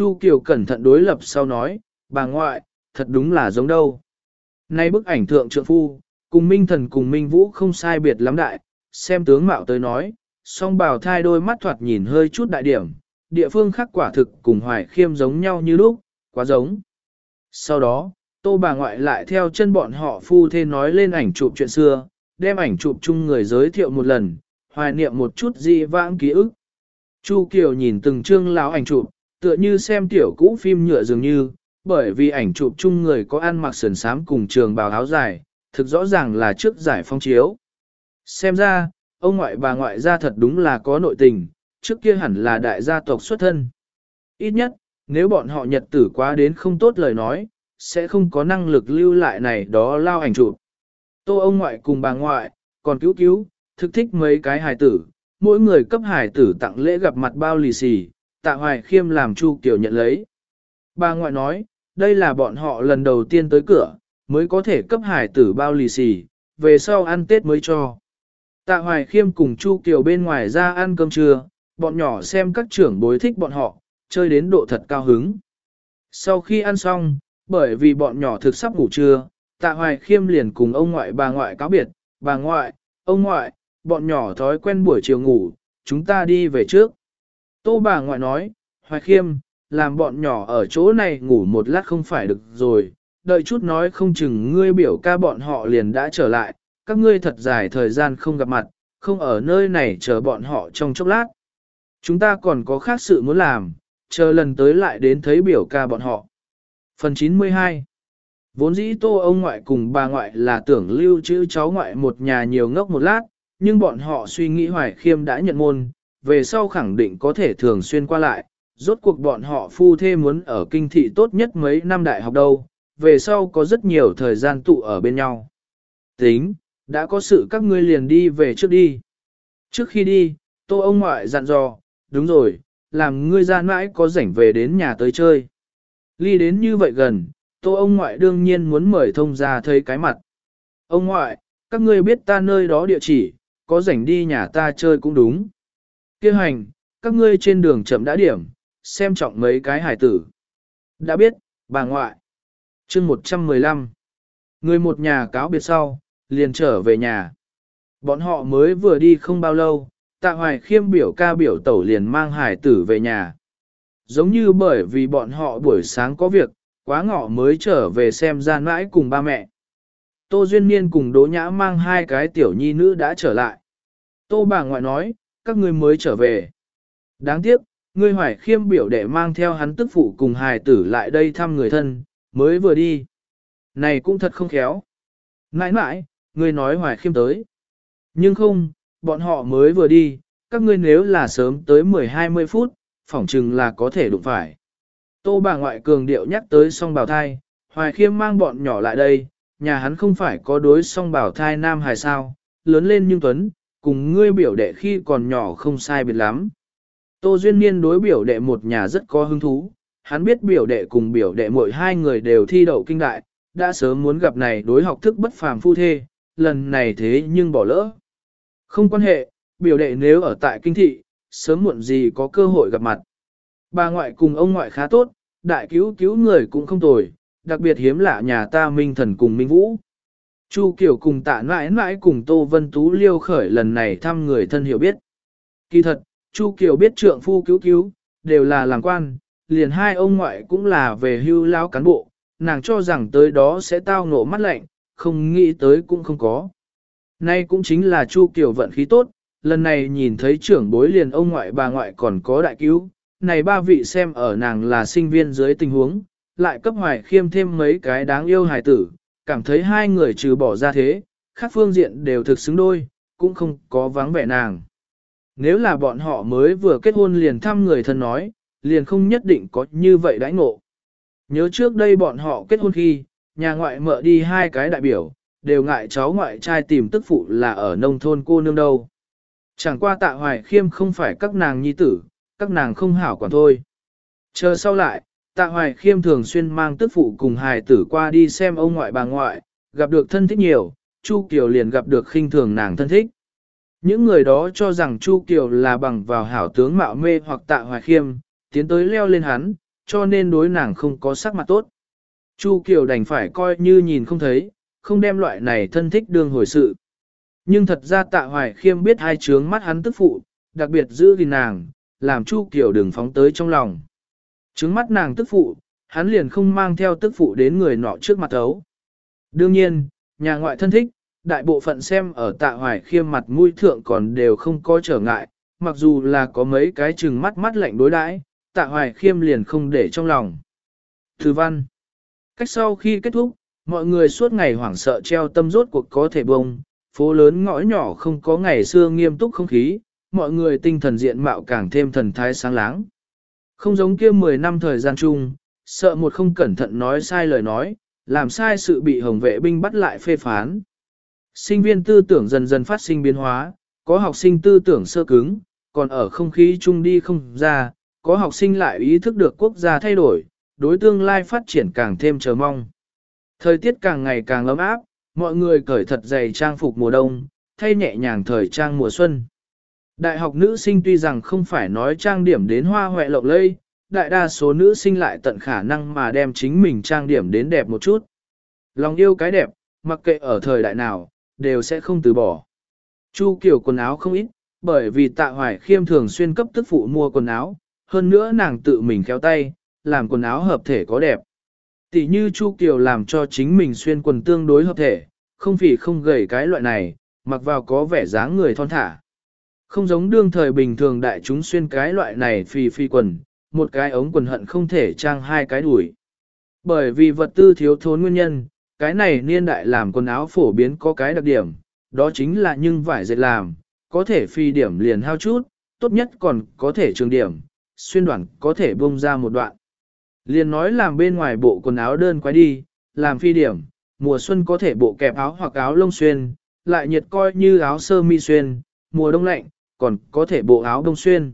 Chu Kiều cẩn thận đối lập sau nói, bà ngoại, thật đúng là giống đâu. Nay bức ảnh thượng trượng phu, cùng Minh Thần cùng Minh Vũ không sai biệt lắm đại, xem tướng mạo tới nói, song bào thai đôi mắt thoạt nhìn hơi chút đại điểm, địa phương khác quả thực cùng hoài khiêm giống nhau như lúc, quá giống. Sau đó, tô bà ngoại lại theo chân bọn họ phu thê nói lên ảnh chụp chuyện xưa, đem ảnh chụp chung người giới thiệu một lần, hoài niệm một chút dị vãng ký ức. Chu Kiều nhìn từng chương lão ảnh chụp, tựa như xem tiểu cũ phim nhựa dường như, bởi vì ảnh chụp chung người có ăn mặc sườn sám cùng trường bào áo dài, thực rõ ràng là trước giải phong chiếu. Xem ra, ông ngoại bà ngoại gia thật đúng là có nội tình, trước kia hẳn là đại gia tộc xuất thân. Ít nhất, nếu bọn họ nhật tử quá đến không tốt lời nói, sẽ không có năng lực lưu lại này đó lao ảnh chụp. Tô ông ngoại cùng bà ngoại, còn cứu cứu, thực thích mấy cái hài tử, mỗi người cấp hài tử tặng lễ gặp mặt bao lì xì, tạ hoài khiêm làm chu kiểu nhận lấy. Bà ngoại nói, đây là bọn họ lần đầu tiên tới cửa, mới có thể cấp hải tử bao lì xì, về sau ăn Tết mới cho. Tạ hoài khiêm cùng chu kiều bên ngoài ra ăn cơm trưa, bọn nhỏ xem các trưởng bối thích bọn họ, chơi đến độ thật cao hứng. Sau khi ăn xong, bởi vì bọn nhỏ thực sắp ngủ trưa, tạ hoài khiêm liền cùng ông ngoại bà ngoại cáo biệt, bà ngoại, ông ngoại, bọn nhỏ thói quen buổi chiều ngủ, chúng ta đi về trước. Tô bà ngoại nói, hoài khiêm, làm bọn nhỏ ở chỗ này ngủ một lát không phải được rồi, đợi chút nói không chừng ngươi biểu ca bọn họ liền đã trở lại, các ngươi thật dài thời gian không gặp mặt, không ở nơi này chờ bọn họ trong chốc lát. Chúng ta còn có khác sự muốn làm, chờ lần tới lại đến thấy biểu ca bọn họ. Phần 92 Vốn dĩ tô ông ngoại cùng bà ngoại là tưởng lưu trữ cháu ngoại một nhà nhiều ngốc một lát, nhưng bọn họ suy nghĩ hoài khiêm đã nhận môn, về sau khẳng định có thể thường xuyên qua lại, rốt cuộc bọn họ phu thê muốn ở kinh thị tốt nhất mấy năm đại học đâu, về sau có rất nhiều thời gian tụ ở bên nhau. Tính, đã có sự các ngươi liền đi về trước đi. Trước khi đi, tô ông ngoại dặn dò, đúng rồi, làm ngươi ra mãi có rảnh về đến nhà tới chơi. Ly đến như vậy gần, tô ông ngoại đương nhiên muốn mời thông ra thấy cái mặt. Ông ngoại, các ngươi biết ta nơi đó địa chỉ, có rảnh đi nhà ta chơi cũng đúng. Kêu hành, các ngươi trên đường chậm đã điểm, xem trọng mấy cái hải tử. Đã biết, bà ngoại. chương 115. Người một nhà cáo biệt sau, liền trở về nhà. Bọn họ mới vừa đi không bao lâu, tạ hoài khiêm biểu ca biểu tẩu liền mang hải tử về nhà. Giống như bởi vì bọn họ buổi sáng có việc, quá ngọ mới trở về xem gian mãi cùng ba mẹ. Tô Duyên Niên cùng Đỗ Nhã mang hai cái tiểu nhi nữ đã trở lại. Tô bà ngoại nói, các ngươi mới trở về. Đáng tiếc, ngươi hoài khiêm biểu đệ mang theo hắn tức phụ cùng hài tử lại đây thăm người thân, mới vừa đi. Này cũng thật không khéo. Nãi nãi, ngươi nói hoài khiêm tới. Nhưng không, bọn họ mới vừa đi, các ngươi nếu là sớm tới 10-20 phút, phỏng chừng là có thể đụng phải. Tô bà ngoại cường điệu nhắc tới song bào thai, hoài khiêm mang bọn nhỏ lại đây, nhà hắn không phải có đối song bào thai nam hài sao, lớn lên nhưng tuấn, cùng ngươi biểu đệ khi còn nhỏ không sai biệt lắm. Tô Duyên Niên đối biểu đệ một nhà rất có hứng thú, hắn biết biểu đệ cùng biểu đệ mỗi hai người đều thi đậu kinh đại, đã sớm muốn gặp này đối học thức bất phàm phu thê, lần này thế nhưng bỏ lỡ. Không quan hệ, biểu đệ nếu ở tại kinh thị, sớm muộn gì có cơ hội gặp mặt. Bà ngoại cùng ông ngoại khá tốt, đại cứu cứu người cũng không tồi, đặc biệt hiếm lạ nhà ta Minh Thần cùng Minh Vũ. Chu Kiều cùng tạ mãi mãi cùng Tô Vân Tú liêu khởi lần này thăm người thân hiểu biết. Kỳ thật, Chu Kiều biết trượng phu cứu cứu, đều là làng quan, liền hai ông ngoại cũng là về hưu lao cán bộ, nàng cho rằng tới đó sẽ tao ngộ mắt lạnh, không nghĩ tới cũng không có. Nay cũng chính là Chu Kiều vận khí tốt, lần này nhìn thấy trưởng bối liền ông ngoại bà ngoại còn có đại cứu, này ba vị xem ở nàng là sinh viên dưới tình huống, lại cấp hoài khiêm thêm mấy cái đáng yêu hài tử, cảm thấy hai người trừ bỏ ra thế, khác phương diện đều thực xứng đôi, cũng không có vắng vẻ nàng. Nếu là bọn họ mới vừa kết hôn liền thăm người thân nói, liền không nhất định có như vậy đãi ngộ. Nhớ trước đây bọn họ kết hôn khi, nhà ngoại mợ đi hai cái đại biểu, đều ngại cháu ngoại trai tìm tức phụ là ở nông thôn cô nương đâu. Chẳng qua tạ hoài khiêm không phải các nàng nhi tử, các nàng không hảo quản thôi. Chờ sau lại, tạ hoài khiêm thường xuyên mang tức phụ cùng hài tử qua đi xem ông ngoại bà ngoại, gặp được thân thích nhiều, Chu Kiều liền gặp được khinh thường nàng thân thích. Những người đó cho rằng Chu Kiều là bằng vào hảo tướng mạo mê hoặc tạ hoài khiêm, tiến tới leo lên hắn, cho nên đối nàng không có sắc mặt tốt. Chu Kiều đành phải coi như nhìn không thấy, không đem loại này thân thích đương hồi sự. Nhưng thật ra tạ hoài khiêm biết hai trướng mắt hắn tức phụ, đặc biệt giữ gìn nàng, làm Chu Kiều đừng phóng tới trong lòng. Trứng mắt nàng tức phụ, hắn liền không mang theo tức phụ đến người nọ trước mặt ấu. Đương nhiên, nhà ngoại thân thích, đại bộ phận xem ở tạ hoài khiêm mặt mũi thượng còn đều không có trở ngại, mặc dù là có mấy cái chừng mắt mắt lạnh đối đãi, tạ hoài khiêm liền không để trong lòng. Thư văn Cách sau khi kết thúc, mọi người suốt ngày hoảng sợ treo tâm rốt cuộc có thể bông, phố lớn ngõ nhỏ không có ngày xưa nghiêm túc không khí, mọi người tinh thần diện mạo càng thêm thần thái sáng láng. Không giống kia 10 năm thời gian chung, sợ một không cẩn thận nói sai lời nói, làm sai sự bị hồng vệ binh bắt lại phê phán. Sinh viên tư tưởng dần dần phát sinh biến hóa, có học sinh tư tưởng sơ cứng, còn ở không khí chung đi không ra, có học sinh lại ý thức được quốc gia thay đổi, đối tương lai phát triển càng thêm chờ mong. Thời tiết càng ngày càng ấm áp, mọi người cởi thật dày trang phục mùa đông, thay nhẹ nhàng thời trang mùa xuân. Đại học nữ sinh tuy rằng không phải nói trang điểm đến hoa hoẹ lộng lây, đại đa số nữ sinh lại tận khả năng mà đem chính mình trang điểm đến đẹp một chút. Lòng yêu cái đẹp, mặc kệ ở thời đại nào, đều sẽ không từ bỏ. Chu kiểu quần áo không ít, bởi vì tạ hoài khiêm thường xuyên cấp tức phụ mua quần áo, hơn nữa nàng tự mình khéo tay, làm quần áo hợp thể có đẹp. Tỷ như Chu Kiều làm cho chính mình xuyên quần tương đối hợp thể, không vì không gầy cái loại này, mặc vào có vẻ dáng người thon thả. Không giống đương thời bình thường đại chúng xuyên cái loại này phì phi quần, một cái ống quần hận không thể trang hai cái đuổi. Bởi vì vật tư thiếu thốn nguyên nhân, cái này niên đại làm quần áo phổ biến có cái đặc điểm, đó chính là nhưng vải dệt làm, có thể phi điểm liền hao chút, tốt nhất còn có thể trường điểm, xuyên đoạn có thể bông ra một đoạn. Liền nói làm bên ngoài bộ quần áo đơn quái đi, làm phi điểm, mùa xuân có thể bộ kẹp áo hoặc áo lông xuyên, lại nhiệt coi như áo sơ mi xuyên, mùa đông lạnh, còn có thể bộ áo đông xuyên.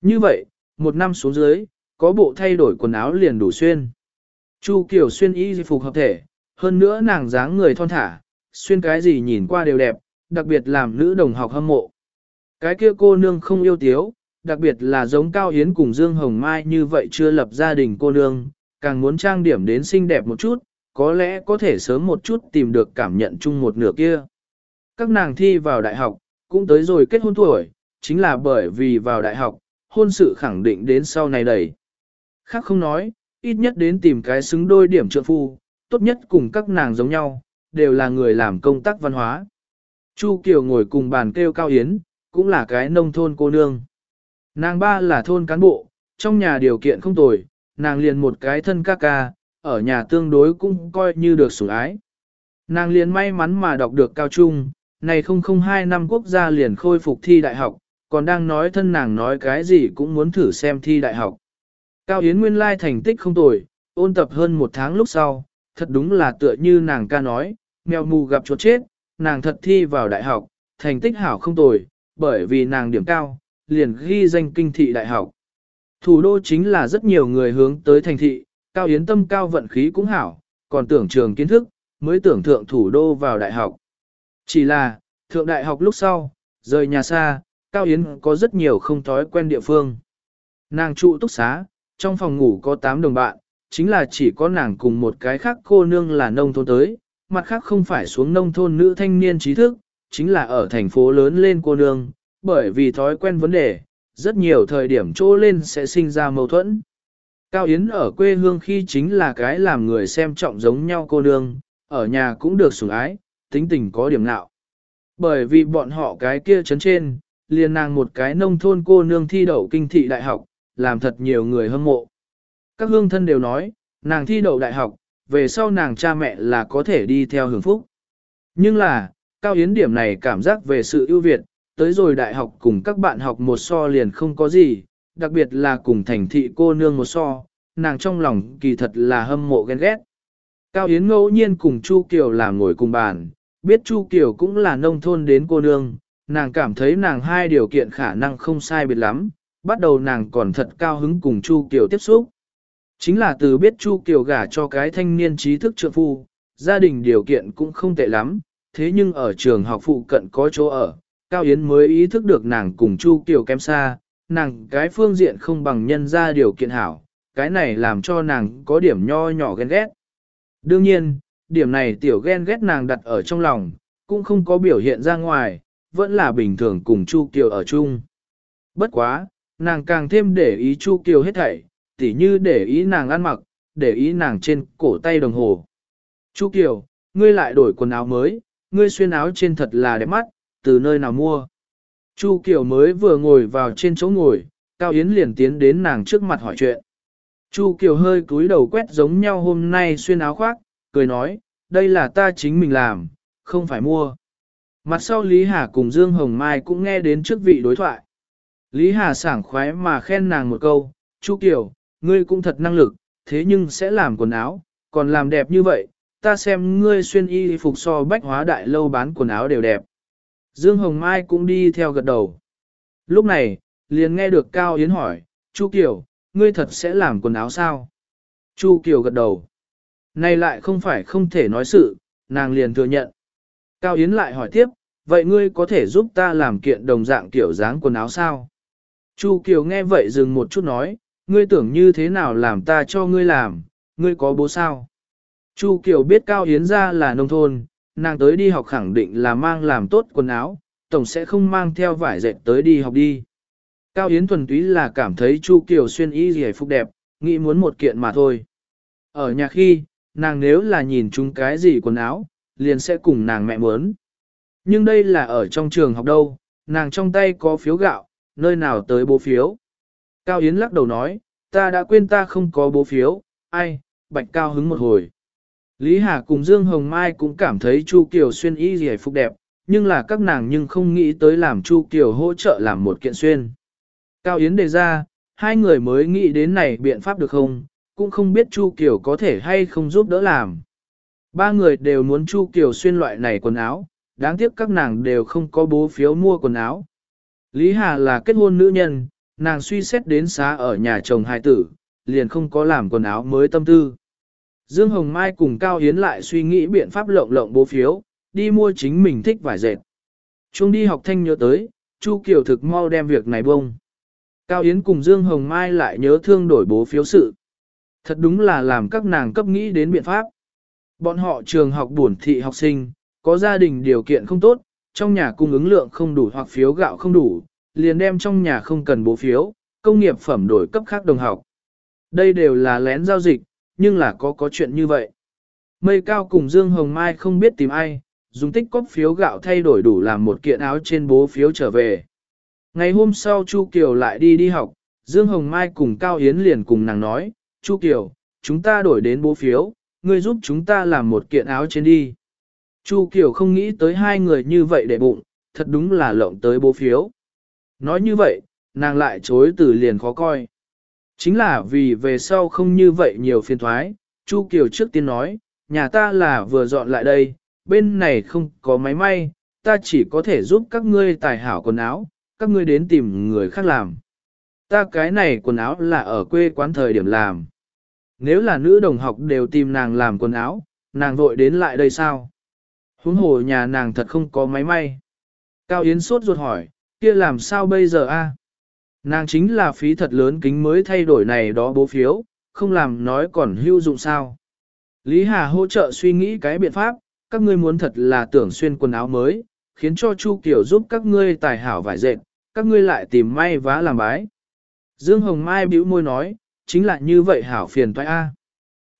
Như vậy, một năm xuống dưới, có bộ thay đổi quần áo liền đủ xuyên. Chu Kiều xuyên y phục hợp thể, hơn nữa nàng dáng người thon thả, xuyên cái gì nhìn qua đều đẹp, đặc biệt làm nữ đồng học hâm mộ. Cái kia cô nương không yêu tiếu, đặc biệt là giống Cao Yến cùng Dương Hồng Mai như vậy chưa lập gia đình cô nương, càng muốn trang điểm đến xinh đẹp một chút, có lẽ có thể sớm một chút tìm được cảm nhận chung một nửa kia. Các nàng thi vào đại học, cũng tới rồi kết hôn tuổi, chính là bởi vì vào đại học, hôn sự khẳng định đến sau này đầy. Khác không nói, ít nhất đến tìm cái xứng đôi điểm trượng phu, tốt nhất cùng các nàng giống nhau, đều là người làm công tác văn hóa. Chu Kiều ngồi cùng bàn kêu Cao Yến, cũng là cái nông thôn cô nương. Nàng ba là thôn cán bộ, trong nhà điều kiện không tồi, nàng liền một cái thân ca ca, ở nhà tương đối cũng coi như được sủng ái. Nàng liền may mắn mà đọc được cao trung, này không không hai năm quốc gia liền khôi phục thi đại học, còn đang nói thân nàng nói cái gì cũng muốn thử xem thi đại học. Cao Yến nguyên lai thành tích không tồi, ôn tập hơn một tháng lúc sau, thật đúng là tựa như nàng ca nói, mèo mù gặp chuột chết, nàng thật thi vào đại học, thành tích hảo không tồi, bởi vì nàng điểm cao, liền ghi danh kinh thị đại học. Thủ đô chính là rất nhiều người hướng tới thành thị, cao yến tâm cao vận khí cũng hảo, còn tưởng trường kiến thức, mới tưởng thượng thủ đô vào đại học. Chỉ là, thượng đại học lúc sau, rời nhà xa, cao yến có rất nhiều không thói quen địa phương. Nàng trụ túc xá, trong phòng ngủ có 8 đồng bạn, chính là chỉ có nàng cùng một cái khác cô nương là nông thôn tới, mặt khác không phải xuống nông thôn nữ thanh niên trí thức, chính là ở thành phố lớn lên cô nương, bởi vì thói quen vấn đề, rất nhiều thời điểm chỗ lên sẽ sinh ra mâu thuẫn. Cao Yến ở quê hương khi chính là cái làm người xem trọng giống nhau cô nương, ở nhà cũng được sủng ái, tính tình có điểm nạo. Bởi vì bọn họ cái kia chấn trên, liền nàng một cái nông thôn cô nương thi đậu kinh thị đại học, làm thật nhiều người hâm mộ. Các hương thân đều nói, nàng thi đậu đại học, về sau nàng cha mẹ là có thể đi theo hưởng phúc. Nhưng là, Cao Yến điểm này cảm giác về sự ưu việt, tới rồi đại học cùng các bạn học một so liền không có gì, đặc biệt là cùng thành thị cô nương một so, nàng trong lòng kỳ thật là hâm mộ ghen ghét. Cao Yến ngẫu nhiên cùng Chu Kiều làm ngồi cùng bàn, biết Chu Kiều cũng là nông thôn đến cô nương, nàng cảm thấy nàng hai điều kiện khả năng không sai biệt lắm, bắt đầu nàng còn thật cao hứng cùng Chu Kiều tiếp xúc. Chính là từ biết Chu Kiều gả cho cái thanh niên trí thức trượng phu, gia đình điều kiện cũng không tệ lắm, thế nhưng ở trường học phụ cận có chỗ ở, Cao Yến mới ý thức được nàng cùng Chu Kiều kém xa, nàng cái phương diện không bằng nhân ra điều kiện hảo, cái này làm cho nàng có điểm nho nhỏ ghen ghét. Đương nhiên, điểm này tiểu ghen ghét nàng đặt ở trong lòng, cũng không có biểu hiện ra ngoài, vẫn là bình thường cùng Chu Kiều ở chung. Bất quá, nàng càng thêm để ý Chu Kiều hết thảy, tỉ như để ý nàng ăn mặc, để ý nàng trên cổ tay đồng hồ. Chu Kiều, ngươi lại đổi quần áo mới, ngươi xuyên áo trên thật là đẹp mắt, từ nơi nào mua. Chu Kiều mới vừa ngồi vào trên chỗ ngồi, Cao Yến liền tiến đến nàng trước mặt hỏi chuyện. Chu Kiều hơi cúi đầu quét giống nhau hôm nay xuyên áo khoác, cười nói, đây là ta chính mình làm, không phải mua. Mặt sau Lý Hà cùng Dương Hồng Mai cũng nghe đến trước vị đối thoại. Lý Hà sảng khoái mà khen nàng một câu, Chu Kiều, ngươi cũng thật năng lực, thế nhưng sẽ làm quần áo, còn làm đẹp như vậy, ta xem ngươi xuyên y phục so bách hóa đại lâu bán quần áo đều đẹp. Dương Hồng Mai cũng đi theo gật đầu. Lúc này, liền nghe được Cao Yến hỏi, Chu Kiều, ngươi thật sẽ làm quần áo sao? Chu Kiều gật đầu. Này lại không phải không thể nói sự, nàng liền thừa nhận. Cao Yến lại hỏi tiếp, vậy ngươi có thể giúp ta làm kiện đồng dạng kiểu dáng quần áo sao? Chu Kiều nghe vậy dừng một chút nói, ngươi tưởng như thế nào làm ta cho ngươi làm, ngươi có bố sao? Chu Kiều biết Cao Yến ra là nông thôn, nàng tới đi học khẳng định là mang làm tốt quần áo, tổng sẽ không mang theo vải dệt tới đi học đi. Cao Yến thuần túy là cảm thấy Chu Kiều xuyên y gì phục đẹp, nghĩ muốn một kiện mà thôi. Ở nhà khi, nàng nếu là nhìn chúng cái gì quần áo, liền sẽ cùng nàng mẹ muốn. Nhưng đây là ở trong trường học đâu, nàng trong tay có phiếu gạo, nơi nào tới bố phiếu. Cao Yến lắc đầu nói, ta đã quên ta không có bố phiếu, ai, bạch cao hứng một hồi. Lý Hà cùng Dương Hồng Mai cũng cảm thấy Chu Kiều xuyên y gì phục đẹp, nhưng là các nàng nhưng không nghĩ tới làm Chu Kiều hỗ trợ làm một kiện xuyên. Cao Yến đề ra, hai người mới nghĩ đến này biện pháp được không, cũng không biết Chu Kiều có thể hay không giúp đỡ làm. Ba người đều muốn Chu Kiều xuyên loại này quần áo, đáng tiếc các nàng đều không có bố phiếu mua quần áo. Lý Hà là kết hôn nữ nhân, nàng suy xét đến xá ở nhà chồng hai tử, liền không có làm quần áo mới tâm tư. Dương Hồng Mai cùng Cao Hiến lại suy nghĩ biện pháp lộng lộng bố phiếu, đi mua chính mình thích vải dệt. Trung đi học thanh nhớ tới, Chu Kiều thực mau đem việc này bông. Cao Yến cùng Dương Hồng Mai lại nhớ thương đổi bố phiếu sự. Thật đúng là làm các nàng cấp nghĩ đến biện pháp. Bọn họ trường học buồn thị học sinh, có gia đình điều kiện không tốt, trong nhà cung ứng lượng không đủ hoặc phiếu gạo không đủ, liền đem trong nhà không cần bố phiếu, công nghiệp phẩm đổi cấp khác đồng học. Đây đều là lén giao dịch, nhưng là có có chuyện như vậy. Mây cao cùng Dương Hồng Mai không biết tìm ai, dùng tích cóp phiếu gạo thay đổi đủ làm một kiện áo trên bố phiếu trở về. Ngày hôm sau Chu Kiều lại đi đi học, Dương Hồng Mai cùng Cao Yến liền cùng nàng nói, Chu Kiều, chúng ta đổi đến bố phiếu, ngươi giúp chúng ta làm một kiện áo trên đi. Chu Kiều không nghĩ tới hai người như vậy để bụng, thật đúng là lộng tới bố phiếu. Nói như vậy, nàng lại chối từ liền khó coi. Chính là vì về sau không như vậy nhiều phiền thoái, Chu Kiều trước tiên nói, nhà ta là vừa dọn lại đây, bên này không có máy may, ta chỉ có thể giúp các ngươi tài hảo quần áo, các ngươi đến tìm người khác làm. Ta cái này quần áo là ở quê quán thời điểm làm. Nếu là nữ đồng học đều tìm nàng làm quần áo, nàng vội đến lại đây sao? Huống hồ nhà nàng thật không có máy may. Cao Yến sốt ruột hỏi, kia làm sao bây giờ a? Nàng chính là phí thật lớn kính mới thay đổi này đó bố phiếu, không làm nói còn hữu dụng sao. Lý Hà hỗ trợ suy nghĩ cái biện pháp, các ngươi muốn thật là tưởng xuyên quần áo mới, khiến cho Chu Kiều giúp các ngươi tài hảo vải dệt, các ngươi lại tìm may vá làm bái. Dương Hồng Mai bĩu môi nói, chính là như vậy hảo phiền toái a.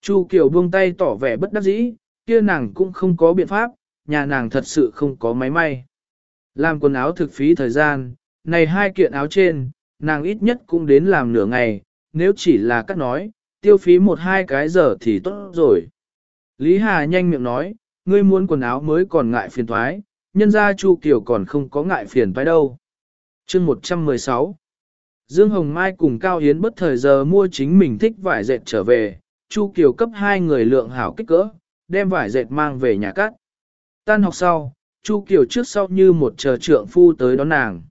Chu Kiều buông tay tỏ vẻ bất đắc dĩ, kia nàng cũng không có biện pháp, nhà nàng thật sự không có máy may. Làm quần áo thực phí thời gian, này hai kiện áo trên, nàng ít nhất cũng đến làm nửa ngày, nếu chỉ là cắt nói, tiêu phí một hai cái giờ thì tốt rồi. Lý Hà nhanh miệng nói, ngươi muốn quần áo mới còn ngại phiền thoái, nhân ra Chu Kiều còn không có ngại phiền thoái đâu. chương 116 Dương Hồng Mai cùng Cao Hiến bất thời giờ mua chính mình thích vải dệt trở về, Chu Kiều cấp hai người lượng hảo kích cỡ, đem vải dệt mang về nhà cắt. Tan học sau, Chu Kiều trước sau như một chờ trượng phu tới đón nàng.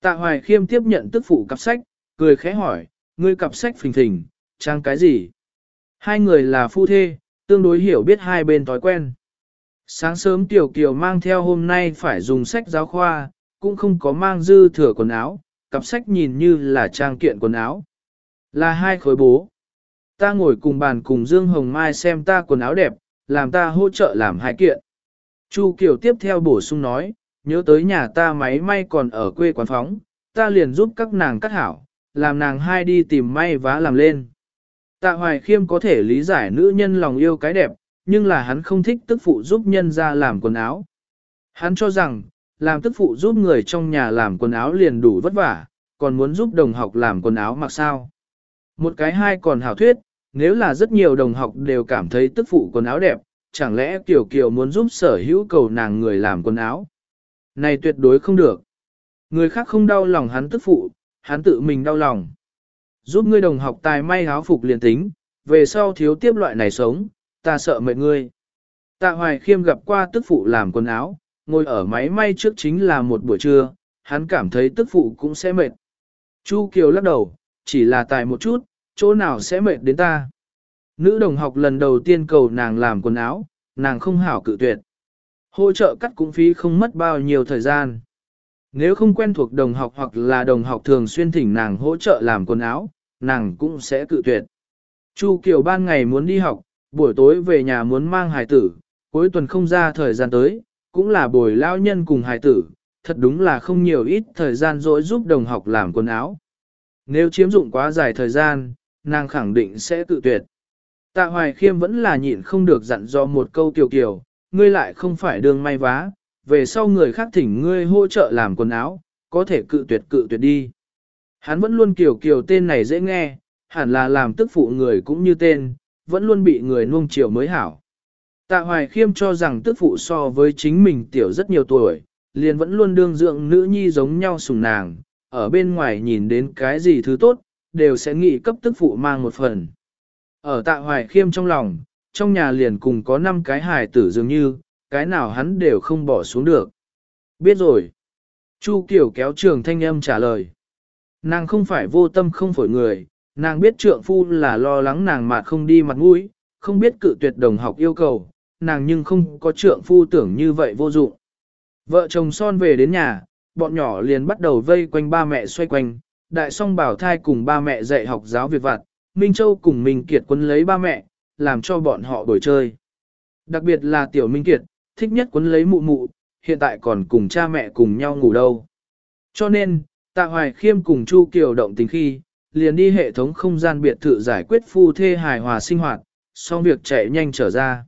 Tạ Hoài Khiêm tiếp nhận tức phụ cặp sách, cười khẽ hỏi, ngươi cặp sách phình thình, trang cái gì? Hai người là phu thê, tương đối hiểu biết hai bên thói quen. Sáng sớm Tiểu Kiều mang theo hôm nay phải dùng sách giáo khoa, cũng không có mang dư thừa quần áo, cặp sách nhìn như là trang kiện quần áo. Là hai khối bố, ta ngồi cùng bàn cùng Dương Hồng Mai xem ta quần áo đẹp, làm ta hỗ trợ làm hai kiện. Chu Kiều tiếp theo bổ sung nói, nhớ tới nhà ta máy may còn ở quê quán phóng, ta liền giúp các nàng cắt hảo, làm nàng hai đi tìm may vá làm lên. Tạ Hoài Khiêm có thể lý giải nữ nhân lòng yêu cái đẹp, nhưng là hắn không thích tức phụ giúp nhân ra làm quần áo. Hắn cho rằng, làm tức phụ giúp người trong nhà làm quần áo liền đủ vất vả, còn muốn giúp đồng học làm quần áo mặc sao. Một cái hai còn hảo thuyết, nếu là rất nhiều đồng học đều cảm thấy tức phụ quần áo đẹp, chẳng lẽ Kiều Kiều muốn giúp sở hữu cầu nàng người làm quần áo. Này tuyệt đối không được. Người khác không đau lòng hắn tức phụ, hắn tự mình đau lòng. Giúp ngươi đồng học tài may áo phục liền tính, về sau thiếu tiếp loại này sống, ta sợ mệt ngươi. Tạ Hoài Khiêm gặp qua tức phụ làm quần áo, ngồi ở máy may trước chính là một buổi trưa, hắn cảm thấy tức phụ cũng sẽ mệt. Chu Kiều lắc đầu, chỉ là tài một chút, chỗ nào sẽ mệt đến ta. Nữ đồng học lần đầu tiên cầu nàng làm quần áo, nàng không hảo cự tuyệt. Hỗ trợ cắt cũng phí không mất bao nhiêu thời gian. Nếu không quen thuộc đồng học hoặc là đồng học thường xuyên thỉnh nàng hỗ trợ làm quần áo, nàng cũng sẽ cự tuyệt. Chu Kiều ban ngày muốn đi học, buổi tối về nhà muốn mang hài tử, cuối tuần không ra thời gian tới, cũng là bồi lao nhân cùng hài tử, thật đúng là không nhiều ít thời gian dỗi giúp đồng học làm quần áo. Nếu chiếm dụng quá dài thời gian, nàng khẳng định sẽ tự tuyệt. Tạ Hoài Khiêm vẫn là nhịn không được dặn do một câu kiều kiều, ngươi lại không phải đường may vá, về sau người khác thỉnh ngươi hỗ trợ làm quần áo, có thể cự tuyệt cự tuyệt đi. Hắn vẫn luôn kiều kiều tên này dễ nghe, hẳn là làm tức phụ người cũng như tên, vẫn luôn bị người nuông chiều mới hảo. Tạ Hoài Khiêm cho rằng tức phụ so với chính mình tiểu rất nhiều tuổi, liền vẫn luôn đương dưỡng nữ nhi giống nhau sùng nàng, ở bên ngoài nhìn đến cái gì thứ tốt, đều sẽ nghĩ cấp tức phụ mang một phần. Ở tạ hoài khiêm trong lòng, trong nhà liền cùng có 5 cái hài tử dường như, cái nào hắn đều không bỏ xuống được. Biết rồi. Chu Kiều kéo trường thanh âm trả lời. Nàng không phải vô tâm không phổi người, nàng biết trượng phu là lo lắng nàng mà không đi mặt mũi, không biết cự tuyệt đồng học yêu cầu, nàng nhưng không có trượng phu tưởng như vậy vô dụng. Vợ chồng son về đến nhà, bọn nhỏ liền bắt đầu vây quanh ba mẹ xoay quanh, đại song bảo thai cùng ba mẹ dạy học giáo việc vặt, Minh Châu cùng Minh Kiệt quấn lấy ba mẹ, làm cho bọn họ đổi chơi. Đặc biệt là tiểu Minh Kiệt, thích nhất quấn lấy mụ mụ, hiện tại còn cùng cha mẹ cùng nhau ngủ đâu. Cho nên, Tạ Hoài Khiêm cùng Chu Kiều động tình khi, liền đi hệ thống không gian biệt thự giải quyết phu thê hài hòa sinh hoạt, xong việc chạy nhanh trở ra.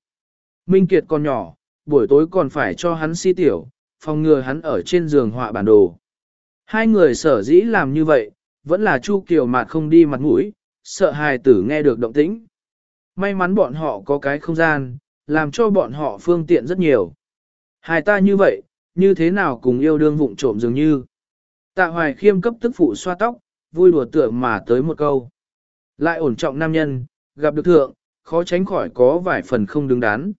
Minh Kiệt còn nhỏ, buổi tối còn phải cho hắn si tiểu, phòng ngừa hắn ở trên giường họa bản đồ. Hai người sở dĩ làm như vậy, vẫn là Chu Kiều Mạt không đi mặt mũi, sợ hài tử nghe được động tĩnh. May mắn bọn họ có cái không gian, làm cho bọn họ phương tiện rất nhiều. Hai ta như vậy, như thế nào cùng yêu đương vụng trộm dường như. Tạ hoài khiêm cấp tức phụ xoa tóc, vui đùa tựa mà tới một câu. Lại ổn trọng nam nhân, gặp được thượng, khó tránh khỏi có vài phần không đứng đắn.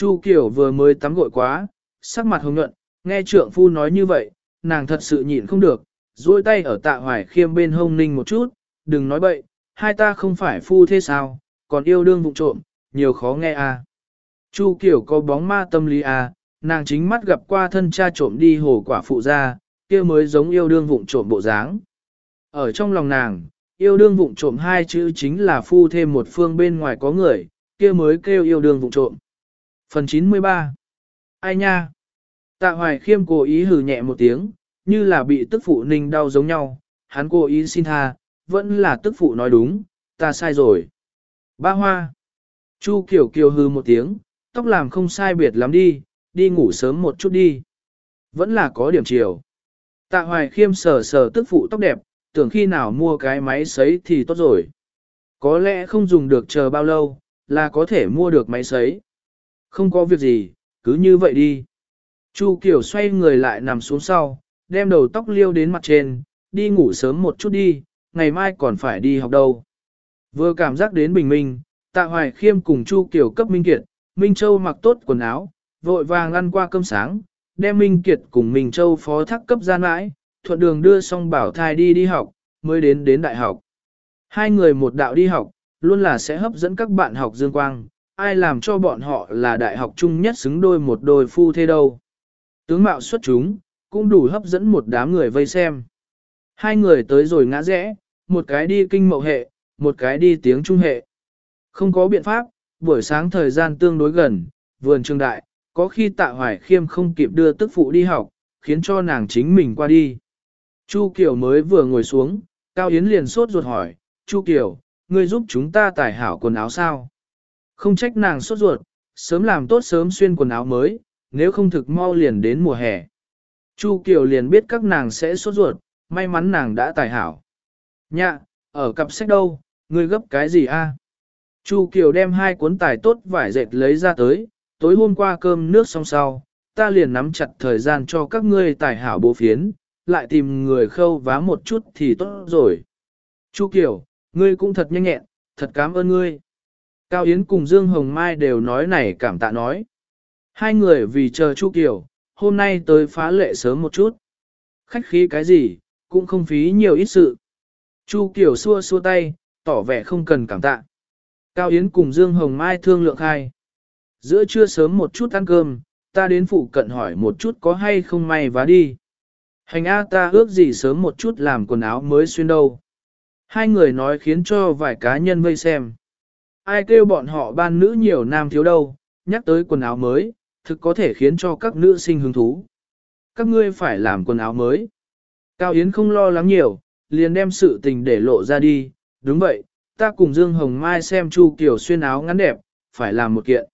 Chu Kiều vừa mới tắm gội quá, sắc mặt hồng nhuận, nghe trượng phu nói như vậy, nàng thật sự nhịn không được, duỗi tay ở tạ hoài khiêm bên hông ninh một chút, đừng nói bậy, hai ta không phải phu thế sao, còn yêu đương vụ trộm, nhiều khó nghe à. Chu Kiều có bóng ma tâm lý à, nàng chính mắt gặp qua thân cha trộm đi hồ quả phụ ra, kia mới giống yêu đương vụng trộm bộ dáng. Ở trong lòng nàng, yêu đương vụng trộm hai chữ chính là phu thêm một phương bên ngoài có người, kia mới kêu yêu đương vụng trộm. Phần 93 Ai nha? Tạ hoài khiêm cố ý hừ nhẹ một tiếng, như là bị tức phụ ninh đau giống nhau, hắn cố ý xin tha, vẫn là tức phụ nói đúng, ta sai rồi. Ba hoa. Chu Kiều kiều hừ một tiếng, tóc làm không sai biệt lắm đi, đi ngủ sớm một chút đi. Vẫn là có điểm chiều. Tạ hoài khiêm sờ sờ tức phụ tóc đẹp, tưởng khi nào mua cái máy sấy thì tốt rồi. Có lẽ không dùng được chờ bao lâu, là có thể mua được máy sấy. Không có việc gì, cứ như vậy đi. Chu Kiều xoay người lại nằm xuống sau, đem đầu tóc liêu đến mặt trên, đi ngủ sớm một chút đi, ngày mai còn phải đi học đâu. Vừa cảm giác đến bình minh, tạ hoài khiêm cùng Chu Kiều cấp Minh Kiệt, Minh Châu mặc tốt quần áo, vội vàng ăn qua cơm sáng, đem Minh Kiệt cùng Minh Châu phó thác cấp gian mãi, thuận đường đưa xong bảo thai đi đi học, mới đến đến đại học. Hai người một đạo đi học, luôn là sẽ hấp dẫn các bạn học dương quang, ai làm cho bọn họ là đại học chung nhất xứng đôi một đôi phu thế đâu. Tướng mạo xuất chúng, cũng đủ hấp dẫn một đám người vây xem. Hai người tới rồi ngã rẽ, một cái đi kinh mậu hệ, một cái đi tiếng trung hệ. Không có biện pháp, buổi sáng thời gian tương đối gần, vườn trường đại, có khi tạ hoài khiêm không kịp đưa tức phụ đi học, khiến cho nàng chính mình qua đi. Chu Kiều mới vừa ngồi xuống, Cao Yến liền sốt ruột hỏi, Chu Kiều, ngươi giúp chúng ta tải hảo quần áo sao? Không trách nàng sốt ruột, sớm làm tốt sớm xuyên quần áo mới, nếu không thực mau liền đến mùa hè. Chu Kiều liền biết các nàng sẽ sốt ruột, may mắn nàng đã tài hảo. Nhạ, ở cặp sách đâu, ngươi gấp cái gì a? Chu Kiều đem hai cuốn tài tốt vải dệt lấy ra tới, tối hôm qua cơm nước xong sau, ta liền nắm chặt thời gian cho các ngươi tài hảo bộ phiến, lại tìm người khâu vá một chút thì tốt rồi. Chu Kiều, ngươi cũng thật nhanh nhẹn, thật cảm ơn ngươi. Cao Yến cùng Dương Hồng Mai đều nói này cảm tạ nói. Hai người vì chờ Chu Kiều, hôm nay tới phá lệ sớm một chút. Khách khí cái gì, cũng không phí nhiều ít sự. Chu Kiều xua xua tay, tỏ vẻ không cần cảm tạ. Cao Yến cùng Dương Hồng Mai thương lượng khai. Giữa trưa sớm một chút ăn cơm, ta đến phụ cận hỏi một chút có hay không may vá đi. Hành A ta ước gì sớm một chút làm quần áo mới xuyên đâu. Hai người nói khiến cho vài cá nhân vây xem. Ai kêu bọn họ ban nữ nhiều nam thiếu đâu, nhắc tới quần áo mới, thực có thể khiến cho các nữ sinh hứng thú. Các ngươi phải làm quần áo mới. Cao Yến không lo lắng nhiều, liền đem sự tình để lộ ra đi. Đúng vậy, ta cùng Dương Hồng Mai xem Chu Kiều xuyên áo ngắn đẹp, phải làm một kiện.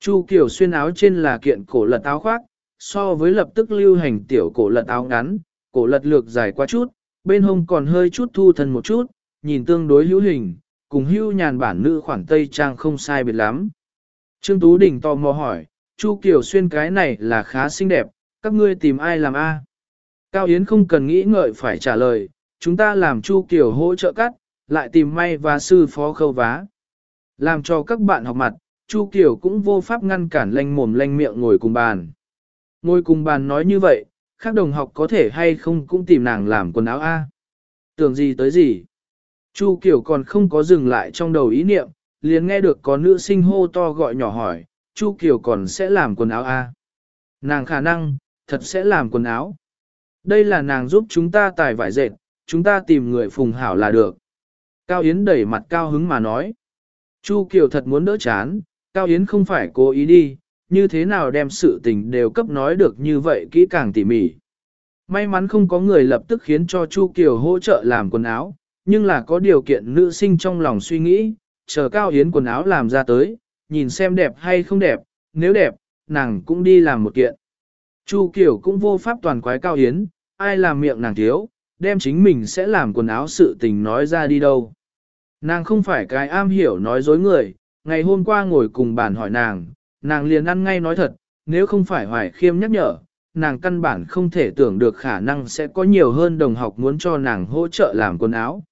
Chu Kiều xuyên áo trên là kiện cổ lật áo khoác, so với lập tức lưu hành tiểu cổ lật áo ngắn, cổ lật lược dài qua chút, bên hông còn hơi chút thu thân một chút, nhìn tương đối hữu hình, cùng hữu nhàn bản nữ khoản tây trang không sai biệt lắm. Trương Tú Đình tò mò hỏi, Chu Kiều xuyên cái này là khá xinh đẹp, các ngươi tìm ai làm a? Cao Yến không cần nghĩ ngợi phải trả lời, chúng ta làm Chu Kiều hỗ trợ cắt, lại tìm may và sư phó khâu vá. Làm cho các bạn học mặt, Chu Kiều cũng vô pháp ngăn cản lanh mồm lanh miệng ngồi cùng bàn. Ngồi cùng bàn nói như vậy, các đồng học có thể hay không cũng tìm nàng làm quần áo A. Tưởng gì tới gì. Chu Kiều còn không có dừng lại trong đầu ý niệm, liền nghe được có nữ sinh hô to gọi nhỏ hỏi, Chu Kiều còn sẽ làm quần áo A. Nàng khả năng, thật sẽ làm quần áo. Đây là nàng giúp chúng ta tài vải dệt, chúng ta tìm người phùng hảo là được. Cao Yến đẩy mặt cao hứng mà nói. Chu Kiều thật muốn đỡ chán, Cao Yến không phải cố ý đi, như thế nào đem sự tình đều cấp nói được như vậy kỹ càng tỉ mỉ. May mắn không có người lập tức khiến cho Chu Kiều hỗ trợ làm quần áo, nhưng là có điều kiện nữ sinh trong lòng suy nghĩ, chờ Cao Yến quần áo làm ra tới, nhìn xem đẹp hay không đẹp, nếu đẹp, nàng cũng đi làm một kiện. Chu Kiều cũng vô pháp toàn quái Cao Yến, ai làm miệng nàng thiếu, đem chính mình sẽ làm quần áo sự tình nói ra đi đâu. Nàng không phải cái am hiểu nói dối người, ngày hôm qua ngồi cùng bàn hỏi nàng, nàng liền ăn ngay nói thật, nếu không phải hoài khiêm nhắc nhở, nàng căn bản không thể tưởng được khả năng sẽ có nhiều hơn đồng học muốn cho nàng hỗ trợ làm quần áo.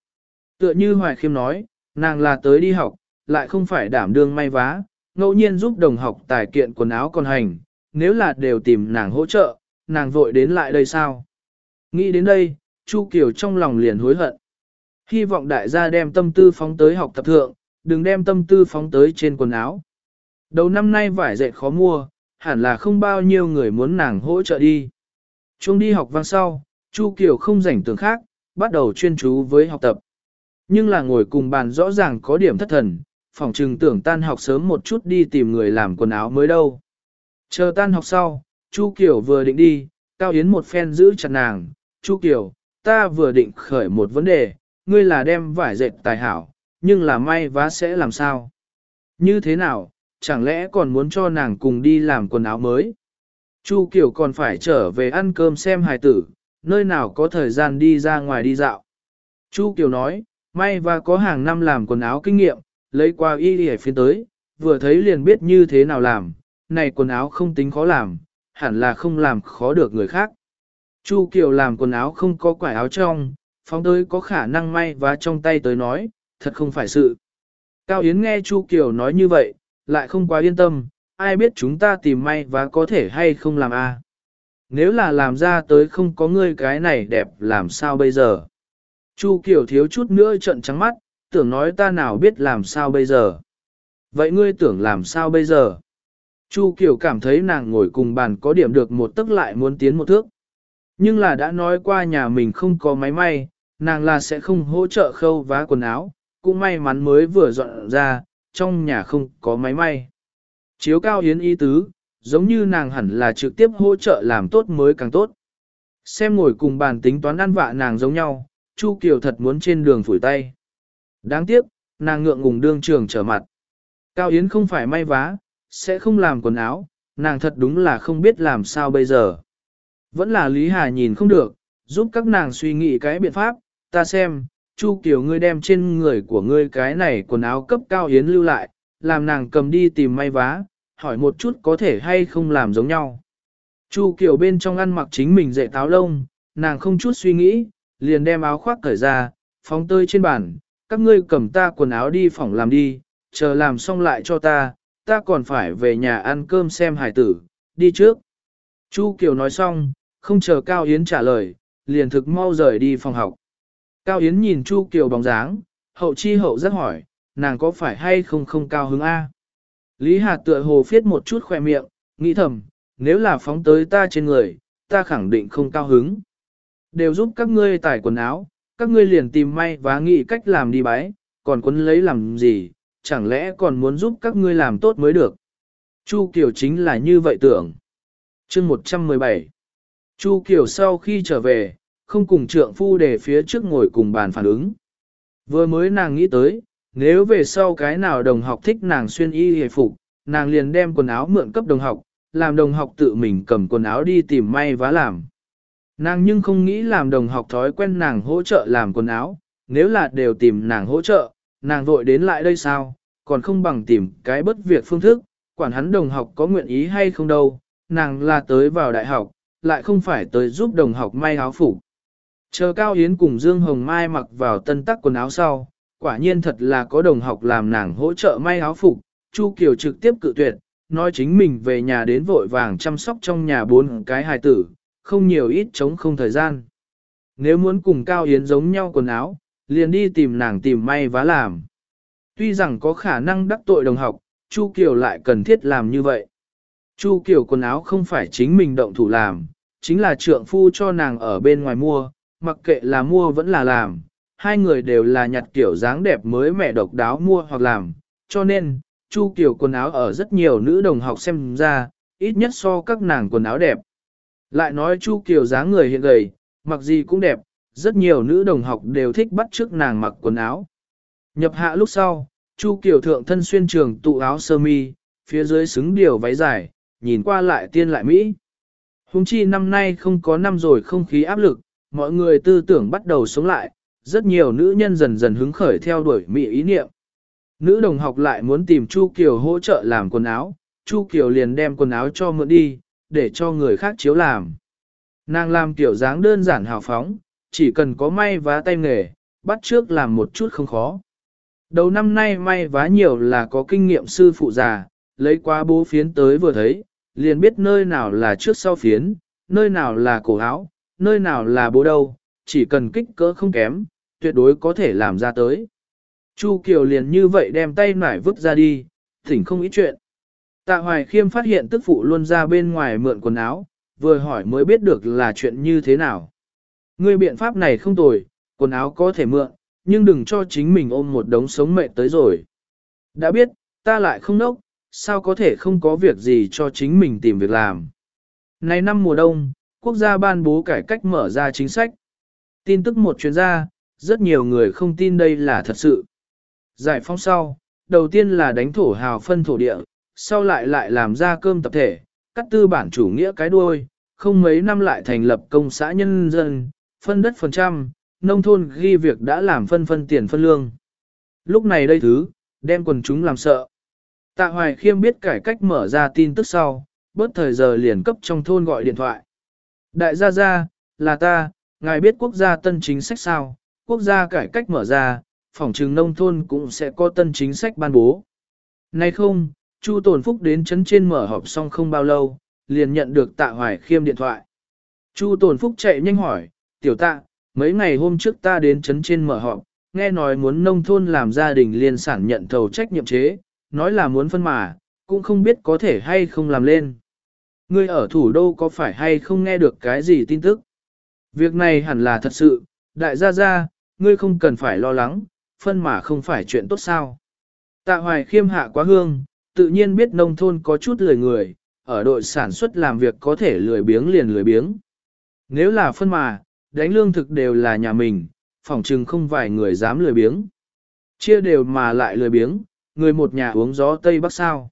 Tựa như hoài khiêm nói, nàng là tới đi học, lại không phải đảm đương may vá, ngẫu nhiên giúp đồng học tài kiện quần áo còn hành, nếu là đều tìm nàng hỗ trợ, nàng vội đến lại đây sao? Nghĩ đến đây, Chu Kiều trong lòng liền hối hận. Hy vọng đại gia đem tâm tư phóng tới học tập thượng, đừng đem tâm tư phóng tới trên quần áo. Đầu năm nay vải dệt khó mua, hẳn là không bao nhiêu người muốn nàng hỗ trợ đi. Trung đi học vang sau, Chu Kiều không rảnh tưởng khác, bắt đầu chuyên chú với học tập. Nhưng là ngồi cùng bàn rõ ràng có điểm thất thần, phòng trừng tưởng tan học sớm một chút đi tìm người làm quần áo mới đâu. Chờ tan học sau, Chu Kiều vừa định đi, Cao Yến một phen giữ chặt nàng, Chu Kiều, ta vừa định khởi một vấn đề, ngươi là đem vải dệt tài hảo, nhưng là may vá sẽ làm sao? Như thế nào, chẳng lẽ còn muốn cho nàng cùng đi làm quần áo mới? Chu Kiều còn phải trở về ăn cơm xem hài tử, nơi nào có thời gian đi ra ngoài đi dạo. Chu Kiều nói, may và có hàng năm làm quần áo kinh nghiệm, lấy qua y đi phiên tới, vừa thấy liền biết như thế nào làm, này quần áo không tính khó làm, hẳn là không làm khó được người khác. Chu Kiều làm quần áo không có quải áo trong, phóng tới có khả năng may và trong tay tới nói, thật không phải sự. Cao Yến nghe Chu Kiều nói như vậy, lại không quá yên tâm, ai biết chúng ta tìm may và có thể hay không làm a? Nếu là làm ra tới không có ngươi cái này đẹp làm sao bây giờ? Chu Kiều thiếu chút nữa trận trắng mắt, tưởng nói ta nào biết làm sao bây giờ? Vậy ngươi tưởng làm sao bây giờ? Chu Kiều cảm thấy nàng ngồi cùng bàn có điểm được một tức lại muốn tiến một thước. Nhưng là đã nói qua nhà mình không có máy may, nàng là sẽ không hỗ trợ khâu vá quần áo, cũng may mắn mới vừa dọn ra, trong nhà không có máy may. Chiếu cao yến y tứ, giống như nàng hẳn là trực tiếp hỗ trợ làm tốt mới càng tốt. Xem ngồi cùng bàn tính toán ăn vạ nàng giống nhau, Chu Kiều thật muốn trên đường phủi tay. Đáng tiếc, nàng ngượng ngùng đương trường trở mặt. Cao Yến không phải may vá, sẽ không làm quần áo, nàng thật đúng là không biết làm sao bây giờ. Vẫn là Lý Hà nhìn không được, giúp các nàng suy nghĩ cái biện pháp, ta xem, Chu Kiều ngươi đem trên người của ngươi cái này quần áo cấp Cao Yến lưu lại, làm nàng cầm đi tìm may vá, hỏi một chút có thể hay không làm giống nhau. Chu Kiều bên trong ăn mặc chính mình dạy táo lông, nàng không chút suy nghĩ, liền đem áo khoác cởi ra, phóng tơi trên bàn, các ngươi cầm ta quần áo đi phòng làm đi, chờ làm xong lại cho ta, ta còn phải về nhà ăn cơm xem hải tử, đi trước. Chu Kiều nói xong, không chờ Cao Yến trả lời, liền thực mau rời đi phòng học. Cao Yến nhìn Chu Kiều bóng dáng, hậu chi hậu rất hỏi, nàng có phải hay không không cao hứng A. Lý Hà tựa hồ phiết một chút khoe miệng, nghĩ thầm, nếu là phóng tới ta trên người, ta khẳng định không cao hứng. Đều giúp các ngươi tải quần áo, các ngươi liền tìm may và nghĩ cách làm đi bái, còn quấn lấy làm gì, chẳng lẽ còn muốn giúp các ngươi làm tốt mới được. Chu Kiều chính là như vậy tưởng. chương 117 Chu Kiều sau khi trở về, không cùng trượng phu để phía trước ngồi cùng bàn phản ứng. Vừa mới nàng nghĩ tới, nếu về sau cái nào đồng học thích nàng xuyên y hề phục, nàng liền đem quần áo mượn cấp đồng học, làm đồng học tự mình cầm quần áo đi tìm may vá làm. Nàng nhưng không nghĩ làm đồng học thói quen nàng hỗ trợ làm quần áo, nếu là đều tìm nàng hỗ trợ, nàng vội đến lại đây sao, còn không bằng tìm cái bất việc phương thức, quản hắn đồng học có nguyện ý hay không đâu, nàng là tới vào đại học, lại không phải tới giúp đồng học may áo phục. Chờ Cao Yến cùng Dương Hồng Mai mặc vào tân tắc quần áo sau, quả nhiên thật là có đồng học làm nàng hỗ trợ may áo phục, Chu Kiều trực tiếp cự tuyệt, nói chính mình về nhà đến vội vàng chăm sóc trong nhà bốn cái hài tử, không nhiều ít chống không thời gian. Nếu muốn cùng Cao Yến giống nhau quần áo, liền đi tìm nàng tìm may vá làm. Tuy rằng có khả năng đắc tội đồng học, Chu Kiều lại cần thiết làm như vậy. Chu Kiều quần áo không phải chính mình động thủ làm, chính là trượng phu cho nàng ở bên ngoài mua, mặc kệ là mua vẫn là làm, hai người đều là nhặt kiểu dáng đẹp mới mẹ độc đáo mua hoặc làm, cho nên, Chu Kiều quần áo ở rất nhiều nữ đồng học xem ra, ít nhất so các nàng quần áo đẹp. Lại nói Chu Kiều dáng người hiện gầy, mặc gì cũng đẹp, rất nhiều nữ đồng học đều thích bắt trước nàng mặc quần áo. Nhập hạ lúc sau, Chu Kiều thượng thân xuyên trường tụ áo sơ mi, phía dưới xứng điều váy dài, nhìn qua lại tiên lại mỹ. Hùng chi năm nay không có năm rồi không khí áp lực, mọi người tư tưởng bắt đầu sống lại, rất nhiều nữ nhân dần dần hứng khởi theo đuổi mỹ ý niệm. Nữ đồng học lại muốn tìm Chu Kiều hỗ trợ làm quần áo, Chu Kiều liền đem quần áo cho mượn đi, để cho người khác chiếu làm. Nàng làm kiểu dáng đơn giản hào phóng, chỉ cần có may vá tay nghề, bắt trước làm một chút không khó. Đầu năm nay may vá nhiều là có kinh nghiệm sư phụ già, lấy qua bố phiến tới vừa thấy, liền biết nơi nào là trước sau phiến, nơi nào là cổ áo, nơi nào là bố đâu, chỉ cần kích cỡ không kém, tuyệt đối có thể làm ra tới. Chu Kiều liền như vậy đem tay nải vứt ra đi, thỉnh không ý chuyện. Tạ Hoài Khiêm phát hiện tức phụ luôn ra bên ngoài mượn quần áo, vừa hỏi mới biết được là chuyện như thế nào. Ngươi biện pháp này không tồi, quần áo có thể mượn, nhưng đừng cho chính mình ôm một đống sống mệt tới rồi. Đã biết, ta lại không nốc, sao có thể không có việc gì cho chính mình tìm việc làm. Này năm mùa đông, quốc gia ban bố cải cách mở ra chính sách. Tin tức một chuyên gia, rất nhiều người không tin đây là thật sự. Giải phóng sau, đầu tiên là đánh thổ hào phân thổ địa, sau lại lại làm ra cơm tập thể, cắt tư bản chủ nghĩa cái đuôi, không mấy năm lại thành lập công xã nhân dân, phân đất phần trăm, nông thôn ghi việc đã làm phân phân tiền phân lương. Lúc này đây thứ, đem quần chúng làm sợ. Tạ Hoài Khiêm biết cải cách mở ra tin tức sau, bớt thời giờ liền cấp trong thôn gọi điện thoại. Đại gia gia, là ta, ngài biết quốc gia tân chính sách sao, quốc gia cải cách mở ra, phòng trừng nông thôn cũng sẽ có tân chính sách ban bố. Nay không, Chu Tồn Phúc đến chấn trên mở họp xong không bao lâu, liền nhận được tạ hoài khiêm điện thoại. Chu Tồn Phúc chạy nhanh hỏi, tiểu tạ, mấy ngày hôm trước ta đến chấn trên mở họp, nghe nói muốn nông thôn làm gia đình liên sản nhận thầu trách nhiệm chế, nói là muốn phân mà, cũng không biết có thể hay không làm lên. Ngươi ở thủ đô có phải hay không nghe được cái gì tin tức? Việc này hẳn là thật sự, đại gia gia, ngươi không cần phải lo lắng, phân mà không phải chuyện tốt sao. Tạ hoài khiêm hạ quá hương, tự nhiên biết nông thôn có chút lười người, ở đội sản xuất làm việc có thể lười biếng liền lười biếng. Nếu là phân mà, đánh lương thực đều là nhà mình, phòng trừng không vài người dám lười biếng. Chia đều mà lại lười biếng, người một nhà uống gió Tây Bắc sao.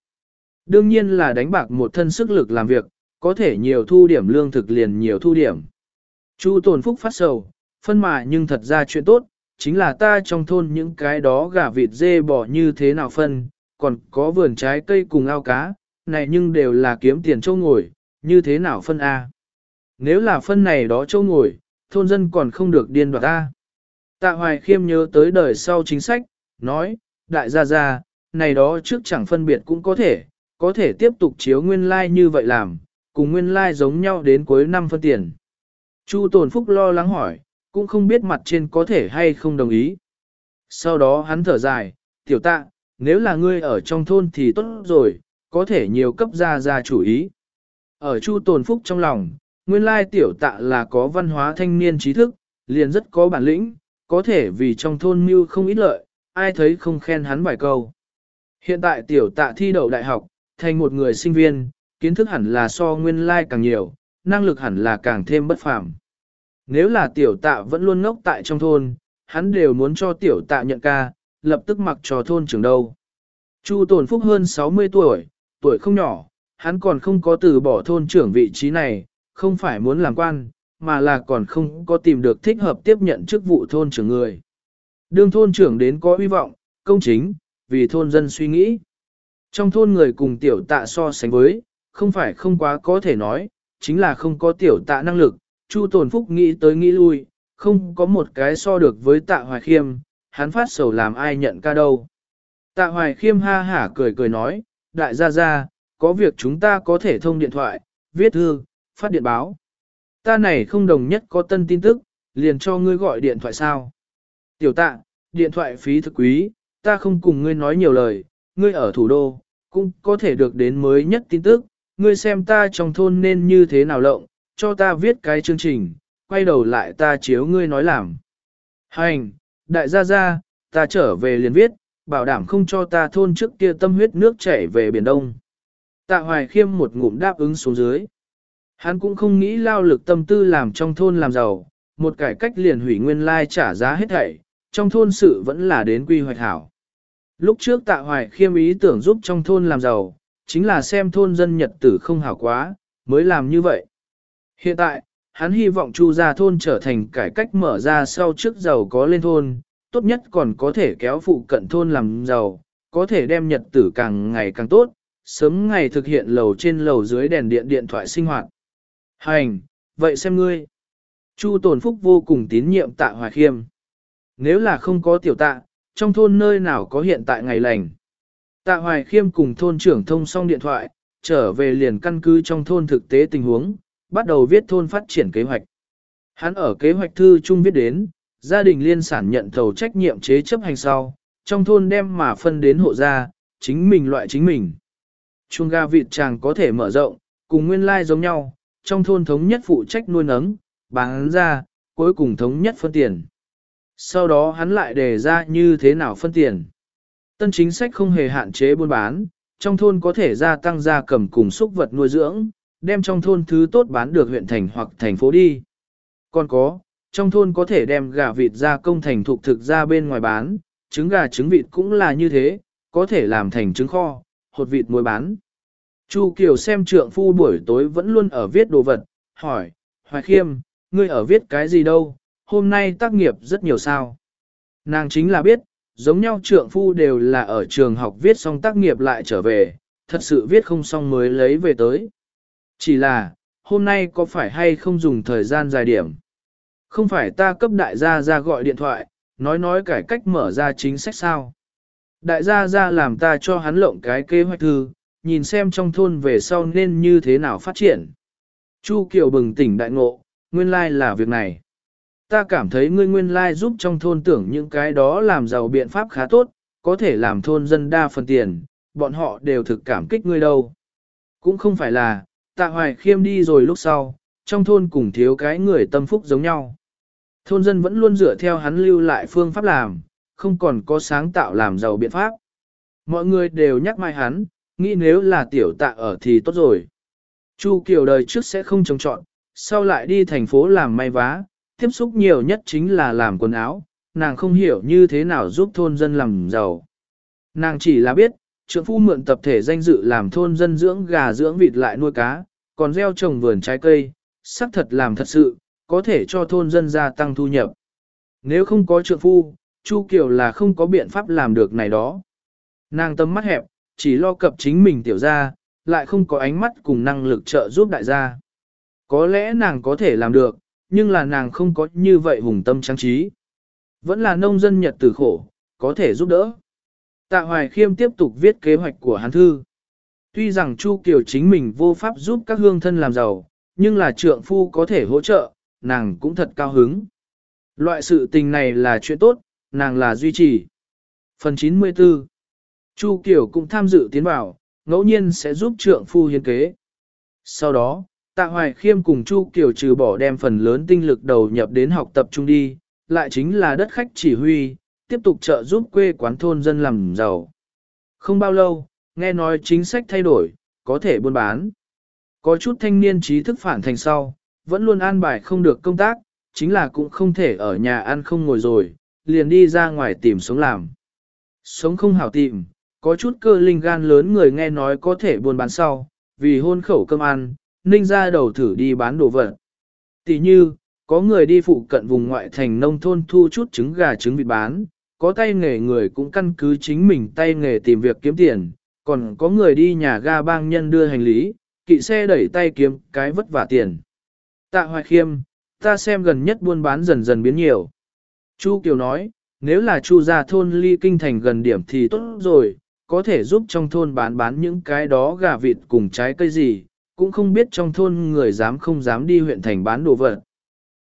Đương nhiên là đánh bạc một thân sức lực làm việc, có thể nhiều thu điểm lương thực liền nhiều thu điểm. Chu Tồn Phúc phát sầu, phân mà nhưng thật ra chuyện tốt, chính là ta trong thôn những cái đó gà vịt dê bò như thế nào phân, còn có vườn trái cây cùng ao cá, này nhưng đều là kiếm tiền châu ngồi, như thế nào phân A. Nếu là phân này đó châu ngồi, thôn dân còn không được điên đoạt A. Tạ Hoài Khiêm nhớ tới đời sau chính sách, nói, đại gia gia, này đó trước chẳng phân biệt cũng có thể, có thể tiếp tục chiếu nguyên lai like như vậy làm, cùng nguyên lai like giống nhau đến cuối năm phân tiền. Chu Tồn Phúc lo lắng hỏi, cũng không biết mặt trên có thể hay không đồng ý. Sau đó hắn thở dài, tiểu tạ, nếu là ngươi ở trong thôn thì tốt rồi, có thể nhiều cấp gia gia chủ ý. Ở Chu Tồn Phúc trong lòng, nguyên lai tiểu tạ là có văn hóa thanh niên trí thức, liền rất có bản lĩnh, có thể vì trong thôn mưu không ít lợi, ai thấy không khen hắn vài câu. Hiện tại tiểu tạ thi đậu đại học, thành một người sinh viên, kiến thức hẳn là so nguyên lai càng nhiều, năng lực hẳn là càng thêm bất phàm. Nếu là tiểu tạ vẫn luôn ngốc tại trong thôn, hắn đều muốn cho tiểu tạ nhận ca, lập tức mặc cho thôn trưởng đâu. Chu Tồn Phúc hơn 60 tuổi, tuổi không nhỏ, hắn còn không có từ bỏ thôn trưởng vị trí này, không phải muốn làm quan, mà là còn không có tìm được thích hợp tiếp nhận chức vụ thôn trưởng người. Đương thôn trưởng đến có hy vọng, công chính, vì thôn dân suy nghĩ. Trong thôn người cùng tiểu tạ so sánh với, không phải không quá có thể nói, chính là không có tiểu tạ năng lực, Chu Tồn Phúc nghĩ tới nghĩ lui, không có một cái so được với tạ hoài khiêm, hắn phát sầu làm ai nhận ca đâu. Tạ hoài khiêm ha hả cười cười nói, đại gia gia, có việc chúng ta có thể thông điện thoại, viết thư, phát điện báo. Ta này không đồng nhất có tân tin tức, liền cho ngươi gọi điện thoại sao. Tiểu tạ, điện thoại phí thực quý, ta không cùng ngươi nói nhiều lời, ngươi ở thủ đô, cũng có thể được đến mới nhất tin tức, ngươi xem ta trong thôn nên như thế nào lộng, cho ta viết cái chương trình, quay đầu lại ta chiếu ngươi nói làm. Hành, đại gia gia, ta trở về liền viết, bảo đảm không cho ta thôn trước kia tâm huyết nước chảy về Biển Đông. Tạ Hoài Khiêm một ngụm đáp ứng xuống dưới. Hắn cũng không nghĩ lao lực tâm tư làm trong thôn làm giàu, một cải cách liền hủy nguyên lai trả giá hết thảy, trong thôn sự vẫn là đến quy hoạch hảo. Lúc trước tạ hoài khiêm ý tưởng giúp trong thôn làm giàu, chính là xem thôn dân nhật tử không hảo quá, mới làm như vậy. Hiện tại, hắn hy vọng Chu gia thôn trở thành cải cách mở ra sau trước giàu có lên thôn, tốt nhất còn có thể kéo phụ cận thôn làm giàu, có thể đem nhật tử càng ngày càng tốt, sớm ngày thực hiện lầu trên lầu dưới đèn điện điện thoại sinh hoạt. Hành, vậy xem ngươi. Chu Tồn Phúc vô cùng tín nhiệm tạ Hoài Khiêm. Nếu là không có tiểu tạ, trong thôn nơi nào có hiện tại ngày lành. Tạ Hoài Khiêm cùng thôn trưởng thông xong điện thoại, trở về liền căn cứ trong thôn thực tế tình huống, bắt đầu viết thôn phát triển kế hoạch. Hắn ở kế hoạch thư chung viết đến, gia đình liên sản nhận thầu trách nhiệm chế chấp hành sau, trong thôn đem mà phân đến hộ gia, chính mình loại chính mình. Chuông ga vịt chàng có thể mở rộng, cùng nguyên lai giống nhau, trong thôn thống nhất phụ trách nuôi nấng, bán ra, cuối cùng thống nhất phân tiền. Sau đó hắn lại đề ra như thế nào phân tiền. Tân chính sách không hề hạn chế buôn bán, trong thôn có thể gia tăng gia cầm cùng súc vật nuôi dưỡng, đem trong thôn thứ tốt bán được huyện thành hoặc thành phố đi. Còn có, trong thôn có thể đem gà vịt ra công thành thục thực ra bên ngoài bán, trứng gà trứng vịt cũng là như thế, có thể làm thành trứng kho, hột vịt muối bán. Chu Kiều xem trượng phu buổi tối vẫn luôn ở viết đồ vật, hỏi, Hoài Khiêm, ngươi ở viết cái gì đâu, hôm nay tác nghiệp rất nhiều sao. Nàng chính là biết, giống nhau trượng phu đều là ở trường học viết xong tác nghiệp lại trở về, thật sự viết không xong mới lấy về tới. Chỉ là, hôm nay có phải hay không dùng thời gian dài điểm? Không phải ta cấp đại gia ra gọi điện thoại, nói nói cải cách mở ra chính sách sao? Đại gia ra làm ta cho hắn lộng cái kế hoạch thư, nhìn xem trong thôn về sau nên như thế nào phát triển. Chu Kiều bừng tỉnh đại ngộ, nguyên lai là việc này. Ta cảm thấy ngươi nguyên lai giúp trong thôn tưởng những cái đó làm giàu biện pháp khá tốt, có thể làm thôn dân đa phần tiền, bọn họ đều thực cảm kích ngươi đâu. Cũng không phải là, tạ hoài khiêm đi rồi lúc sau, trong thôn cùng thiếu cái người tâm phúc giống nhau. Thôn dân vẫn luôn dựa theo hắn lưu lại phương pháp làm, không còn có sáng tạo làm giàu biện pháp. Mọi người đều nhắc mai hắn, nghĩ nếu là tiểu tạ ở thì tốt rồi. Chu Kiều đời trước sẽ không trông trọn, sau lại đi thành phố làm may vá, tiếp xúc nhiều nhất chính là làm quần áo, nàng không hiểu như thế nào giúp thôn dân làm giàu. Nàng chỉ là biết, trưởng phu mượn tập thể danh dự làm thôn dân dưỡng gà dưỡng vịt lại nuôi cá, còn gieo trồng vườn trái cây, xác thật làm thật sự, có thể cho thôn dân gia tăng thu nhập. Nếu không có trượng phu, Chu Kiều là không có biện pháp làm được này đó. Nàng tâm mắt hẹp, chỉ lo cập chính mình tiểu ra, lại không có ánh mắt cùng năng lực trợ giúp đại gia. Có lẽ nàng có thể làm được, nhưng là nàng không có như vậy hùng tâm trang trí. Vẫn là nông dân nhật tử khổ, có thể giúp đỡ. Tạ Hoài Khiêm tiếp tục viết kế hoạch của hắn thư. Tuy rằng Chu Kiều chính mình vô pháp giúp các hương thân làm giàu, nhưng là trượng phu có thể hỗ trợ, nàng cũng thật cao hứng. Loại sự tình này là chuyện tốt, nàng là duy trì. Phần 94 Chu Kiều cũng tham dự tiến vào, ngẫu nhiên sẽ giúp trượng phu hiến kế. Sau đó, Tạ Hoài Khiêm cùng Chu Kiều trừ bỏ đem phần lớn tinh lực đầu nhập đến học tập trung đi, lại chính là đất khách chỉ huy, tiếp tục trợ giúp quê quán thôn dân làm giàu. Không bao lâu, nghe nói chính sách thay đổi, có thể buôn bán. Có chút thanh niên trí thức phản thành sau, vẫn luôn an bài không được công tác, chính là cũng không thể ở nhà ăn không ngồi rồi, liền đi ra ngoài tìm sống làm. Sống không hảo tìm, có chút cơ linh gan lớn người nghe nói có thể buôn bán sau, vì hôn khẩu cơm ăn, ninh ra đầu thử đi bán đồ vật. Tỷ như, có người đi phụ cận vùng ngoại thành nông thôn thu chút trứng gà trứng vịt bán, có tay nghề người cũng căn cứ chính mình tay nghề tìm việc kiếm tiền, còn có người đi nhà ga bang nhân đưa hành lý, kỵ xe đẩy tay kiếm cái vất vả tiền. Tạ Hoài Khiêm, ta xem gần nhất buôn bán dần dần biến nhiều. Chu Kiều nói, nếu là Chu gia thôn ly kinh thành gần điểm thì tốt rồi, có thể giúp trong thôn bán bán những cái đó gà vịt cùng trái cây gì, cũng không biết trong thôn người dám không dám đi huyện thành bán đồ vật.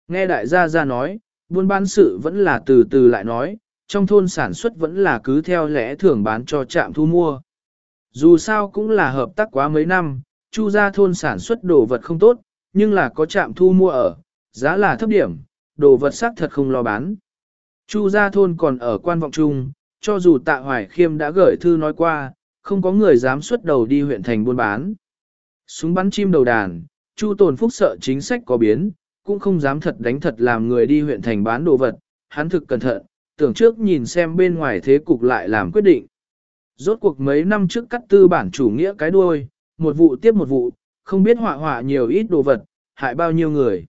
Nghe đại gia gia nói, buôn bán sự vẫn là từ từ lại nói, trong thôn sản xuất vẫn là cứ theo lẽ thường bán cho trạm thu mua. Dù sao cũng là hợp tác quá mấy năm, chu gia thôn sản xuất đồ vật không tốt, nhưng là có trạm thu mua ở, giá là thấp điểm, đồ vật xác thật không lo bán. Chu gia thôn còn ở quan vọng chung, cho dù tạ hoài khiêm đã gửi thư nói qua, không có người dám xuất đầu đi huyện thành buôn bán. Súng bắn chim đầu đàn, Chu Tồn Phúc sợ chính sách có biến, cũng không dám thật đánh thật làm người đi huyện thành bán đồ vật, hắn thực cẩn thận, tưởng trước nhìn xem bên ngoài thế cục lại làm quyết định. Rốt cuộc mấy năm trước cắt tư bản chủ nghĩa cái đuôi, một vụ tiếp một vụ, không biết họa họa nhiều ít đồ vật, hại bao nhiêu người.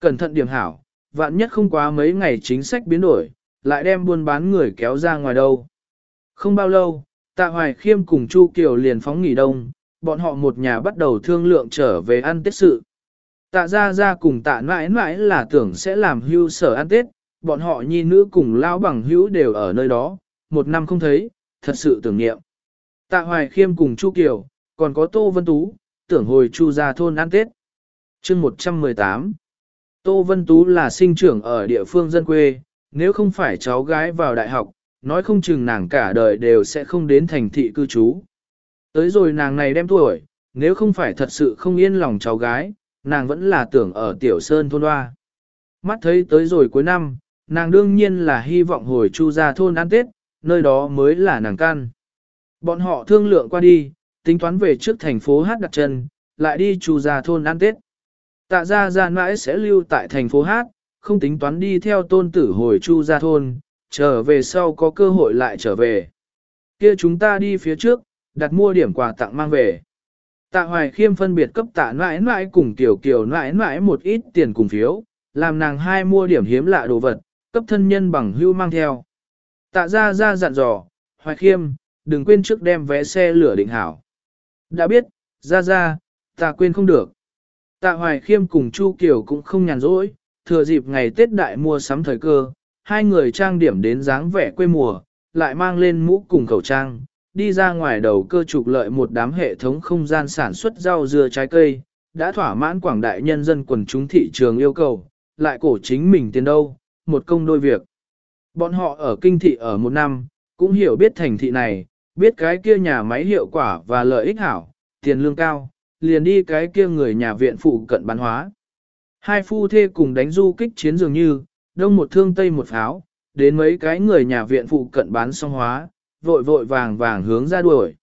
Cẩn thận điểm hảo, vạn nhất không quá mấy ngày chính sách biến đổi, lại đem buôn bán người kéo ra ngoài đâu. Không bao lâu, Tạ Hoài Khiêm cùng Chu Kiều liền phóng nghỉ đông, bọn họ một nhà bắt đầu thương lượng trở về ăn Tết sự. Tạ ra ra cùng tạ mãi mãi là tưởng sẽ làm hưu sở ăn Tết, bọn họ nhi nữ cùng lao bằng hữu đều ở nơi đó, một năm không thấy, thật sự tưởng niệm. Tạ Hoài Khiêm cùng Chu Kiều, còn có Tô Vân Tú, tưởng hồi Chu ra thôn ăn Tết. chương 118 Tô Vân Tú là sinh trưởng ở địa phương dân quê, nếu không phải cháu gái vào đại học, nói không chừng nàng cả đời đều sẽ không đến thành thị cư trú. Tới rồi nàng này đem tuổi, nếu không phải thật sự không yên lòng cháu gái, nàng vẫn là tưởng ở Tiểu Sơn thôn hoa. Mắt thấy tới rồi cuối năm, nàng đương nhiên là hy vọng hồi chu ra thôn ăn Tết, nơi đó mới là nàng căn. Bọn họ thương lượng qua đi, tính toán về trước thành phố Hát đặt chân, lại đi chu ra thôn ăn Tết. Tạ ra ra mãi sẽ lưu tại thành phố Hát, không tính toán đi theo tôn tử hồi chu ra thôn, trở về sau có cơ hội lại trở về. Kia chúng ta đi phía trước, đặt mua điểm quà tặng mang về. Tạ Hoài Khiêm phân biệt cấp tạ nãi nãi cùng tiểu kiều nãi nãi một ít tiền cùng phiếu, làm nàng hai mua điểm hiếm lạ đồ vật, cấp thân nhân bằng hưu mang theo. Tạ ra ra dặn dò, Hoài Khiêm, đừng quên trước đem vé xe lửa định hảo. Đã biết, ra ra, ta quên không được. Tạ Hoài Khiêm cùng Chu Kiều cũng không nhàn rỗi, thừa dịp ngày Tết đại mua sắm thời cơ, hai người trang điểm đến dáng vẻ quê mùa, lại mang lên mũ cùng khẩu trang, đi ra ngoài đầu cơ trục lợi một đám hệ thống không gian sản xuất rau dưa trái cây, đã thỏa mãn quảng đại nhân dân quần chúng thị trường yêu cầu, lại cổ chính mình tiền đâu, một công đôi việc. Bọn họ ở kinh thị ở một năm, cũng hiểu biết thành thị này, biết cái kia nhà máy hiệu quả và lợi ích hảo, tiền lương cao, liền đi cái kia người nhà viện phụ cận bán hóa. Hai phu thê cùng đánh du kích chiến dường như, đông một thương tây một pháo, đến mấy cái người nhà viện phụ cận bán xong hóa, vội vội vàng vàng hướng ra đuổi.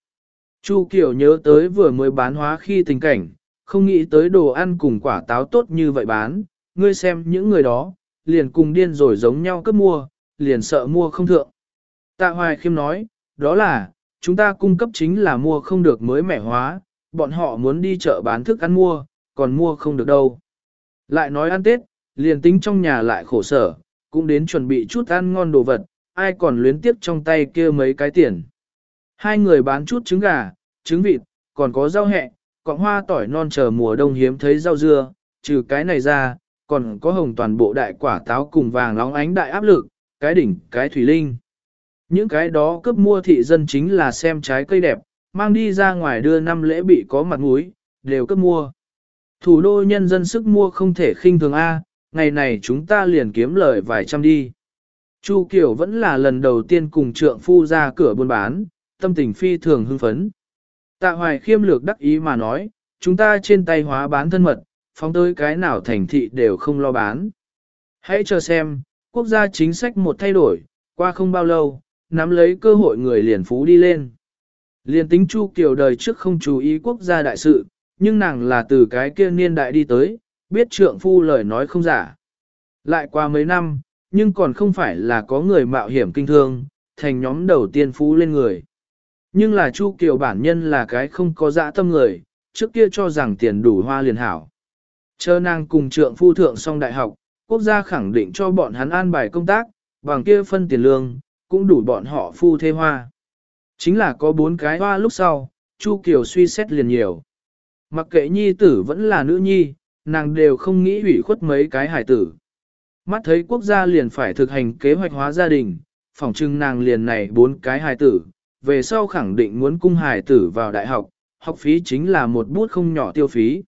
Chu Kiều nhớ tới vừa mới bán hóa khi tình cảnh, không nghĩ tới đồ ăn cùng quả táo tốt như vậy bán, ngươi xem những người đó, liền cùng điên rồi giống nhau cấp mua, liền sợ mua không thượng. Tạ Hoài Khiêm nói, đó là, chúng ta cung cấp chính là mua không được mới mẻ hóa, bọn họ muốn đi chợ bán thức ăn mua, còn mua không được đâu. Lại nói ăn Tết, liền tính trong nhà lại khổ sở, cũng đến chuẩn bị chút ăn ngon đồ vật, ai còn luyến tiếp trong tay kia mấy cái tiền. Hai người bán chút trứng gà, trứng vịt, còn có rau hẹ, còn hoa tỏi non chờ mùa đông hiếm thấy rau dưa, trừ cái này ra, còn có hồng toàn bộ đại quả táo cùng vàng lóng ánh đại áp lực, cái đỉnh, cái thủy linh. Những cái đó cấp mua thị dân chính là xem trái cây đẹp, mang đi ra ngoài đưa năm lễ bị có mặt mũi, đều cấp mua. Thủ đô nhân dân sức mua không thể khinh thường A, ngày này chúng ta liền kiếm lời vài trăm đi. Chu Kiều vẫn là lần đầu tiên cùng trượng phu ra cửa buôn bán, tâm tình phi thường hưng phấn. Tạ hoài khiêm lược đắc ý mà nói, chúng ta trên tay hóa bán thân mật, phóng tới cái nào thành thị đều không lo bán. Hãy chờ xem, quốc gia chính sách một thay đổi, qua không bao lâu, nắm lấy cơ hội người liền phú đi lên. Liền tính Chu Kiều đời trước không chú ý quốc gia đại sự, nhưng nàng là từ cái kia niên đại đi tới, biết trượng phu lời nói không giả. Lại qua mấy năm, nhưng còn không phải là có người mạo hiểm kinh thương, thành nhóm đầu tiên phú lên người. Nhưng là Chu Kiều bản nhân là cái không có dã tâm người, trước kia cho rằng tiền đủ hoa liền hảo. Chờ nàng cùng trượng phu thượng xong đại học, quốc gia khẳng định cho bọn hắn an bài công tác, bằng kia phân tiền lương, cũng đủ bọn họ phu thê hoa. Chính là có bốn cái hoa lúc sau, Chu Kiều suy xét liền nhiều. Mặc kệ nhi tử vẫn là nữ nhi, nàng đều không nghĩ hủy khuất mấy cái hải tử. Mắt thấy quốc gia liền phải thực hành kế hoạch hóa gia đình, phỏng chừng nàng liền này bốn cái hải tử, về sau khẳng định muốn cung hải tử vào đại học, học phí chính là một bút không nhỏ tiêu phí.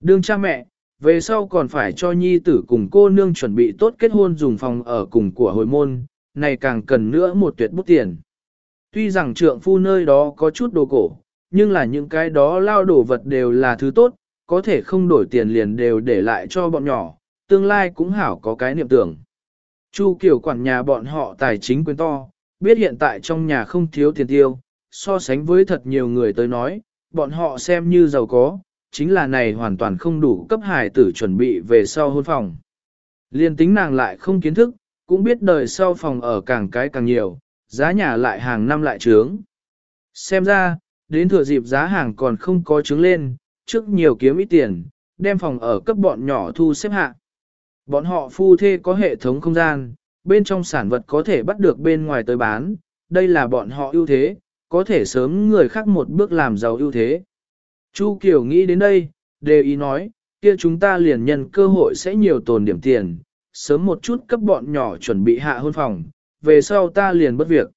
Đương cha mẹ, về sau còn phải cho nhi tử cùng cô nương chuẩn bị tốt kết hôn dùng phòng ở cùng của hồi môn, này càng cần nữa một tuyệt bút tiền. Tuy rằng trượng phu nơi đó có chút đồ cổ, nhưng là những cái đó lao đổ vật đều là thứ tốt, có thể không đổi tiền liền đều để lại cho bọn nhỏ, tương lai cũng hảo có cái niệm tưởng. Chu Kiều quản nhà bọn họ tài chính quyền to, biết hiện tại trong nhà không thiếu tiền tiêu, so sánh với thật nhiều người tới nói, bọn họ xem như giàu có, chính là này hoàn toàn không đủ cấp hài tử chuẩn bị về sau hôn phòng. Liên tính nàng lại không kiến thức, cũng biết đời sau phòng ở càng cái càng nhiều, giá nhà lại hàng năm lại trướng. Xem ra, đến thừa dịp giá hàng còn không có trướng lên, trước nhiều kiếm ít tiền, đem phòng ở cấp bọn nhỏ thu xếp hạ. Bọn họ phu thê có hệ thống không gian, bên trong sản vật có thể bắt được bên ngoài tới bán, đây là bọn họ ưu thế, có thể sớm người khác một bước làm giàu ưu thế. Chu Kiều nghĩ đến đây, đều ý nói, kia chúng ta liền nhân cơ hội sẽ nhiều tồn điểm tiền, sớm một chút cấp bọn nhỏ chuẩn bị hạ hôn phòng, về sau ta liền bất việc.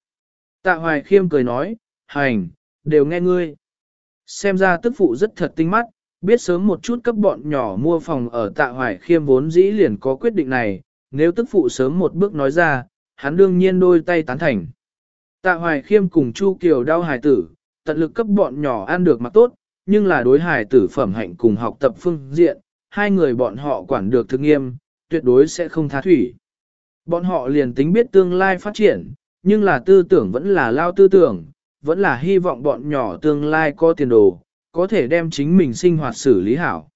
Tạ Hoài Khiêm cười nói, hành, đều nghe ngươi. Xem ra tức phụ rất thật tinh mắt, biết sớm một chút cấp bọn nhỏ mua phòng ở Tạ Hoài Khiêm vốn dĩ liền có quyết định này, nếu tức phụ sớm một bước nói ra, hắn đương nhiên đôi tay tán thành. Tạ Hoài Khiêm cùng Chu Kiều đau hài tử, tận lực cấp bọn nhỏ ăn được mặc tốt, nhưng là đối hài tử phẩm hạnh cùng học tập phương diện, hai người bọn họ quản được thực nghiêm, tuyệt đối sẽ không tha thủy. Bọn họ liền tính biết tương lai phát triển, nhưng là tư tưởng vẫn là lao tư tưởng, vẫn là hy vọng bọn nhỏ tương lai có tiền đồ, có thể đem chính mình sinh hoạt xử lý hảo.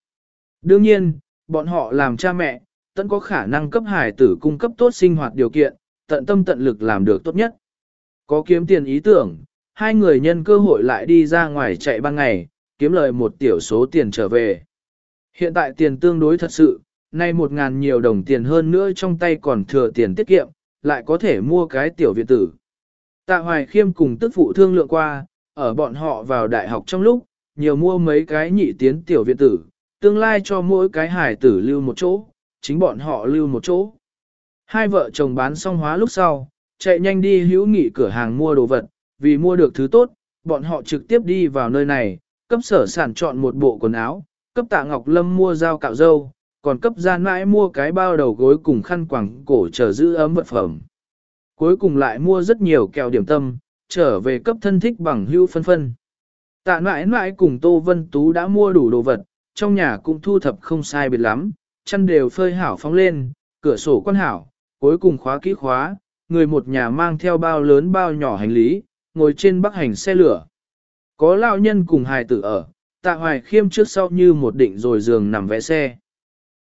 Đương nhiên, bọn họ làm cha mẹ, tận có khả năng cấp hải tử cung cấp tốt sinh hoạt điều kiện, tận tâm tận lực làm được tốt nhất. Có kiếm tiền ý tưởng, hai người nhân cơ hội lại đi ra ngoài chạy ban ngày, kiếm lời một tiểu số tiền trở về. Hiện tại tiền tương đối thật sự, nay một ngàn nhiều đồng tiền hơn nữa trong tay còn thừa tiền tiết kiệm, lại có thể mua cái tiểu viện tử. Tạ Hoài Khiêm cùng tức phụ thương lượng qua, ở bọn họ vào đại học trong lúc, nhiều mua mấy cái nhị tiến tiểu viện tử, tương lai cho mỗi cái hải tử lưu một chỗ, chính bọn họ lưu một chỗ. Hai vợ chồng bán xong hóa lúc sau, chạy nhanh đi hữu nghị cửa hàng mua đồ vật, vì mua được thứ tốt, bọn họ trực tiếp đi vào nơi này, cấp sở sản chọn một bộ quần áo, cấp tạ Ngọc Lâm mua dao cạo dâu, còn cấp gian mãi mua cái bao đầu gối cùng khăn quàng cổ chờ giữ ấm vật phẩm. Cuối cùng lại mua rất nhiều kẹo điểm tâm, trở về cấp thân thích bằng hưu phân phân. Tạ mãi mãi cùng Tô Vân Tú đã mua đủ đồ vật, trong nhà cũng thu thập không sai biệt lắm, chăn đều phơi hảo phóng lên, cửa sổ quan hảo, cuối cùng khóa kỹ khóa, người một nhà mang theo bao lớn bao nhỏ hành lý, ngồi trên bắc hành xe lửa. Có lão nhân cùng hài tử ở, tạ hoài khiêm trước sau như một định rồi giường nằm vẽ xe.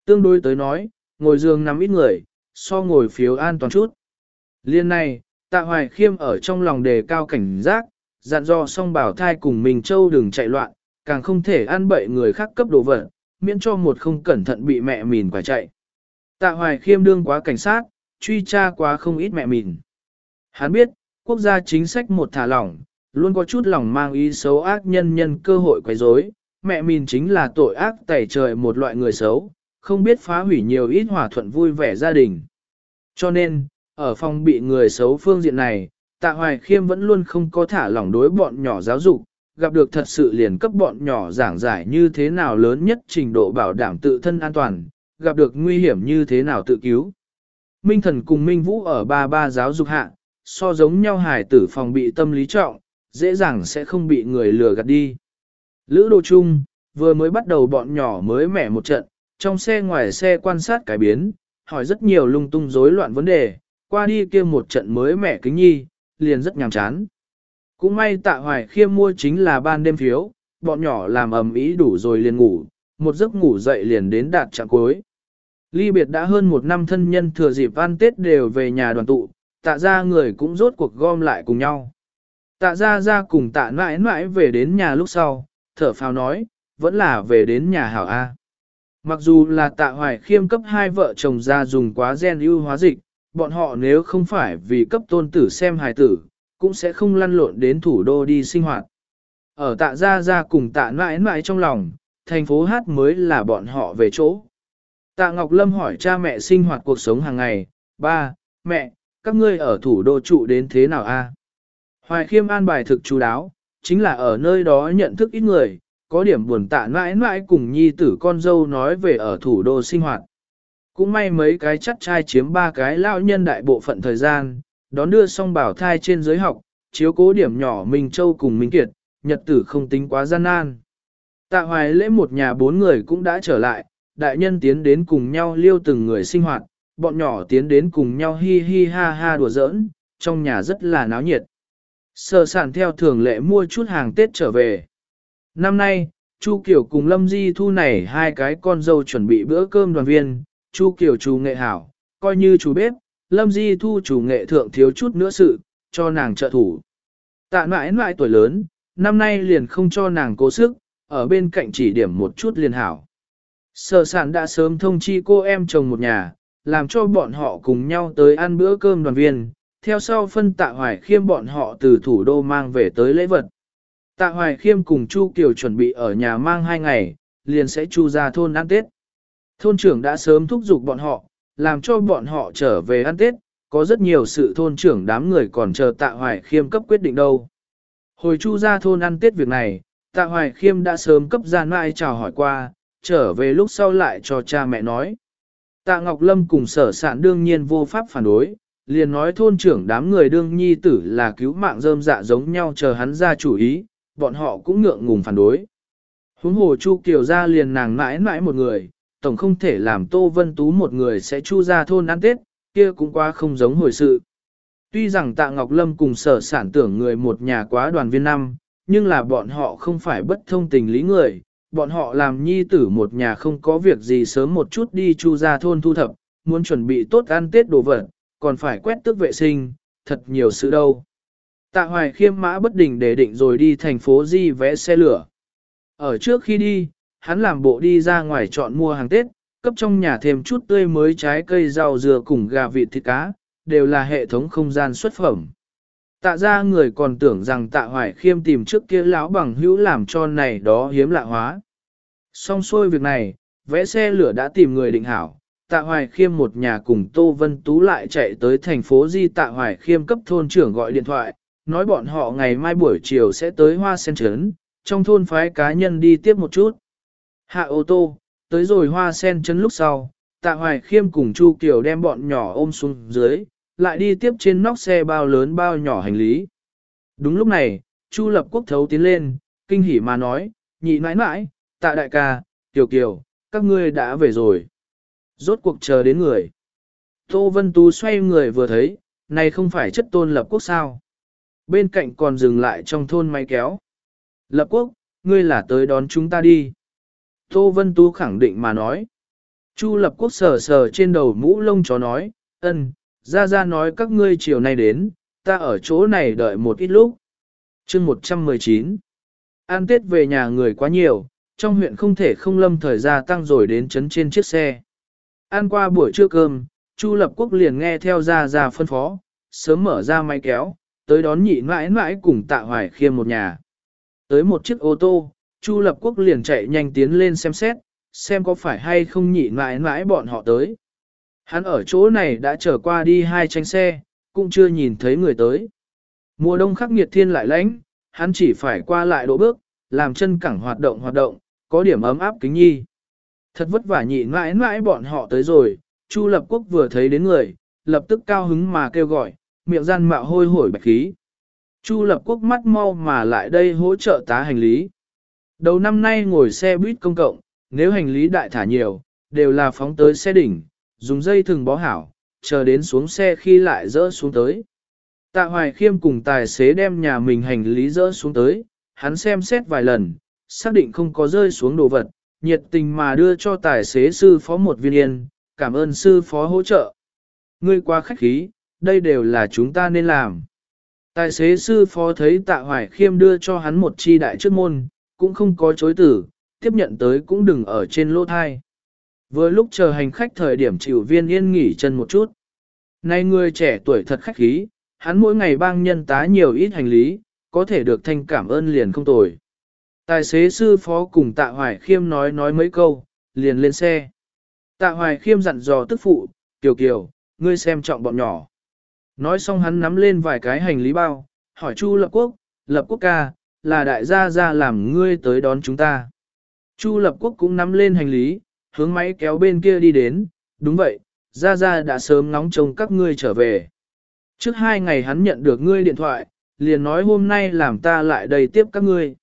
Tương đối tới nói, ngồi giường nằm ít người, so ngồi phiếu an toàn chút. Liên này, tạ hoài khiêm ở trong lòng đề cao cảnh giác, dặn dò song bảo thai cùng mình châu đừng chạy loạn, càng không thể ăn bậy người khác cấp đồ vật, miễn cho một không cẩn thận bị mẹ mìn quả chạy. Tạ hoài khiêm đương quá cảnh sát, truy tra quá không ít mẹ mìn. Hắn biết, quốc gia chính sách một thả lỏng, luôn có chút lòng mang ý xấu ác nhân nhân cơ hội quấy rối. Mẹ mình chính là tội ác tẩy trời một loại người xấu, không biết phá hủy nhiều ít hòa thuận vui vẻ gia đình. Cho nên, ở phòng bị người xấu phương diện này, tạ hoài khiêm vẫn luôn không có thả lỏng đối bọn nhỏ giáo dục, gặp được thật sự liền cấp bọn nhỏ giảng giải như thế nào lớn nhất trình độ bảo đảm tự thân an toàn, gặp được nguy hiểm như thế nào tự cứu. Minh thần cùng Minh Vũ ở ba ba giáo dục hạ, so giống nhau hài tử phòng bị tâm lý trọng, dễ dàng sẽ không bị người lừa gạt đi. Lữ Đô Trung, vừa mới bắt đầu bọn nhỏ mới mẻ một trận, trong xe ngoài xe quan sát cải biến, hỏi rất nhiều lung tung rối loạn vấn đề, qua đi kia một trận mới mẻ kính nhi, liền rất nhàm chán. Cũng may tạ hoài khiêm mua chính là ban đêm phiếu, bọn nhỏ làm ầm ý đủ rồi liền ngủ, một giấc ngủ dậy liền đến đạt trạng cuối. Ly biệt đã hơn một năm thân nhân thừa dịp ăn Tết đều về nhà đoàn tụ, tạ ra người cũng rốt cuộc gom lại cùng nhau. Tạ ra ra cùng tạ mãi mãi về đến nhà lúc sau, thở phào nói, vẫn là về đến nhà hảo A. Mặc dù là tạ hoài khiêm cấp hai vợ chồng ra dùng quá gen ưu hóa dịch, bọn họ nếu không phải vì cấp tôn tử xem hài tử, cũng sẽ không lăn lộn đến thủ đô đi sinh hoạt. Ở tạ gia gia cùng tạ mãi mãi trong lòng, thành phố hát mới là bọn họ về chỗ. Tạ Ngọc Lâm hỏi cha mẹ sinh hoạt cuộc sống hàng ngày, ba, mẹ, các ngươi ở thủ đô trụ đến thế nào a? Hoài khiêm an bài thực chú đáo, chính là ở nơi đó nhận thức ít người, có điểm buồn tạ mãi mãi cùng nhi tử con dâu nói về ở thủ đô sinh hoạt. Cũng may mấy cái chắc trai chiếm ba cái lão nhân đại bộ phận thời gian, đón đưa xong bảo thai trên giới học, chiếu cố điểm nhỏ Minh Châu cùng Minh Kiệt, nhật tử không tính quá gian nan. Tạ hoài lễ một nhà bốn người cũng đã trở lại, đại nhân tiến đến cùng nhau liêu từng người sinh hoạt, bọn nhỏ tiến đến cùng nhau hi hi ha ha đùa giỡn, trong nhà rất là náo nhiệt. Sở sản theo thường lệ mua chút hàng Tết trở về. Năm nay, Chu Kiều cùng Lâm Di Thu này hai cái con dâu chuẩn bị bữa cơm đoàn viên, Chu Kiều chủ nghệ hảo, coi như chủ bếp, Lâm Di Thu chủ nghệ thượng thiếu chút nữa sự, cho nàng trợ thủ. Tạ mãi mãi tuổi lớn, năm nay liền không cho nàng cố sức, ở bên cạnh chỉ điểm một chút liền hảo. Sở sản đã sớm thông chi cô em chồng một nhà, làm cho bọn họ cùng nhau tới ăn bữa cơm đoàn viên, theo sau phân tạ hoài khiêm bọn họ từ thủ đô mang về tới lễ vật. Tạ hoài khiêm cùng Chu Kiều chuẩn bị ở nhà mang hai ngày, liền sẽ chu ra thôn ăn Tết. Thôn trưởng đã sớm thúc giục bọn họ, làm cho bọn họ trở về ăn Tết, có rất nhiều sự thôn trưởng đám người còn chờ tạ hoài khiêm cấp quyết định đâu. Hồi chu ra thôn ăn Tết việc này, tạ hoài khiêm đã sớm cấp gian mai chào hỏi qua, trở về lúc sau lại cho cha mẹ nói. Tạ Ngọc Lâm cùng sở sản đương nhiên vô pháp phản đối, liền nói thôn trưởng đám người đương nhi tử là cứu mạng rơm dạ giống nhau chờ hắn ra chủ ý, bọn họ cũng ngượng ngùng phản đối. Huống hồ Chu Kiều ra liền nàng mãi mãi một người, tổng không thể làm Tô Vân Tú một người sẽ chu ra thôn ăn Tết, kia cũng quá không giống hồi sự. Tuy rằng Tạ Ngọc Lâm cùng sở sản tưởng người một nhà quá đoàn viên năm, nhưng là bọn họ không phải bất thông tình lý người, bọn họ làm nhi tử một nhà không có việc gì sớm một chút đi chu ra thôn thu thập, muốn chuẩn bị tốt ăn Tết đồ vật, còn phải quét tước vệ sinh, thật nhiều sự đâu. Tạ Hoài khiêm mã bất định để định rồi đi thành phố Di vẽ xe lửa. Ở trước khi đi, hắn làm bộ đi ra ngoài chọn mua hàng Tết, cấp trong nhà thêm chút tươi mới trái cây rau dừa cùng gà vịt thịt cá, đều là hệ thống không gian xuất phẩm. Tạ ra người còn tưởng rằng tạ hoài khiêm tìm trước kia lão bằng hữu làm cho này đó hiếm lạ hóa. Xong xuôi việc này, vẽ xe lửa đã tìm người định hảo, tạ hoài khiêm một nhà cùng Tô Vân Tú lại chạy tới thành phố Di tạ hoài khiêm cấp thôn trưởng gọi điện thoại, nói bọn họ ngày mai buổi chiều sẽ tới hoa sen trấn, trong thôn phái cá nhân đi tiếp một chút. Hạ ô tô, tới rồi hoa sen trấn lúc sau, tạ hoài khiêm cùng Chu Kiều đem bọn nhỏ ôm xuống dưới, lại đi tiếp trên nóc xe bao lớn bao nhỏ hành lý. Đúng lúc này, Chu Lập Quốc thấu tiến lên, kinh hỉ mà nói, nhị mãi mãi, tạ đại ca, Kiều Kiều, các ngươi đã về rồi. Rốt cuộc chờ đến người. Tô Vân Tú xoay người vừa thấy, này không phải chất tôn lập quốc sao. Bên cạnh còn dừng lại trong thôn máy kéo. Lập quốc, ngươi là tới đón chúng ta đi. Tô Vân Tú khẳng định mà nói. Chu lập quốc sờ sờ trên đầu mũ lông chó nói, ân, ra ra nói các ngươi chiều nay đến, ta ở chỗ này đợi một ít lúc. chương 119 An Tết về nhà người quá nhiều, trong huyện không thể không lâm thời gia tăng rồi đến chấn trên chiếc xe. Ăn qua buổi trưa cơm, Chu Lập Quốc liền nghe theo ra ra phân phó, sớm mở ra máy kéo, tới đón nhị mãi mãi cùng tạ hoài khiêm một nhà. Tới một chiếc ô tô, Chu Lập Quốc liền chạy nhanh tiến lên xem xét, xem có phải hay không nhị mãi mãi bọn họ tới. Hắn ở chỗ này đã trở qua đi hai tranh xe, cũng chưa nhìn thấy người tới. Mùa đông khắc nghiệt thiên lại lạnh, hắn chỉ phải qua lại đỗ bước, làm chân cẳng hoạt động hoạt động, có điểm ấm áp kính nhi. Thật vất vả nhị mãi mãi bọn họ tới rồi, Chu Lập Quốc vừa thấy đến người, lập tức cao hứng mà kêu gọi, miệng gian mạo hôi hổi bạch khí. Chu Lập Quốc mắt mau mà lại đây hỗ trợ tá hành lý. Đầu năm nay ngồi xe buýt công cộng, nếu hành lý đại thả nhiều, đều là phóng tới xe đỉnh, dùng dây thừng bó hảo, chờ đến xuống xe khi lại dỡ xuống tới. Tạ Hoài Khiêm cùng tài xế đem nhà mình hành lý dỡ xuống tới, hắn xem xét vài lần, xác định không có rơi xuống đồ vật, nhiệt tình mà đưa cho tài xế sư phó một viên yên, cảm ơn sư phó hỗ trợ. Ngươi qua khách khí, đây đều là chúng ta nên làm. Tài xế sư phó thấy tạ hoài khiêm đưa cho hắn một chi đại trước môn, cũng không có chối tử, tiếp nhận tới cũng đừng ở trên lô thai. Vừa lúc chờ hành khách thời điểm chịu viên yên nghỉ chân một chút. Nay người trẻ tuổi thật khách khí, hắn mỗi ngày bang nhân tá nhiều ít hành lý, có thể được thanh cảm ơn liền không tồi. Tài xế sư phó cùng tạ hoài khiêm nói nói mấy câu, liền lên xe. Tạ hoài khiêm dặn dò tức phụ, kiều kiều, ngươi xem trọng bọn nhỏ. Nói xong hắn nắm lên vài cái hành lý bao, hỏi Chu Lập Quốc, Lập Quốc ca, là đại gia ra làm ngươi tới đón chúng ta. Chu Lập Quốc cũng nắm lên hành lý, hướng máy kéo bên kia đi đến, đúng vậy, Gia Gia đã sớm ngóng trông các ngươi trở về. Trước hai ngày hắn nhận được ngươi điện thoại, liền nói hôm nay làm ta lại đầy tiếp các ngươi.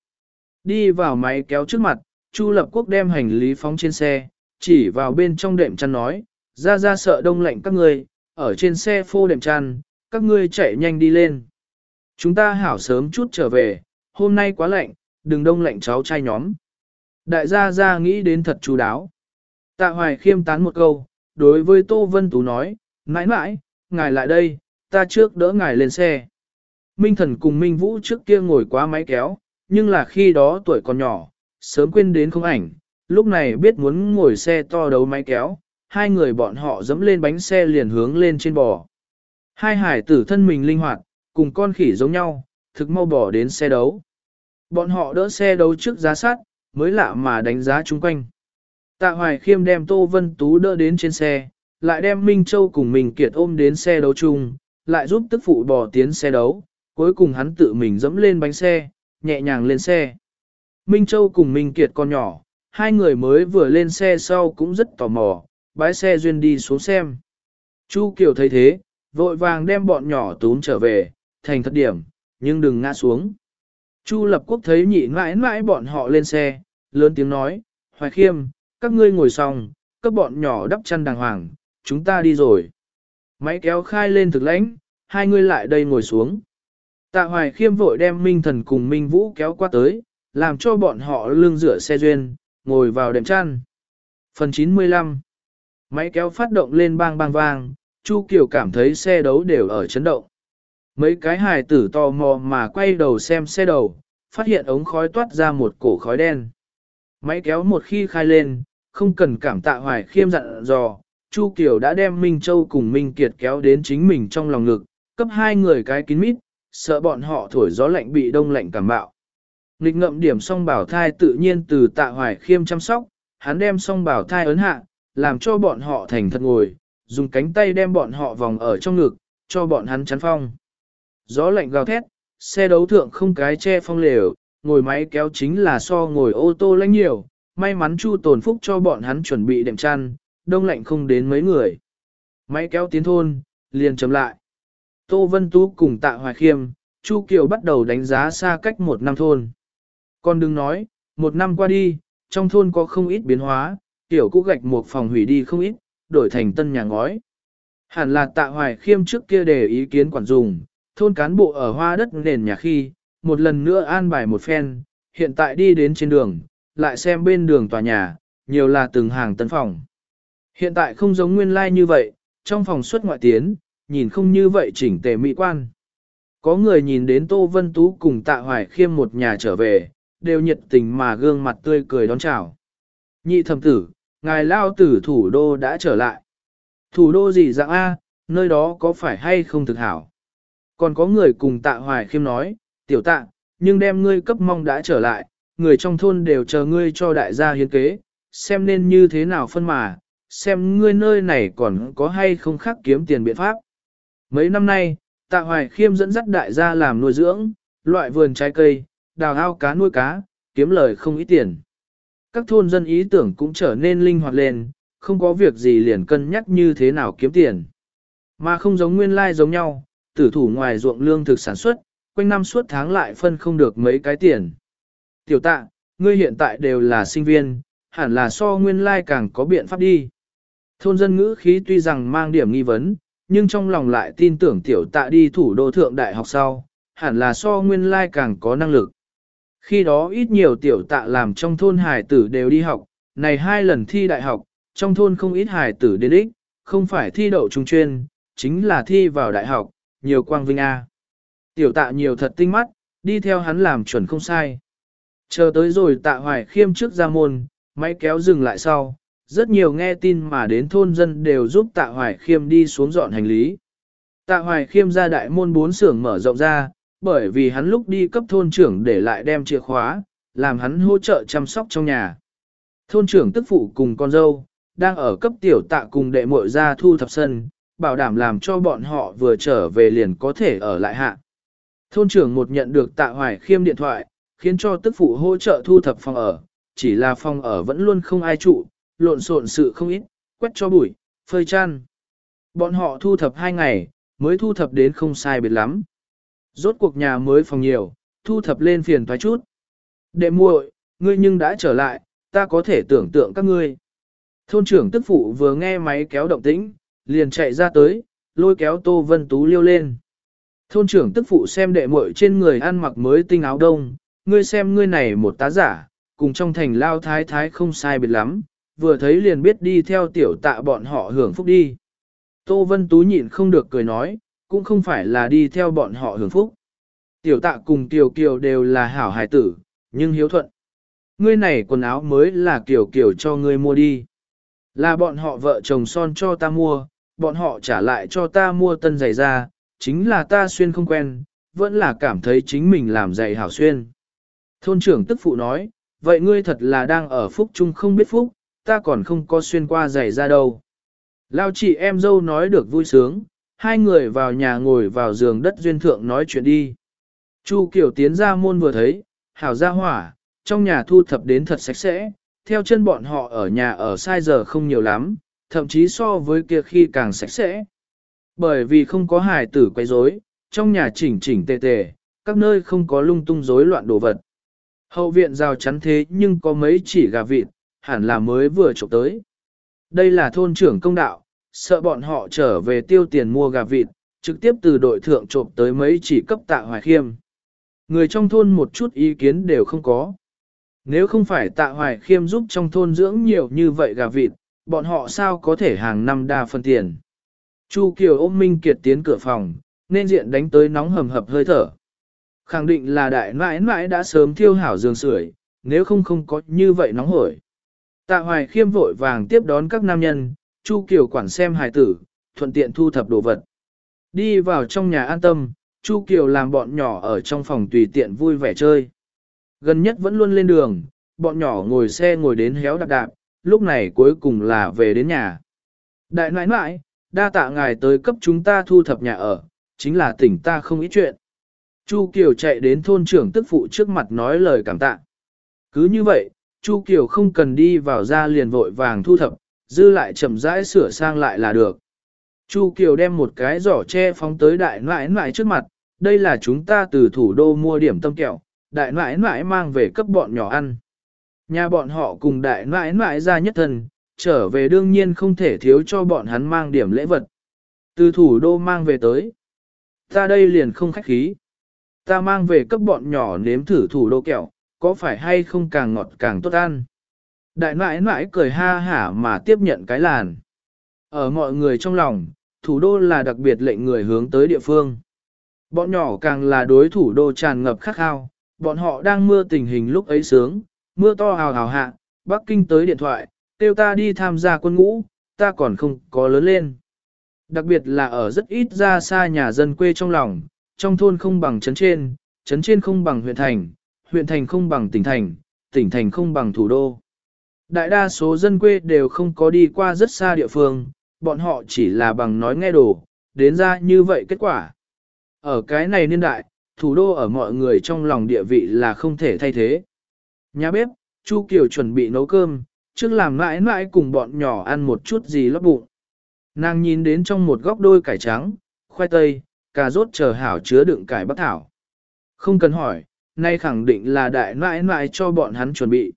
Đi vào máy kéo trước mặt, Chu Lập Quốc đem hành lý phóng trên xe, chỉ vào bên trong đệm chăn nói, Ra Ra sợ đông lạnh các ngươi, ở trên xe phô đệm chăn, các ngươi chạy nhanh đi lên. Chúng ta hảo sớm chút trở về, hôm nay quá lạnh, đừng đông lạnh cháu trai nhóm. Đại gia gia nghĩ đến thật chú đáo. Tạ hoài khiêm tán một câu, đối với Tô Vân Tú nói, mãi mãi, ngài lại đây, ta trước đỡ ngài lên xe. Minh thần cùng Minh Vũ trước kia ngồi qua máy kéo, nhưng là khi đó tuổi còn nhỏ, sớm quên đến không ảnh, lúc này biết muốn ngồi xe to đấu máy kéo, hai người bọn họ dẫm lên bánh xe liền hướng lên trên bò. Hai hải tử thân mình linh hoạt, cùng con khỉ giống nhau, thực mau bỏ đến xe đấu. Bọn họ đỡ xe đấu trước giá sát, mới lạ mà đánh giá chung quanh. Tạ Hoài Khiêm đem Tô Vân Tú đỡ đến trên xe, lại đem Minh Châu cùng mình kiệt ôm đến xe đấu chung, lại giúp tức phụ bò tiến xe đấu, cuối cùng hắn tự mình dẫm lên bánh xe, nhẹ nhàng lên xe. Minh Châu cùng Minh Kiệt con nhỏ, hai người mới vừa lên xe sau cũng rất tò mò, bái xe duyên đi xuống xem. Chu Kiều thấy thế, vội vàng đem bọn nhỏ tún trở về, thành thật điểm, nhưng đừng ngã xuống. Chu Lập Quốc thấy nhị mãi mãi bọn họ lên xe, lớn tiếng nói, Hoài Khiêm, các ngươi ngồi xong, các bọn nhỏ đắp chăn đàng hoàng, chúng ta đi rồi. Máy kéo khai lên thực lãnh, hai người lại đây ngồi xuống. Tạ Hoài Khiêm vội đem Minh Thần cùng Minh Vũ kéo qua tới, làm cho bọn họ lưng rửa xe duyên, ngồi vào đệm chăn. Phần 95 Máy kéo phát động lên bang bang vang, Chu Kiều cảm thấy xe đấu đều ở chấn động. Mấy cái hài tử tò mò mà quay đầu xem xe đầu, phát hiện ống khói toát ra một cổ khói đen. Máy kéo một khi khai lên, không cần cảm tạ hoài khiêm dặn dò, Chu Kiều đã đem Minh Châu cùng Minh Kiệt kéo đến chính mình trong lòng ngực, cấp hai người cái kín mít, sợ bọn họ thổi gió lạnh bị đông lạnh cảm bạo. Nghịch ngậm điểm song bảo thai tự nhiên từ tạ hoài khiêm chăm sóc, hắn đem song bảo thai ấn hạ, làm cho bọn họ thành thật ngồi, dùng cánh tay đem bọn họ vòng ở trong ngực, cho bọn hắn chắn phong. Gió lạnh gào thét, xe đấu thượng không cái che phong lều, ngồi máy kéo chính là so ngồi ô tô lãnh nhiều, may mắn Chu Tồn Phúc cho bọn hắn chuẩn bị đệm chăn, đông lạnh không đến mấy người. Máy kéo tiến thôn, liền chấm lại. Tô Vân Tú cùng Tạ Hoài Khiêm, Chu Kiều bắt đầu đánh giá xa cách một năm thôn. Con đừng nói, một năm qua đi, trong thôn có không ít biến hóa, tiểu cũ gạch một phòng hủy đi không ít, đổi thành tân nhà ngói. Hẳn là Tạ Hoài Khiêm trước kia để ý kiến quản dùng, thôn cán bộ ở hoa đất nền nhà khi, một lần nữa an bài một phen, hiện tại đi đến trên đường, lại xem bên đường tòa nhà, nhiều là từng hàng tân phòng. Hiện tại không giống nguyên lai like như vậy, trong phòng xuất ngoại tiến, nhìn không như vậy chỉnh tề mỹ quan. Có người nhìn đến Tô Vân Tú cùng Tạ Hoài Khiêm một nhà trở về, đều nhiệt tình mà gương mặt tươi cười đón chào. Nhị thẩm tử, ngài lao tử thủ đô đã trở lại. Thủ đô gì dạng A, nơi đó có phải hay không thực hảo? Còn có người cùng Tạ Hoài Khiêm nói, tiểu tạ, nhưng đem ngươi cấp mong đã trở lại, người trong thôn đều chờ ngươi cho đại gia hiến kế, xem nên như thế nào phân mà, xem ngươi nơi này còn có hay không khác kiếm tiền biện pháp. Mấy năm nay, tạ hoài khiêm dẫn dắt đại gia làm nuôi dưỡng, loại vườn trái cây, đào ao cá nuôi cá, kiếm lời không ít tiền. Các thôn dân ý tưởng cũng trở nên linh hoạt lên, không có việc gì liền cân nhắc như thế nào kiếm tiền. Mà không giống nguyên lai giống nhau, tử thủ ngoài ruộng lương thực sản xuất, quanh năm suốt tháng lại phân không được mấy cái tiền. Tiểu tạ, ngươi hiện tại đều là sinh viên, hẳn là so nguyên lai càng có biện pháp đi. Thôn dân ngữ khí tuy rằng mang điểm nghi vấn, nhưng trong lòng lại tin tưởng tiểu tạ đi thủ đô thượng đại học sau, hẳn là so nguyên lai càng có năng lực. Khi đó ít nhiều tiểu tạ làm trong thôn hải tử đều đi học, này hai lần thi đại học, trong thôn không ít hải tử đến ích, không phải thi đậu trung chuyên, chính là thi vào đại học, nhiều quang vinh A. Tiểu tạ nhiều thật tinh mắt, đi theo hắn làm chuẩn không sai. Chờ tới rồi tạ hoài khiêm trước ra môn, máy kéo dừng lại sau, rất nhiều nghe tin mà đến thôn dân đều giúp tạ hoài khiêm đi xuống dọn hành lý. Tạ hoài khiêm ra đại môn bốn xưởng mở rộng ra, bởi vì hắn lúc đi cấp thôn trưởng để lại đem chìa khóa, làm hắn hỗ trợ chăm sóc trong nhà. Thôn trưởng tức phụ cùng con dâu, đang ở cấp tiểu tạ cùng đệ muội ra thu thập sân, bảo đảm làm cho bọn họ vừa trở về liền có thể ở lại hạ. Thôn trưởng một nhận được tạ hoài khiêm điện thoại, khiến cho tức phụ hỗ trợ thu thập phòng ở, chỉ là phòng ở vẫn luôn không ai trụ, lộn xộn sự không ít, quét cho bụi, phơi chăn. Bọn họ thu thập hai ngày, mới thu thập đến không sai biệt lắm. Rốt cuộc nhà mới phòng nhiều, thu thập lên phiền thoái chút. Đệ muội, ngươi nhưng đã trở lại, ta có thể tưởng tượng các ngươi. Thôn trưởng tức phụ vừa nghe máy kéo động tĩnh, liền chạy ra tới, lôi kéo Tô Vân Tú liêu lên. Thôn trưởng tức phụ xem đệ muội trên người ăn mặc mới tinh áo đông, ngươi xem ngươi này một tá giả, cùng trong thành lao thái thái không sai biệt lắm, vừa thấy liền biết đi theo tiểu tạ bọn họ hưởng phúc đi. Tô Vân Tú nhịn không được cười nói, cũng không phải là đi theo bọn họ hưởng phúc. Tiểu tạ cùng Kiều Kiều đều là hảo hài tử, nhưng hiếu thuận. Ngươi này quần áo mới là Kiều Kiều cho ngươi mua đi. Là bọn họ vợ chồng son cho ta mua, bọn họ trả lại cho ta mua tân giày ra, chính là ta xuyên không quen, vẫn là cảm thấy chính mình làm giày hảo xuyên. Thôn trưởng tức phụ nói, vậy ngươi thật là đang ở phúc chung không biết phúc, ta còn không có xuyên qua giày ra đâu. Lao chị em dâu nói được vui sướng, hai người vào nhà ngồi vào giường đất duyên thượng nói chuyện đi. Chu Kiều tiến ra môn vừa thấy, hảo ra hỏa, trong nhà thu thập đến thật sạch sẽ, theo chân bọn họ ở nhà ở sai giờ không nhiều lắm, thậm chí so với kia khi càng sạch sẽ. Bởi vì không có hài tử quấy rối, trong nhà chỉnh chỉnh tề tề, các nơi không có lung tung rối loạn đồ vật. Hậu viện rào chắn thế nhưng có mấy chỉ gà vịt, hẳn là mới vừa trộm tới. Đây là thôn trưởng công đạo, sợ bọn họ trở về tiêu tiền mua gà vịt, trực tiếp từ đội thượng trộm tới mấy chỉ cấp tạ hoài khiêm. Người trong thôn một chút ý kiến đều không có. Nếu không phải tạ hoài khiêm giúp trong thôn dưỡng nhiều như vậy gà vịt, bọn họ sao có thể hàng năm đa phân tiền. Chu Kiều ôm Minh Kiệt tiến cửa phòng, nên diện đánh tới nóng hầm hập hơi thở. Khẳng định là đại nãi nãi đã sớm thiêu hảo giường sưởi, nếu không không có như vậy nóng hổi. Tạ hoài khiêm vội vàng tiếp đón các nam nhân, Chu Kiều quản xem hài tử, thuận tiện thu thập đồ vật. Đi vào trong nhà an tâm, Chu Kiều làm bọn nhỏ ở trong phòng tùy tiện vui vẻ chơi. Gần nhất vẫn luôn lên đường, bọn nhỏ ngồi xe ngồi đến héo đạp đạp, lúc này cuối cùng là về đến nhà. Đại nãi nãi, đa tạ ngài tới cấp chúng ta thu thập nhà ở, chính là tỉnh ta không ít chuyện. Chu Kiều chạy đến thôn trưởng tức phụ trước mặt nói lời cảm tạ. Cứ như vậy, Chu Kiều không cần đi vào ra liền vội vàng thu thập, dư lại chậm rãi sửa sang lại là được. Chu Kiều đem một cái giỏ tre phóng tới đại nãi nãi trước mặt, đây là chúng ta từ thủ đô mua điểm tâm kẹo, đại nãi nãi mang về cấp bọn nhỏ ăn. Nhà bọn họ cùng đại nãi nãi ra nhất thần, trở về đương nhiên không thể thiếu cho bọn hắn mang điểm lễ vật. Từ thủ đô mang về tới. Ta đây liền không khách khí. Ta mang về cấp bọn nhỏ nếm thử thủ đô kẹo, có phải hay không càng ngọt càng tốt ăn. Đại nãi nãi cười ha hả mà tiếp nhận cái làn. Ở mọi người trong lòng, thủ đô là đặc biệt lệnh người hướng tới địa phương. Bọn nhỏ càng là đối thủ đô tràn ngập khắc khao, bọn họ đang mưa tình hình lúc ấy sướng, mưa to hào hào hạ, Bắc Kinh tới điện thoại, kêu ta đi tham gia quân ngũ, ta còn không có lớn lên. Đặc biệt là ở rất ít ra xa nhà dân quê trong lòng, trong thôn không bằng trấn trên, trấn trên không bằng huyện thành, huyện thành không bằng tỉnh thành, tỉnh thành không bằng thủ đô. Đại đa số dân quê đều không có đi qua rất xa địa phương, bọn họ chỉ là bằng nói nghe đồ, đến ra như vậy kết quả. Ở cái này niên đại, thủ đô ở mọi người trong lòng địa vị là không thể thay thế. Nhà bếp, Chu Kiều chuẩn bị nấu cơm, trước làm mãi mãi cùng bọn nhỏ ăn một chút gì lót bụng. Nàng nhìn đến trong một góc đôi cải trắng, khoai tây, cà rốt chờ hảo chứa đựng cải bắc thảo. Không cần hỏi, nay khẳng định là đại nãi nãi cho bọn hắn chuẩn bị.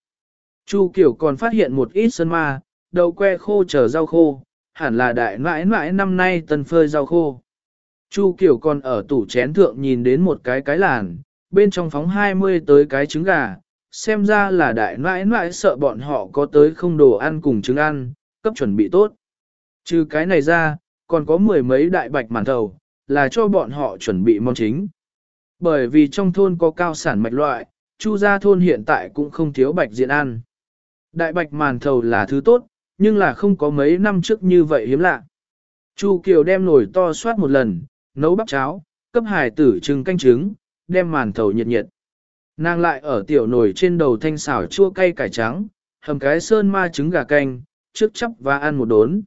Chu Kiều còn phát hiện một ít sân ma, đậu que khô chờ rau khô, hẳn là đại nãi nãi năm nay tân phơi rau khô. Chu Kiều còn ở tủ chén thượng nhìn đến một cái cái làn, bên trong phóng 20 tới cái trứng gà, xem ra là đại nãi nãi sợ bọn họ có tới không đồ ăn cùng trứng ăn, cấp chuẩn bị tốt. Trừ cái này ra, còn có mười mấy đại bạch màn thầu, là cho bọn họ chuẩn bị món chính. Bởi vì trong thôn có cao sản mạch loại, chu gia thôn hiện tại cũng không thiếu bạch diện ăn. Đại bạch màn thầu là thứ tốt, nhưng là không có mấy năm trước như vậy hiếm lạ. Chu Kiều đem nồi to soát một lần, nấu bắp cháo, cấp hải tử trưng canh trứng, đem màn thầu nhiệt nhiệt. Nàng lại ở tiểu nồi trên đầu thanh xảo chua cay cải trắng, hầm cái sơn ma trứng gà canh, trước chắp và ăn một đốn.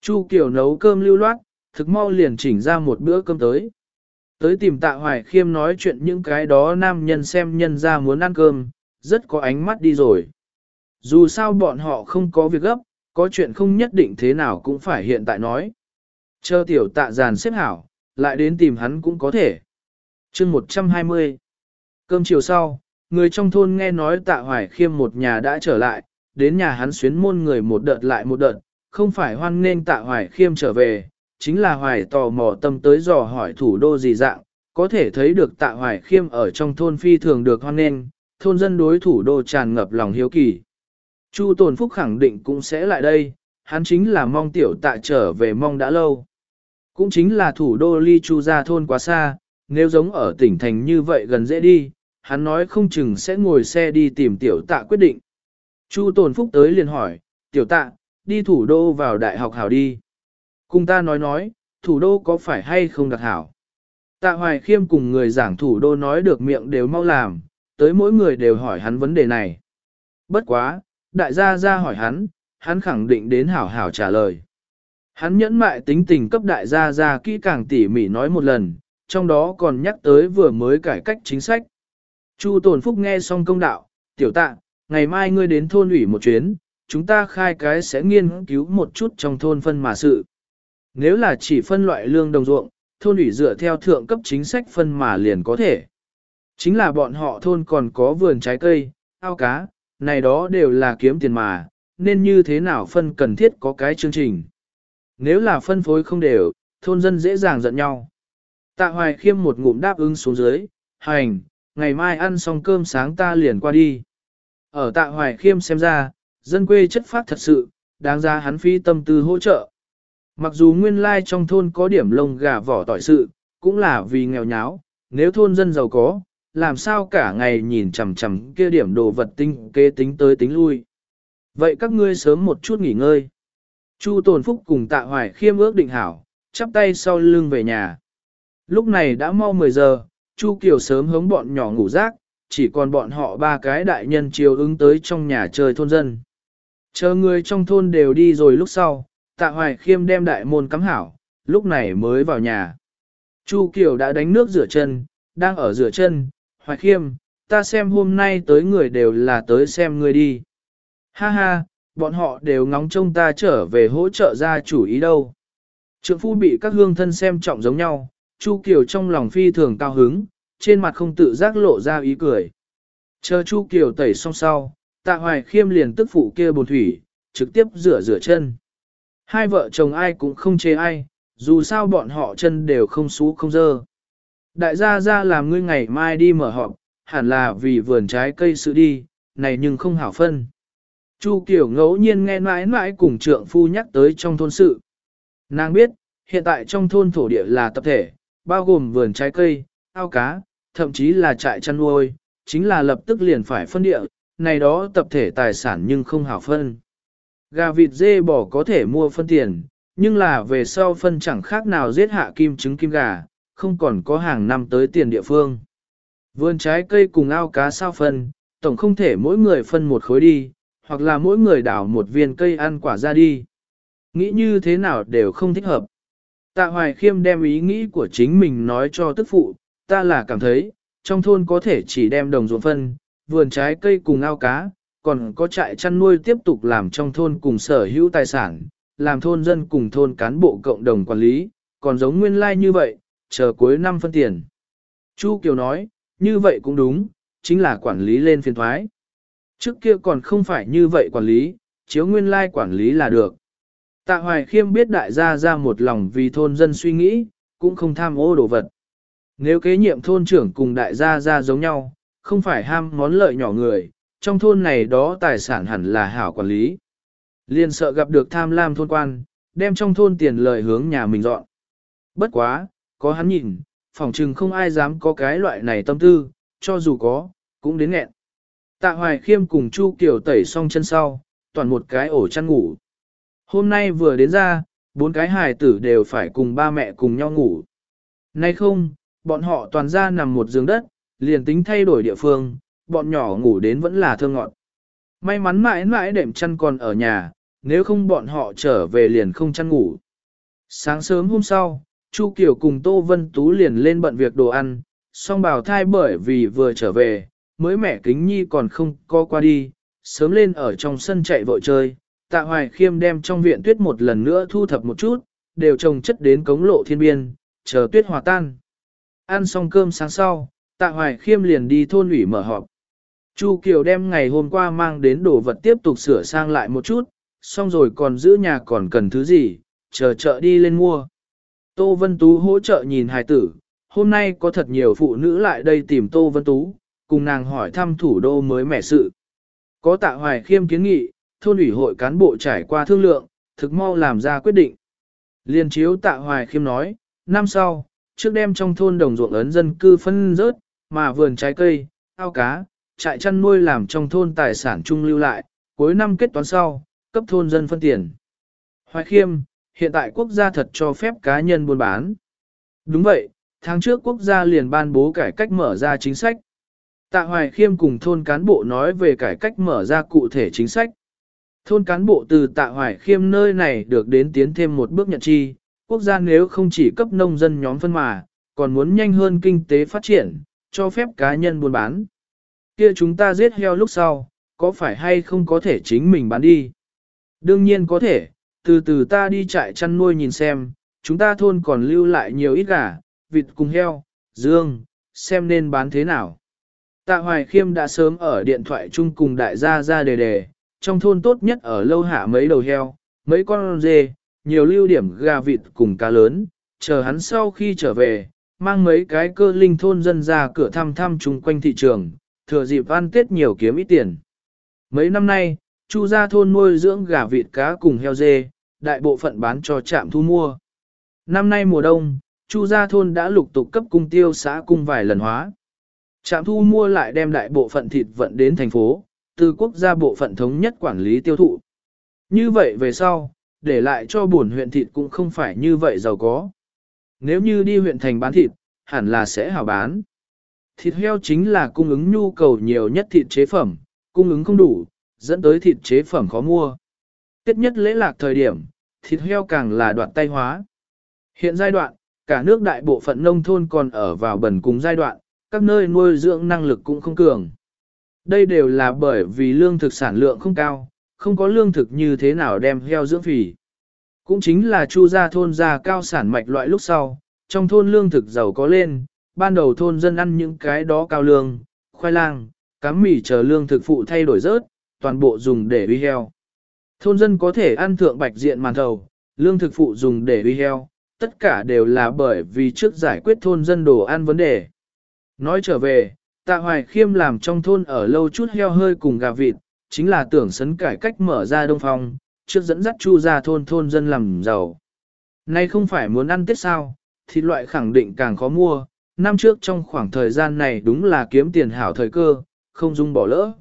Chu Kiều nấu cơm lưu loát, thực mau liền chỉnh ra một bữa cơm tới. Tới tìm tạ hoài khiêm nói chuyện những cái đó nam nhân xem nhân ra muốn ăn cơm, rất có ánh mắt đi rồi. Dù sao bọn họ không có việc gấp, có chuyện không nhất định thế nào cũng phải hiện tại nói. Chờ tiểu tạ giàn xếp hảo, lại đến tìm hắn cũng có thể. chương 120 Cơm chiều sau, người trong thôn nghe nói tạ hoài khiêm một nhà đã trở lại, đến nhà hắn xuyến môn người một đợt lại một đợt, không phải hoan nên tạ hoài khiêm trở về, chính là hoài tò mò tâm tới dò hỏi thủ đô gì dạng, có thể thấy được tạ hoài khiêm ở trong thôn phi thường được hoan nghênh thôn dân đối thủ đô tràn ngập lòng hiếu kỳ. Chu Tồn Phúc khẳng định cũng sẽ lại đây, hắn chính là mong tiểu tạ trở về mong đã lâu. Cũng chính là thủ đô ly chu ra thôn quá xa, nếu giống ở tỉnh thành như vậy gần dễ đi, hắn nói không chừng sẽ ngồi xe đi tìm tiểu tạ quyết định. Chu Tồn Phúc tới liền hỏi, tiểu tạ, đi thủ đô vào đại học hảo đi. Cùng ta nói nói, thủ đô có phải hay không đặc hảo. Tạ Hoài Khiêm cùng người giảng thủ đô nói được miệng đều mau làm, tới mỗi người đều hỏi hắn vấn đề này. Bất quá, đại gia ra hỏi hắn, hắn khẳng định đến hảo hảo trả lời. Hắn nhẫn mại tính tình cấp đại gia ra kỹ càng tỉ mỉ nói một lần, trong đó còn nhắc tới vừa mới cải cách chính sách. Chu Tồn Phúc nghe xong công đạo, tiểu tạ, ngày mai ngươi đến thôn ủy một chuyến, chúng ta khai cái sẽ nghiên cứu một chút trong thôn phân mà sự. Nếu là chỉ phân loại lương đồng ruộng, thôn ủy dựa theo thượng cấp chính sách phân mà liền có thể. Chính là bọn họ thôn còn có vườn trái cây, ao cá, này đó đều là kiếm tiền mà, nên như thế nào phân cần thiết có cái chương trình. Nếu là phân phối không đều, thôn dân dễ dàng giận nhau. Tạ hoài khiêm một ngụm đáp ứng xuống dưới, hành, ngày mai ăn xong cơm sáng ta liền qua đi. Ở tạ hoài khiêm xem ra, dân quê chất phát thật sự, đáng ra hắn phi tâm tư hỗ trợ. Mặc dù nguyên lai trong thôn có điểm lông gà vỏ tỏi sự, cũng là vì nghèo nháo, nếu thôn dân giàu có, làm sao cả ngày nhìn chằm chằm kia điểm đồ vật tinh kế tính tới tính lui. Vậy các ngươi sớm một chút nghỉ ngơi. Chu Tồn Phúc cùng Tạ Hoài khiêm ước định hảo, chắp tay sau lưng về nhà. Lúc này đã mau 10 giờ, Chu Kiều sớm hướng bọn nhỏ ngủ rác, chỉ còn bọn họ ba cái đại nhân chiều ứng tới trong nhà chơi thôn dân. Chờ người trong thôn đều đi rồi lúc sau, Tạ Hoài khiêm đem đại môn cắm hảo, lúc này mới vào nhà. Chu Kiều đã đánh nước rửa chân, đang ở rửa chân, Hoài khiêm, ta xem hôm nay tới người đều là tới xem người đi. Ha ha, bọn họ đều ngóng trông ta trở về hỗ trợ ra chủ ý đâu. Trượng phu bị các hương thân xem trọng giống nhau, Chu Kiều trong lòng phi thường cao hứng, trên mặt không tự giác lộ ra ý cười. Chờ Chu Kiều tẩy xong sau, tạ hoài khiêm liền tức phụ kia bồn thủy, trực tiếp rửa rửa chân. Hai vợ chồng ai cũng không chê ai, dù sao bọn họ chân đều không xú không dơ. Đại gia gia làm ngươi ngày mai đi mở họp, hẳn là vì vườn trái cây sự đi, này nhưng không hảo phân. Chu Kiều ngẫu nhiên nghe mãi mãi cùng trượng phu nhắc tới trong thôn sự. Nàng biết, hiện tại trong thôn thổ địa là tập thể, bao gồm vườn trái cây, ao cá, thậm chí là trại chăn nuôi, chính là lập tức liền phải phân địa, này đó tập thể tài sản nhưng không hảo phân. Gà vịt dê bò có thể mua phân tiền, nhưng là về sau phân chẳng khác nào giết hạ kim trứng kim gà, không còn có hàng năm tới tiền địa phương. Vườn trái cây cùng ao cá sao phân, tổng không thể mỗi người phân một khối đi, hoặc là mỗi người đảo một viên cây ăn quả ra đi. Nghĩ như thế nào đều không thích hợp. Tạ Hoài Khiêm đem ý nghĩ của chính mình nói cho tức phụ, ta là cảm thấy, trong thôn có thể chỉ đem đồng ruộng phân, vườn trái cây cùng ao cá, còn có trại chăn nuôi tiếp tục làm trong thôn cùng sở hữu tài sản, làm thôn dân cùng thôn cán bộ cộng đồng quản lý, còn giống nguyên lai like như vậy, chờ cuối năm phân tiền. Chu Kiều nói, như vậy cũng đúng, chính là quản lý lên phiên thoái. Trước kia còn không phải như vậy quản lý, chiếu nguyên lai like quản lý là được. Tạ Hoài Khiêm biết đại gia ra một lòng vì thôn dân suy nghĩ, cũng không tham ô đồ vật. Nếu kế nhiệm thôn trưởng cùng đại gia ra giống nhau, không phải ham món lợi nhỏ người, trong thôn này đó tài sản hẳn là hảo quản lý. Liên sợ gặp được tham lam thôn quan, đem trong thôn tiền lợi hướng nhà mình dọn. Bất quá, có hắn nhìn, phòng trừng không ai dám có cái loại này tâm tư, cho dù có, cũng đến nghẹn. Tạ Hoài Khiêm cùng Chu Kiều tẩy xong chân sau, toàn một cái ổ chăn ngủ. Hôm nay vừa đến ra, bốn cái hài tử đều phải cùng ba mẹ cùng nhau ngủ. Nay không, bọn họ toàn ra nằm một giường đất, liền tính thay đổi địa phương, bọn nhỏ ngủ đến vẫn là thơ ngọn. May mắn mãi mãi đệm chăn còn ở nhà, nếu không bọn họ trở về liền không chăn ngủ. Sáng sớm hôm sau, Chu Kiều cùng Tô Vân Tú liền lên bận việc đồ ăn, song bào thai bởi vì vừa trở về, mới mẹ kính nhi còn không co qua đi, sớm lên ở trong sân chạy vội chơi, tạ hoài khiêm đem trong viện tuyết một lần nữa thu thập một chút, đều trồng chất đến cống lộ thiên biên, chờ tuyết hòa tan. Ăn xong cơm sáng sau, tạ hoài khiêm liền đi thôn ủy mở họp. Chu Kiều đem ngày hôm qua mang đến đồ vật tiếp tục sửa sang lại một chút, xong rồi còn giữ nhà còn cần thứ gì, chờ chợ đi lên mua. Tô Vân Tú hỗ trợ nhìn hài tử, hôm nay có thật nhiều phụ nữ lại đây tìm Tô Vân Tú, cùng nàng hỏi thăm thủ đô mới mẻ sự. Có tạ hoài khiêm kiến nghị, thôn ủy hội cán bộ trải qua thương lượng, thực mau làm ra quyết định. Liên chiếu tạ hoài khiêm nói, năm sau, trước đêm trong thôn đồng ruộng ấn dân cư phân rớt, mà vườn trái cây, ao cá, trại chăn nuôi làm trong thôn tài sản chung lưu lại, cuối năm kết toán sau, cấp thôn dân phân tiền. Hoài khiêm, hiện tại quốc gia thật cho phép cá nhân buôn bán. Đúng vậy, tháng trước quốc gia liền ban bố cải cách mở ra chính sách. Tạ Hoài Khiêm cùng thôn cán bộ nói về cải cách mở ra cụ thể chính sách. Thôn cán bộ từ Tạ Hoài Khiêm nơi này được đến tiến thêm một bước nhận chi, quốc gia nếu không chỉ cấp nông dân nhóm phân mà, còn muốn nhanh hơn kinh tế phát triển, cho phép cá nhân buôn bán. Kia chúng ta giết heo lúc sau, có phải hay không có thể chính mình bán đi? Đương nhiên có thể, từ từ ta đi trại chăn nuôi nhìn xem, chúng ta thôn còn lưu lại nhiều ít gà, vịt cùng heo, dương, xem nên bán thế nào. Tạ Hoài Khiêm đã sớm ở điện thoại chung cùng đại gia ra đề đề, trong thôn tốt nhất ở lâu hạ mấy đầu heo, mấy con dê, nhiều lưu điểm gà vịt cùng cá lớn, chờ hắn sau khi trở về, mang mấy cái cơ linh thôn dân ra cửa thăm thăm chung quanh thị trường, thừa dịp ăn tết nhiều kiếm ít tiền. Mấy năm nay, Chu gia thôn nuôi dưỡng gà vịt cá cùng heo dê, đại bộ phận bán cho trạm thu mua. Năm nay mùa đông, Chu gia thôn đã lục tục cấp cung tiêu xã cung vài lần hóa. Trạm thu mua lại đem đại bộ phận thịt vận đến thành phố, từ quốc gia bộ phận thống nhất quản lý tiêu thụ. Như vậy về sau, để lại cho buồn huyện thịt cũng không phải như vậy giàu có. Nếu như đi huyện thành bán thịt, hẳn là sẽ hảo bán. Thịt heo chính là cung ứng nhu cầu nhiều nhất thịt chế phẩm, cung ứng không đủ, dẫn tới thịt chế phẩm khó mua. Tiết nhất lễ lạc thời điểm, thịt heo càng là đoạn tay hóa. Hiện giai đoạn, cả nước đại bộ phận nông thôn còn ở vào bẩn cùng giai đoạn, các nơi nuôi dưỡng năng lực cũng không cường. Đây đều là bởi vì lương thực sản lượng không cao, không có lương thực như thế nào đem heo dưỡng phì. Cũng chính là chu gia thôn gia cao sản mạch loại lúc sau, trong thôn lương thực giàu có lên, ban đầu thôn dân ăn những cái đó cao lương, khoai lang, cám mì chờ lương thực phụ thay đổi rớt, toàn bộ dùng để uy heo. Thôn dân có thể ăn thượng bạch diện màn thầu, lương thực phụ dùng để uy heo, tất cả đều là bởi vì trước giải quyết thôn dân đồ ăn vấn đề. Nói trở về, tạ hoài khiêm làm trong thôn ở lâu chút heo hơi cùng gà vịt, chính là tưởng sấn cải cách mở ra đông phòng trước dẫn dắt chu ra thôn thôn dân làm giàu. Nay không phải muốn ăn tết sao, thịt loại khẳng định càng khó mua, năm trước trong khoảng thời gian này đúng là kiếm tiền hảo thời cơ, không dung bỏ lỡ.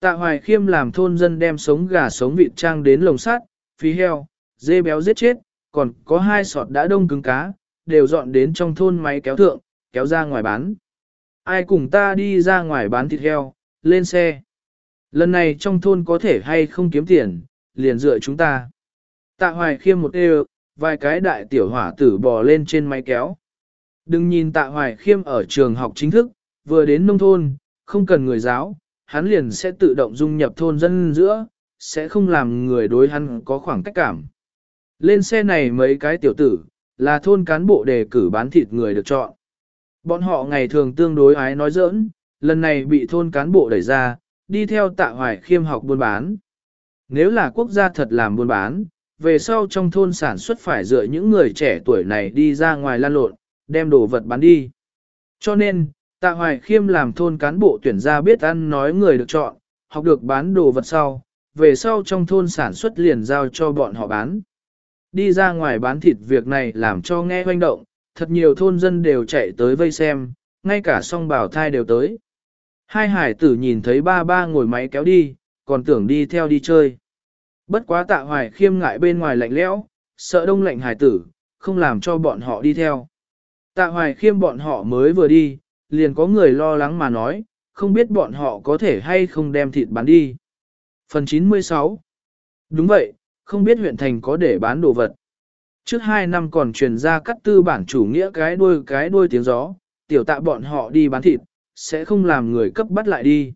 Tạ Hoài Khiêm làm thôn dân đem sống gà sống vịt trang đến lồng sắt, phí heo, dê béo giết chết, còn có hai sọt đã đông cứng cá, đều dọn đến trong thôn máy kéo thượng, kéo ra ngoài bán. Ai cùng ta đi ra ngoài bán thịt heo, lên xe. Lần này trong thôn có thể hay không kiếm tiền, liền dựa chúng ta. Tạ Hoài Khiêm một đều, vài cái đại tiểu hỏa tử bò lên trên máy kéo. Đừng nhìn Tạ Hoài Khiêm ở trường học chính thức, vừa đến nông thôn, không cần người giáo, hắn liền sẽ tự động dung nhập thôn dân giữa, sẽ không làm người đối hắn có khoảng cách cảm. Lên xe này mấy cái tiểu tử, là thôn cán bộ đề cử bán thịt người được chọn. Bọn họ ngày thường tương đối ái nói giỡn, lần này bị thôn cán bộ đẩy ra, đi theo tạ hoài khiêm học buôn bán. Nếu là quốc gia thật làm buôn bán, về sau trong thôn sản xuất phải dựa những người trẻ tuổi này đi ra ngoài lan lộn, đem đồ vật bán đi. Cho nên, tạ hoài khiêm làm thôn cán bộ tuyển ra biết ăn nói người được chọn, học được bán đồ vật sau, về sau trong thôn sản xuất liền giao cho bọn họ bán. Đi ra ngoài bán thịt việc này làm cho nghe hoanh động, thật nhiều thôn dân đều chạy tới vây xem, ngay cả song bảo thai đều tới. Hai hải tử nhìn thấy ba ba ngồi máy kéo đi, còn tưởng đi theo đi chơi. Bất quá tạ hoài khiêm ngại bên ngoài lạnh lẽo, sợ đông lạnh hải tử, không làm cho bọn họ đi theo. Tạ hoài khiêm bọn họ mới vừa đi, liền có người lo lắng mà nói, không biết bọn họ có thể hay không đem thịt bán đi. Phần 96 Đúng vậy, không biết huyện thành có để bán đồ vật. Trước hai năm còn truyền ra cắt tư bản chủ nghĩa cái đuôi cái đuôi tiếng gió, tiểu tạ bọn họ đi bán thịt, sẽ không làm người cấp bắt lại đi.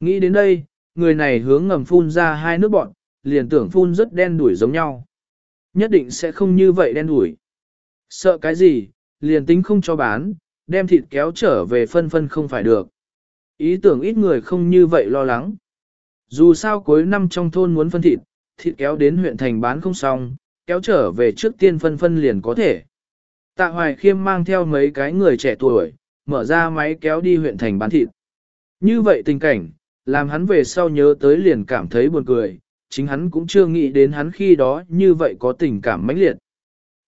Nghĩ đến đây, người này hướng ngầm phun ra hai nước bọn, liền tưởng phun rất đen đuổi giống nhau. Nhất định sẽ không như vậy đen đuổi. Sợ cái gì, liền tính không cho bán, đem thịt kéo trở về phân phân không phải được. Ý tưởng ít người không như vậy lo lắng. Dù sao cuối năm trong thôn muốn phân thịt, thịt kéo đến huyện thành bán không xong, kéo trở về trước tiên phân phân liền có thể. Tạ Hoài Khiêm mang theo mấy cái người trẻ tuổi, mở ra máy kéo đi huyện thành bán thịt. Như vậy tình cảnh, làm hắn về sau nhớ tới liền cảm thấy buồn cười, chính hắn cũng chưa nghĩ đến hắn khi đó như vậy có tình cảm mãnh liệt.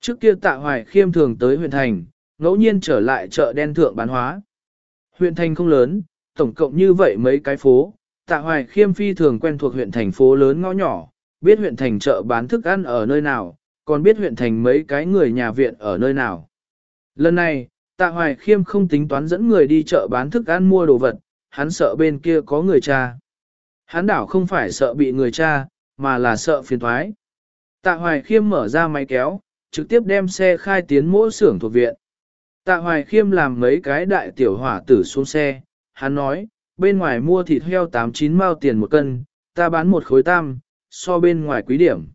Trước kia Tạ Hoài Khiêm thường tới huyện thành, ngẫu nhiên trở lại chợ đen thượng bán hóa. Huyện thành không lớn, tổng cộng như vậy mấy cái phố, Tạ Hoài Khiêm phi thường quen thuộc huyện thành phố lớn ngõ nhỏ, biết huyện thành chợ bán thức ăn ở nơi nào, còn biết huyện thành mấy cái người nhà viện ở nơi nào. Lần này, Tạ Hoài Khiêm không tính toán dẫn người đi chợ bán thức ăn mua đồ vật, hắn sợ bên kia có người cha. Hắn đảo không phải sợ bị người cha, mà là sợ phiền thoái. Tạ Hoài Khiêm mở ra máy kéo, trực tiếp đem xe khai tiến mỗi xưởng thuộc viện. Tạ Hoài Khiêm làm mấy cái đại tiểu hỏa tử xuống xe, hắn nói, bên ngoài mua thịt heo 8-9 mao tiền một cân, ta bán một khối tam, so bên ngoài quý điểm.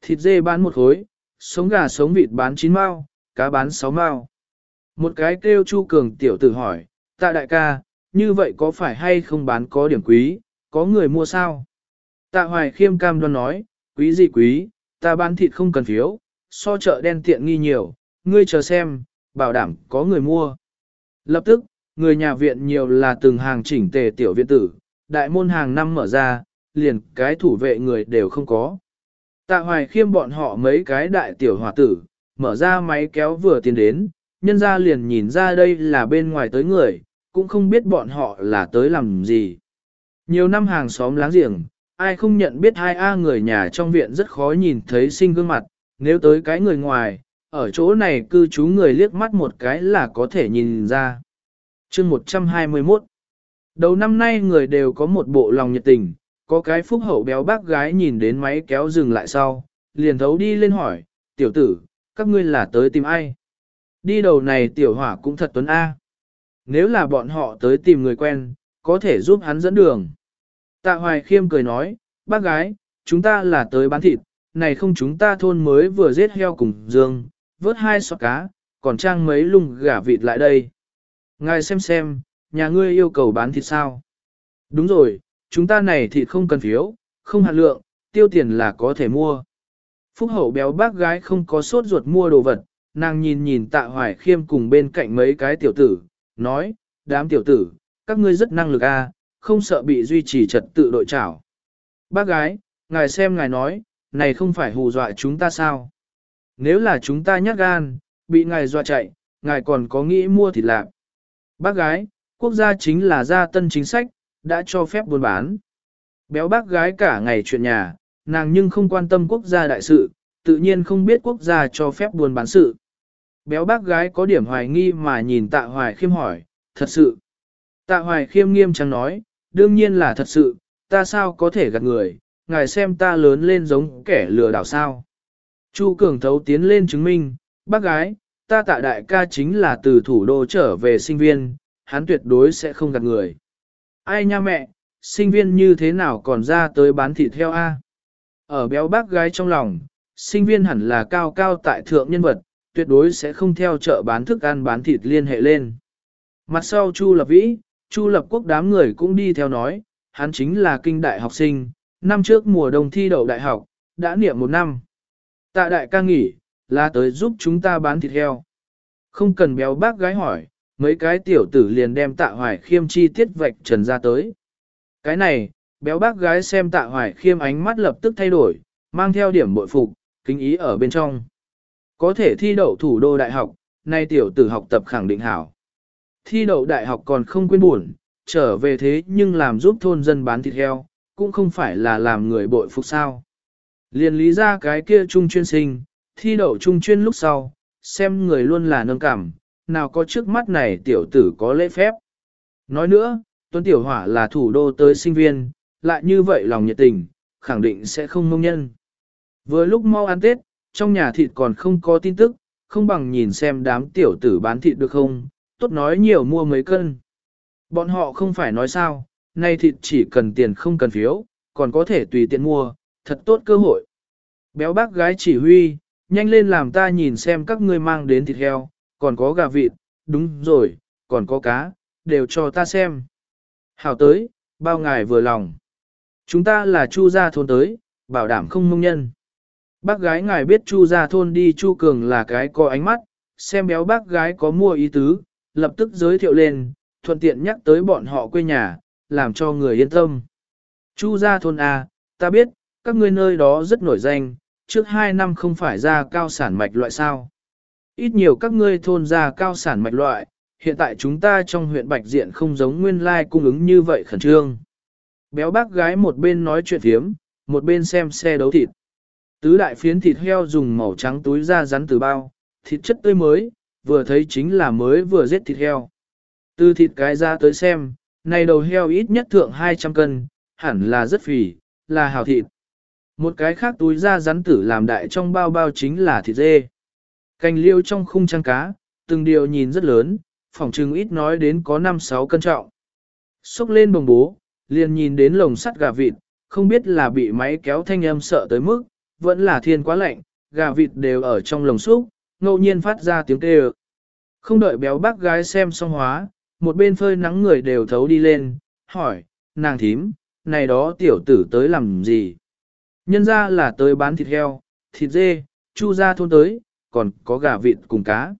Thịt dê bán một khối, sống gà sống vịt bán 9 mao, cá bán 6 mao. Một cái kêu Chu Cường tiểu tử hỏi, tạ đại ca, như vậy có phải hay không bán có điểm quý, có người mua sao? Tạ hoài khiêm cam đoan nói, quý gì quý, ta bán thịt không cần phiếu, so chợ đen tiện nghi nhiều, ngươi chờ xem, bảo đảm có người mua. Lập tức, người nhà viện nhiều là từng hàng chỉnh tề tiểu viện tử, đại môn hàng năm mở ra, liền cái thủ vệ người đều không có. Tạ hoài khiêm bọn họ mấy cái đại tiểu hòa tử, mở ra máy kéo vừa tiến đến, nhân ra liền nhìn ra đây là bên ngoài tới người, cũng không biết bọn họ là tới làm gì. Nhiều năm hàng xóm láng giềng, ai không nhận biết hai A người nhà trong viện rất khó nhìn thấy sinh gương mặt, nếu tới cái người ngoài, ở chỗ này cư trú người liếc mắt một cái là có thể nhìn ra. chương 121 Đầu năm nay người đều có một bộ lòng nhiệt tình, có cái phúc hậu béo bác gái nhìn đến máy kéo dừng lại sau, liền thấu đi lên hỏi, tiểu tử, các ngươi là tới tìm ai? Đi đầu này tiểu hỏa cũng thật tuấn A. Nếu là bọn họ tới tìm người quen, có thể giúp hắn dẫn đường. Tạ Hoài Khiêm cười nói, bác gái, chúng ta là tới bán thịt, này không chúng ta thôn mới vừa giết heo cùng dương, vớt hai sọt cá, còn trang mấy lùng gà vịt lại đây. Ngài xem xem, nhà ngươi yêu cầu bán thịt sao? Đúng rồi, chúng ta này thịt không cần phiếu, không hạt lượng, tiêu tiền là có thể mua. Phúc hậu béo bác gái không có sốt ruột mua đồ vật, nàng nhìn nhìn tạ hoài khiêm cùng bên cạnh mấy cái tiểu tử, nói, đám tiểu tử, các ngươi rất năng lực a, không sợ bị duy trì trật tự đội trảo. Bác gái, ngài xem ngài nói, này không phải hù dọa chúng ta sao? Nếu là chúng ta nhát gan, bị ngài dọa chạy, ngài còn có nghĩ mua thịt lạc. Bác gái, quốc gia chính là gia tân chính sách, đã cho phép buôn bán. Béo bác gái cả ngày chuyện nhà, nàng nhưng không quan tâm quốc gia đại sự, tự nhiên không biết quốc gia cho phép buôn bán sự. Béo bác gái có điểm hoài nghi mà nhìn tạ hoài khiêm hỏi, thật sự. Tạ hoài khiêm nghiêm trang nói, đương nhiên là thật sự, ta sao có thể gạt người, ngài xem ta lớn lên giống kẻ lừa đảo sao. Chu Cường Thấu tiến lên chứng minh, bác gái, ta tạ đại ca chính là từ thủ đô trở về sinh viên, hắn tuyệt đối sẽ không gạt người. Ai nha mẹ, sinh viên như thế nào còn ra tới bán thịt heo A? Ở béo bác gái trong lòng, sinh viên hẳn là cao cao tại thượng nhân vật, tuyệt đối sẽ không theo chợ bán thức ăn bán thịt liên hệ lên. Mặt sau Chu Lập Vĩ, Chu Lập Quốc đám người cũng đi theo nói, hắn chính là kinh đại học sinh, năm trước mùa đông thi đậu đại học, đã niệm một năm. Tạ đại ca nghỉ, là tới giúp chúng ta bán thịt heo. Không cần béo bác gái hỏi, mấy cái tiểu tử liền đem tạ hoài khiêm chi tiết vạch trần ra tới. Cái này, béo bác gái xem tạ hoài khiêm ánh mắt lập tức thay đổi, mang theo điểm bội phục, kính ý ở bên trong. Có thể thi đậu thủ đô đại học, nay tiểu tử học tập khẳng định hảo. Thi đậu đại học còn không quên buồn, trở về thế nhưng làm giúp thôn dân bán thịt heo, cũng không phải là làm người bội phục sao. Liền lý ra cái kia trung chuyên sinh, thi đậu trung chuyên lúc sau, xem người luôn là nâng cảm, nào có trước mắt này tiểu tử có lễ phép. Nói nữa, Tuấn Tiểu Hỏa là thủ đô tới sinh viên, lại như vậy lòng nhiệt tình, khẳng định sẽ không mông nhân. Vừa lúc mau ăn Tết, trong nhà thịt còn không có tin tức, không bằng nhìn xem đám tiểu tử bán thịt được không, tốt nói nhiều mua mấy cân. Bọn họ không phải nói sao, nay thịt chỉ cần tiền không cần phiếu, còn có thể tùy tiện mua, thật tốt cơ hội. Béo bác gái chỉ huy, nhanh lên làm ta nhìn xem các ngươi mang đến thịt heo, còn có gà vịt, đúng rồi, còn có cá, đều cho ta xem. Hảo tới, bao ngài vừa lòng. Chúng ta là chu gia thôn tới, bảo đảm không mông nhân. Bác gái ngài biết chu gia thôn đi chu cường là cái có ánh mắt, xem béo bác gái có mua ý tứ, lập tức giới thiệu lên, thuận tiện nhắc tới bọn họ quê nhà, làm cho người yên tâm. Chu gia thôn A, ta biết, các ngươi nơi đó rất nổi danh, trước hai năm không phải ra cao sản mạch loại sao. Ít nhiều các ngươi thôn ra cao sản mạch loại, hiện tại chúng ta trong huyện Bạch Diện không giống nguyên lai cung ứng như vậy khẩn trương. Béo bác gái một bên nói chuyện thiếm, một bên xem xe đấu thịt. Tứ đại phiến thịt heo dùng màu trắng túi ra rắn từ bao, thịt chất tươi mới, vừa thấy chính là mới vừa giết thịt heo. Từ thịt cái ra tới xem, này đầu heo ít nhất thượng 200 cân, hẳn là rất phì, là hào thịt. Một cái khác túi da rắn tử làm đại trong bao bao chính là thịt dê. Cành liêu trong khung trăng cá, từng điều nhìn rất lớn, phỏng trừng ít nói đến có 5-6 cân trọng. Xúc lên bồng bố, liền nhìn đến lồng sắt gà vịt, không biết là bị máy kéo thanh âm sợ tới mức, vẫn là thiên quá lạnh, gà vịt đều ở trong lồng xúc, ngẫu nhiên phát ra tiếng kêu. Không đợi béo bác gái xem xong hóa, một bên phơi nắng người đều thấu đi lên, hỏi, nàng thím, này đó tiểu tử tới làm gì? Nhân ra là tới bán thịt heo, thịt dê, chu ra thôn tới, còn có gà vịt cùng cá.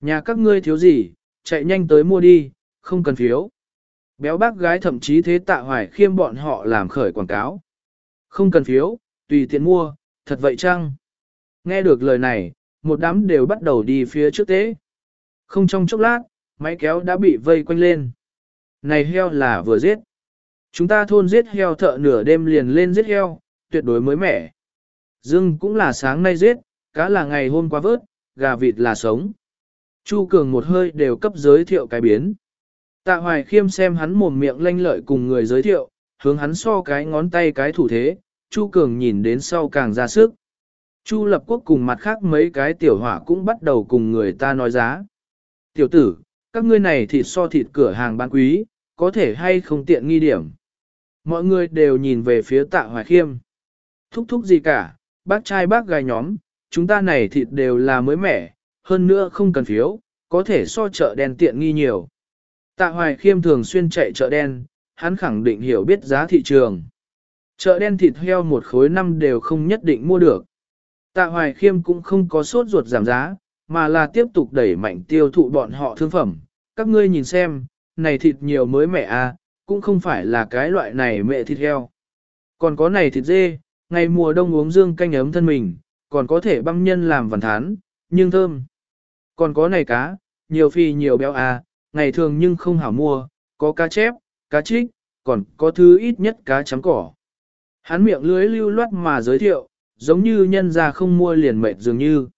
Nhà các ngươi thiếu gì, chạy nhanh tới mua đi, không cần phiếu. Béo bác gái thậm chí thế tạ hoài khiêm bọn họ làm khởi quảng cáo. Không cần phiếu, tùy tiện mua, thật vậy chăng? Nghe được lời này, một đám đều bắt đầu đi phía trước tế. Không trong chốc lát, máy kéo đã bị vây quanh lên. Này heo là vừa giết. Chúng ta thôn giết heo thợ nửa đêm liền lên giết heo, tuyệt đối mới mẻ. Dương cũng là sáng nay giết, cá là ngày hôm qua vớt, gà vịt là sống. Chu Cường một hơi đều cấp giới thiệu cái biến. Tạ Hoài Khiêm xem hắn mồm miệng lanh lợi cùng người giới thiệu, hướng hắn so cái ngón tay cái thủ thế, Chu Cường nhìn đến sau càng ra sức. Chu Lập Quốc cùng mặt khác mấy cái tiểu hỏa cũng bắt đầu cùng người ta nói giá. Tiểu tử, các ngươi này thịt so thịt cửa hàng bán quý, có thể hay không tiện nghi điểm. Mọi người đều nhìn về phía tạ hoài khiêm. Thúc thúc gì cả, bác trai bác gái nhóm, chúng ta này thịt đều là mới mẻ, hơn nữa không cần phiếu, có thể so chợ đen tiện nghi nhiều. Tạ hoài khiêm thường xuyên chạy chợ đen, hắn khẳng định hiểu biết giá thị trường. Chợ đen thịt heo một khối năm đều không nhất định mua được. Tạ hoài khiêm cũng không có sốt ruột giảm giá, mà là tiếp tục đẩy mạnh tiêu thụ bọn họ thương phẩm. Các ngươi nhìn xem, này thịt nhiều mới mẻ à, cũng không phải là cái loại này mẹ thịt heo. Còn có này thịt dê, ngày mùa đông uống dương canh ấm thân mình, còn có thể băm nhân làm vằn thán, nhưng thơm. Còn có này cá, nhiều phi nhiều béo à, ngày thường nhưng không hảo mua, có cá chép, cá trích, còn có thứ ít nhất cá chấm cỏ. Hắn miệng lưới lưu loát mà giới thiệu, giống như nhân ra không mua liền mệt dường như.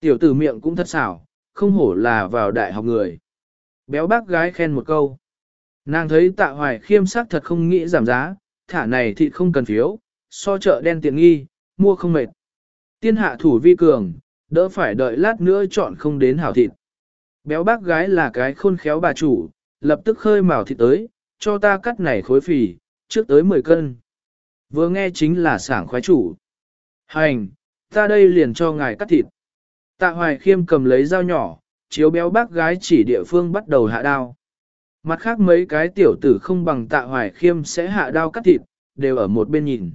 Tiểu tử miệng cũng thật xảo, không hổ là vào đại học người. Béo bác gái khen một câu. Nàng thấy tạ hoài khiêm sắc thật không nghĩ giảm giá, thả này thì không cần phiếu, so chợ đen tiện nghi, mua không mệt. Tiên hạ thủ vi cường, đỡ phải đợi lát nữa chọn không đến hảo thịt. Béo bác gái là cái khôn khéo bà chủ, lập tức khơi mào thịt tới, cho ta cắt này khối phì, trước tới 10 cân. Vừa nghe chính là sảng khoái chủ. Hành, ta đây liền cho ngài cắt thịt. Tạ hoài khiêm cầm lấy dao nhỏ, chiếu béo bác gái chỉ địa phương bắt đầu hạ đao. Mặt khác mấy cái tiểu tử không bằng tạ hoài khiêm sẽ hạ đao cắt thịt, đều ở một bên nhìn.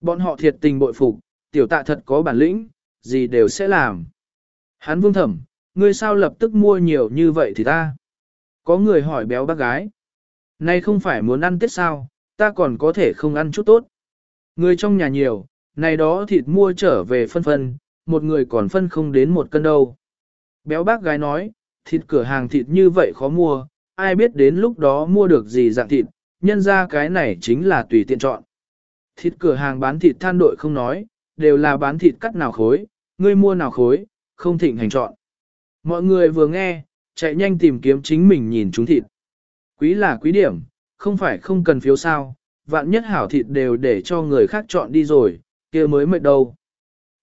Bọn họ thiệt tình bội phục, tiểu tạ thật có bản lĩnh, gì đều sẽ làm. Hắn vương thẩm, ngươi sao lập tức mua nhiều như vậy thì ta? Có người hỏi béo bác gái. Nay không phải muốn ăn tết sao, ta còn có thể không ăn chút tốt. Người trong nhà nhiều, này đó thịt mua trở về phân phân, một người còn phân không đến một cân đâu. Béo bác gái nói, thịt cửa hàng thịt như vậy khó mua, ai biết đến lúc đó mua được gì dạng thịt, nhân ra cái này chính là tùy tiện chọn. Thịt cửa hàng bán thịt than đội không nói, đều là bán thịt cắt nào khối, ngươi mua nào khối, không thịnh hành chọn. Mọi người vừa nghe, chạy nhanh tìm kiếm chính mình nhìn chúng thịt. Quý là quý điểm, không phải không cần phiếu sao, vạn nhất hảo thịt đều để cho người khác chọn đi rồi, kia mới mệt đâu.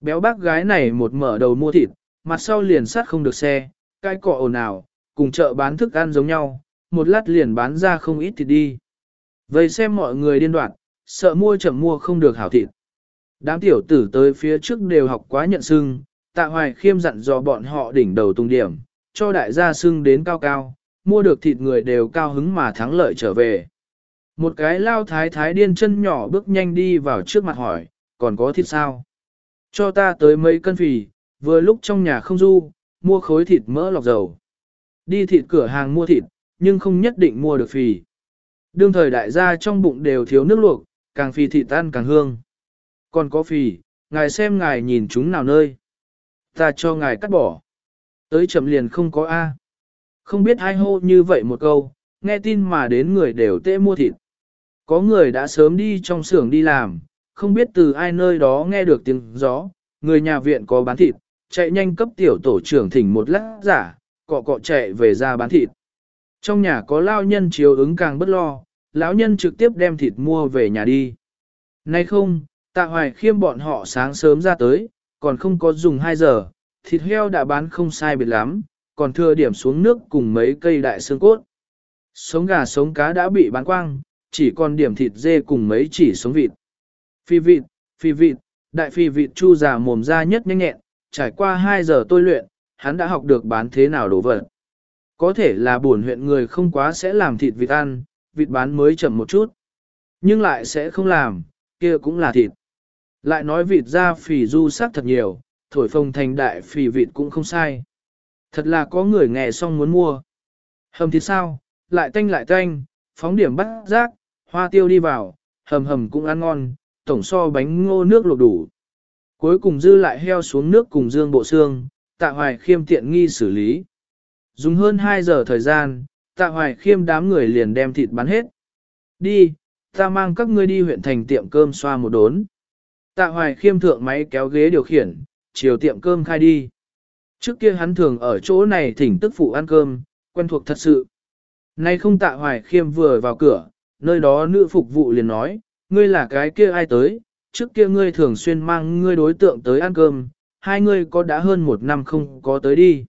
Béo bác gái này một mở đầu mua thịt, mặt sau liền sát không được xe, cái cọ ồn ào, cùng chợ bán thức ăn giống nhau, một lát liền bán ra không ít thịt đi. Vậy xem mọi người điên đoạn, sợ mua chậm mua không được hảo thịt. Đám tiểu tử tới phía trước đều học quá nhận sưng, tạ hoài khiêm dặn dò bọn họ đỉnh đầu tung điểm, cho đại gia sưng đến cao cao, mua được thịt người đều cao hứng mà thắng lợi trở về. Một cái lao thái thái điên chân nhỏ bước nhanh đi vào trước mặt hỏi, còn có thịt sao? Cho ta tới mấy cân phì, vừa lúc trong nhà không du, mua khối thịt mỡ lọc dầu. Đi thịt cửa hàng mua thịt, nhưng không nhất định mua được phì. Đương thời đại gia trong bụng đều thiếu nước luộc, càng phì thịt tan càng hương. Còn có phì, ngài xem ngài nhìn chúng nào nơi. Ta cho ngài cắt bỏ. Tới chậm liền không có A. Không biết ai hô như vậy một câu, nghe tin mà đến người đều tệ mua thịt. Có người đã sớm đi trong xưởng đi làm, không biết từ ai nơi đó nghe được tiếng gió, người nhà viện có bán thịt, chạy nhanh cấp tiểu tổ trưởng thỉnh một lát giả, cọ cọ chạy về ra bán thịt. Trong nhà có lao nhân chiếu ứng càng bất lo, lão nhân trực tiếp đem thịt mua về nhà đi. Nay không, tạ hoài khiêm bọn họ sáng sớm ra tới, còn không có dùng 2 giờ, thịt heo đã bán không sai biệt lắm, còn thừa điểm xuống nước cùng mấy cây đại xương cốt. Sống gà sống cá đã bị bán quang, chỉ còn điểm thịt dê cùng mấy chỉ sống vịt. Phi vịt, phi vịt, đại phi vịt chu già mồm ra nhất nhanh nhẹn, trải qua 2 giờ tôi luyện, hắn đã học được bán thế nào đồ vật. Có thể là buồn huyện người không quá sẽ làm thịt vịt ăn, vịt bán mới chậm một chút. Nhưng lại sẽ không làm, kia cũng là thịt. Lại nói vịt ra phì du sắc thật nhiều, thổi phồng thành đại phì vịt cũng không sai. Thật là có người nghe xong muốn mua. Hầm thì sao, lại tanh lại tanh, phóng điểm bắt rác, hoa tiêu đi vào, hầm hầm cũng ăn ngon, tổng so bánh ngô nước luộc đủ. Cuối cùng dư lại heo xuống nước cùng dương bộ xương, tạ hoài khiêm tiện nghi xử lý. Dùng hơn 2 giờ thời gian, tạ hoài khiêm đám người liền đem thịt bán hết. Đi, ta mang các ngươi đi huyện thành tiệm cơm xoa một đốn. Tạ hoài khiêm thượng máy kéo ghế điều khiển, chiều tiệm cơm khai đi. Trước kia hắn thường ở chỗ này thỉnh tức phụ ăn cơm, quen thuộc thật sự. Nay không tạ hoài khiêm vừa vào cửa, nơi đó nữ phục vụ liền nói, ngươi là cái kia ai tới, trước kia ngươi thường xuyên mang ngươi đối tượng tới ăn cơm, hai ngươi có đã hơn một năm không có tới đi.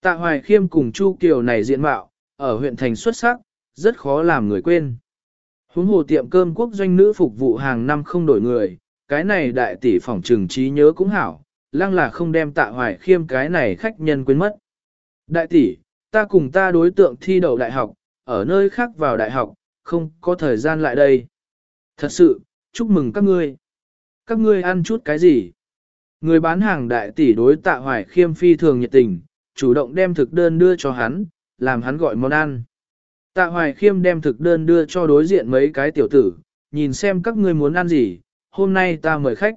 Tạ hoài khiêm cùng Chu Kiều này diện mạo, ở huyện thành xuất sắc, rất khó làm người quên. Huống hồ tiệm cơm quốc doanh nữ phục vụ hàng năm không đổi người, cái này đại tỷ phỏng trừng trí nhớ cũng hảo, lăng là không đem tạ hoài khiêm cái này khách nhân quên mất. Đại tỷ, ta cùng ta đối tượng thi đậu đại học, ở nơi khác vào đại học, không có thời gian lại đây. Thật sự, chúc mừng các ngươi. Các ngươi ăn chút cái gì? Người bán hàng đại tỷ đối tạ hoài khiêm phi thường nhiệt tình, chủ động đem thực đơn đưa cho hắn, làm hắn gọi món ăn. Tạ hoài khiêm đem thực đơn đưa cho đối diện mấy cái tiểu tử, nhìn xem các ngươi muốn ăn gì, hôm nay ta mời khách.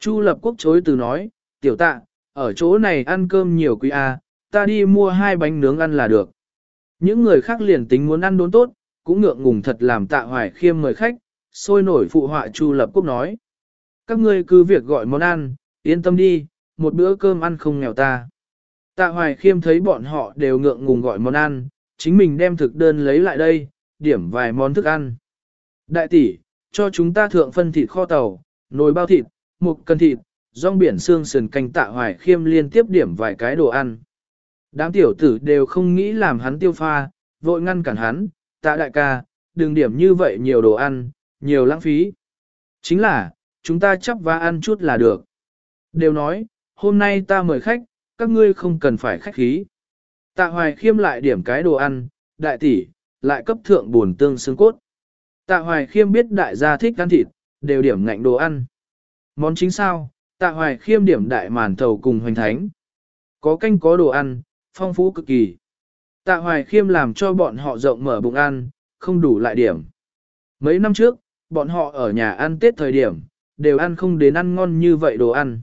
Chu lập quốc chối từ nói, tiểu tạ, ở chỗ này ăn cơm nhiều quý A, ta đi mua hai bánh nướng ăn là được. Những người khác liền tính muốn ăn đốn tốt, cũng ngượng ngùng thật làm tạ hoài khiêm mời khách, sôi nổi phụ họa Chu lập quốc nói. Các ngươi cứ việc gọi món ăn, yên tâm đi, một bữa cơm ăn không nghèo ta. Tạ hoài khiêm thấy bọn họ đều ngượng ngùng gọi món ăn, chính mình đem thực đơn lấy lại đây, điểm vài món thức ăn. Đại tỷ, cho chúng ta thượng phân thịt kho tàu, nồi bao thịt, một cân thịt, rong biển xương sườn canh tạ hoài khiêm liên tiếp điểm vài cái đồ ăn. Đám tiểu tử đều không nghĩ làm hắn tiêu pha, vội ngăn cản hắn, tạ đại ca, đừng điểm như vậy nhiều đồ ăn, nhiều lãng phí. Chính là, chúng ta chấp và ăn chút là được. Đều nói, hôm nay ta mời khách, các ngươi không cần phải khách khí. Tạ hoài khiêm lại điểm cái đồ ăn, đại tỷ, lại cấp thượng buồn tương xương cốt. Tạ hoài khiêm biết đại gia thích ăn thịt, đều điểm ngạnh đồ ăn. Món chính sao, tạ hoài khiêm điểm đại màn thầu cùng hoành thánh. Có canh có đồ ăn, phong phú cực kỳ. Tạ hoài khiêm làm cho bọn họ rộng mở bụng ăn, không đủ lại điểm. Mấy năm trước, bọn họ ở nhà ăn Tết thời điểm, đều ăn không đến ăn ngon như vậy đồ ăn.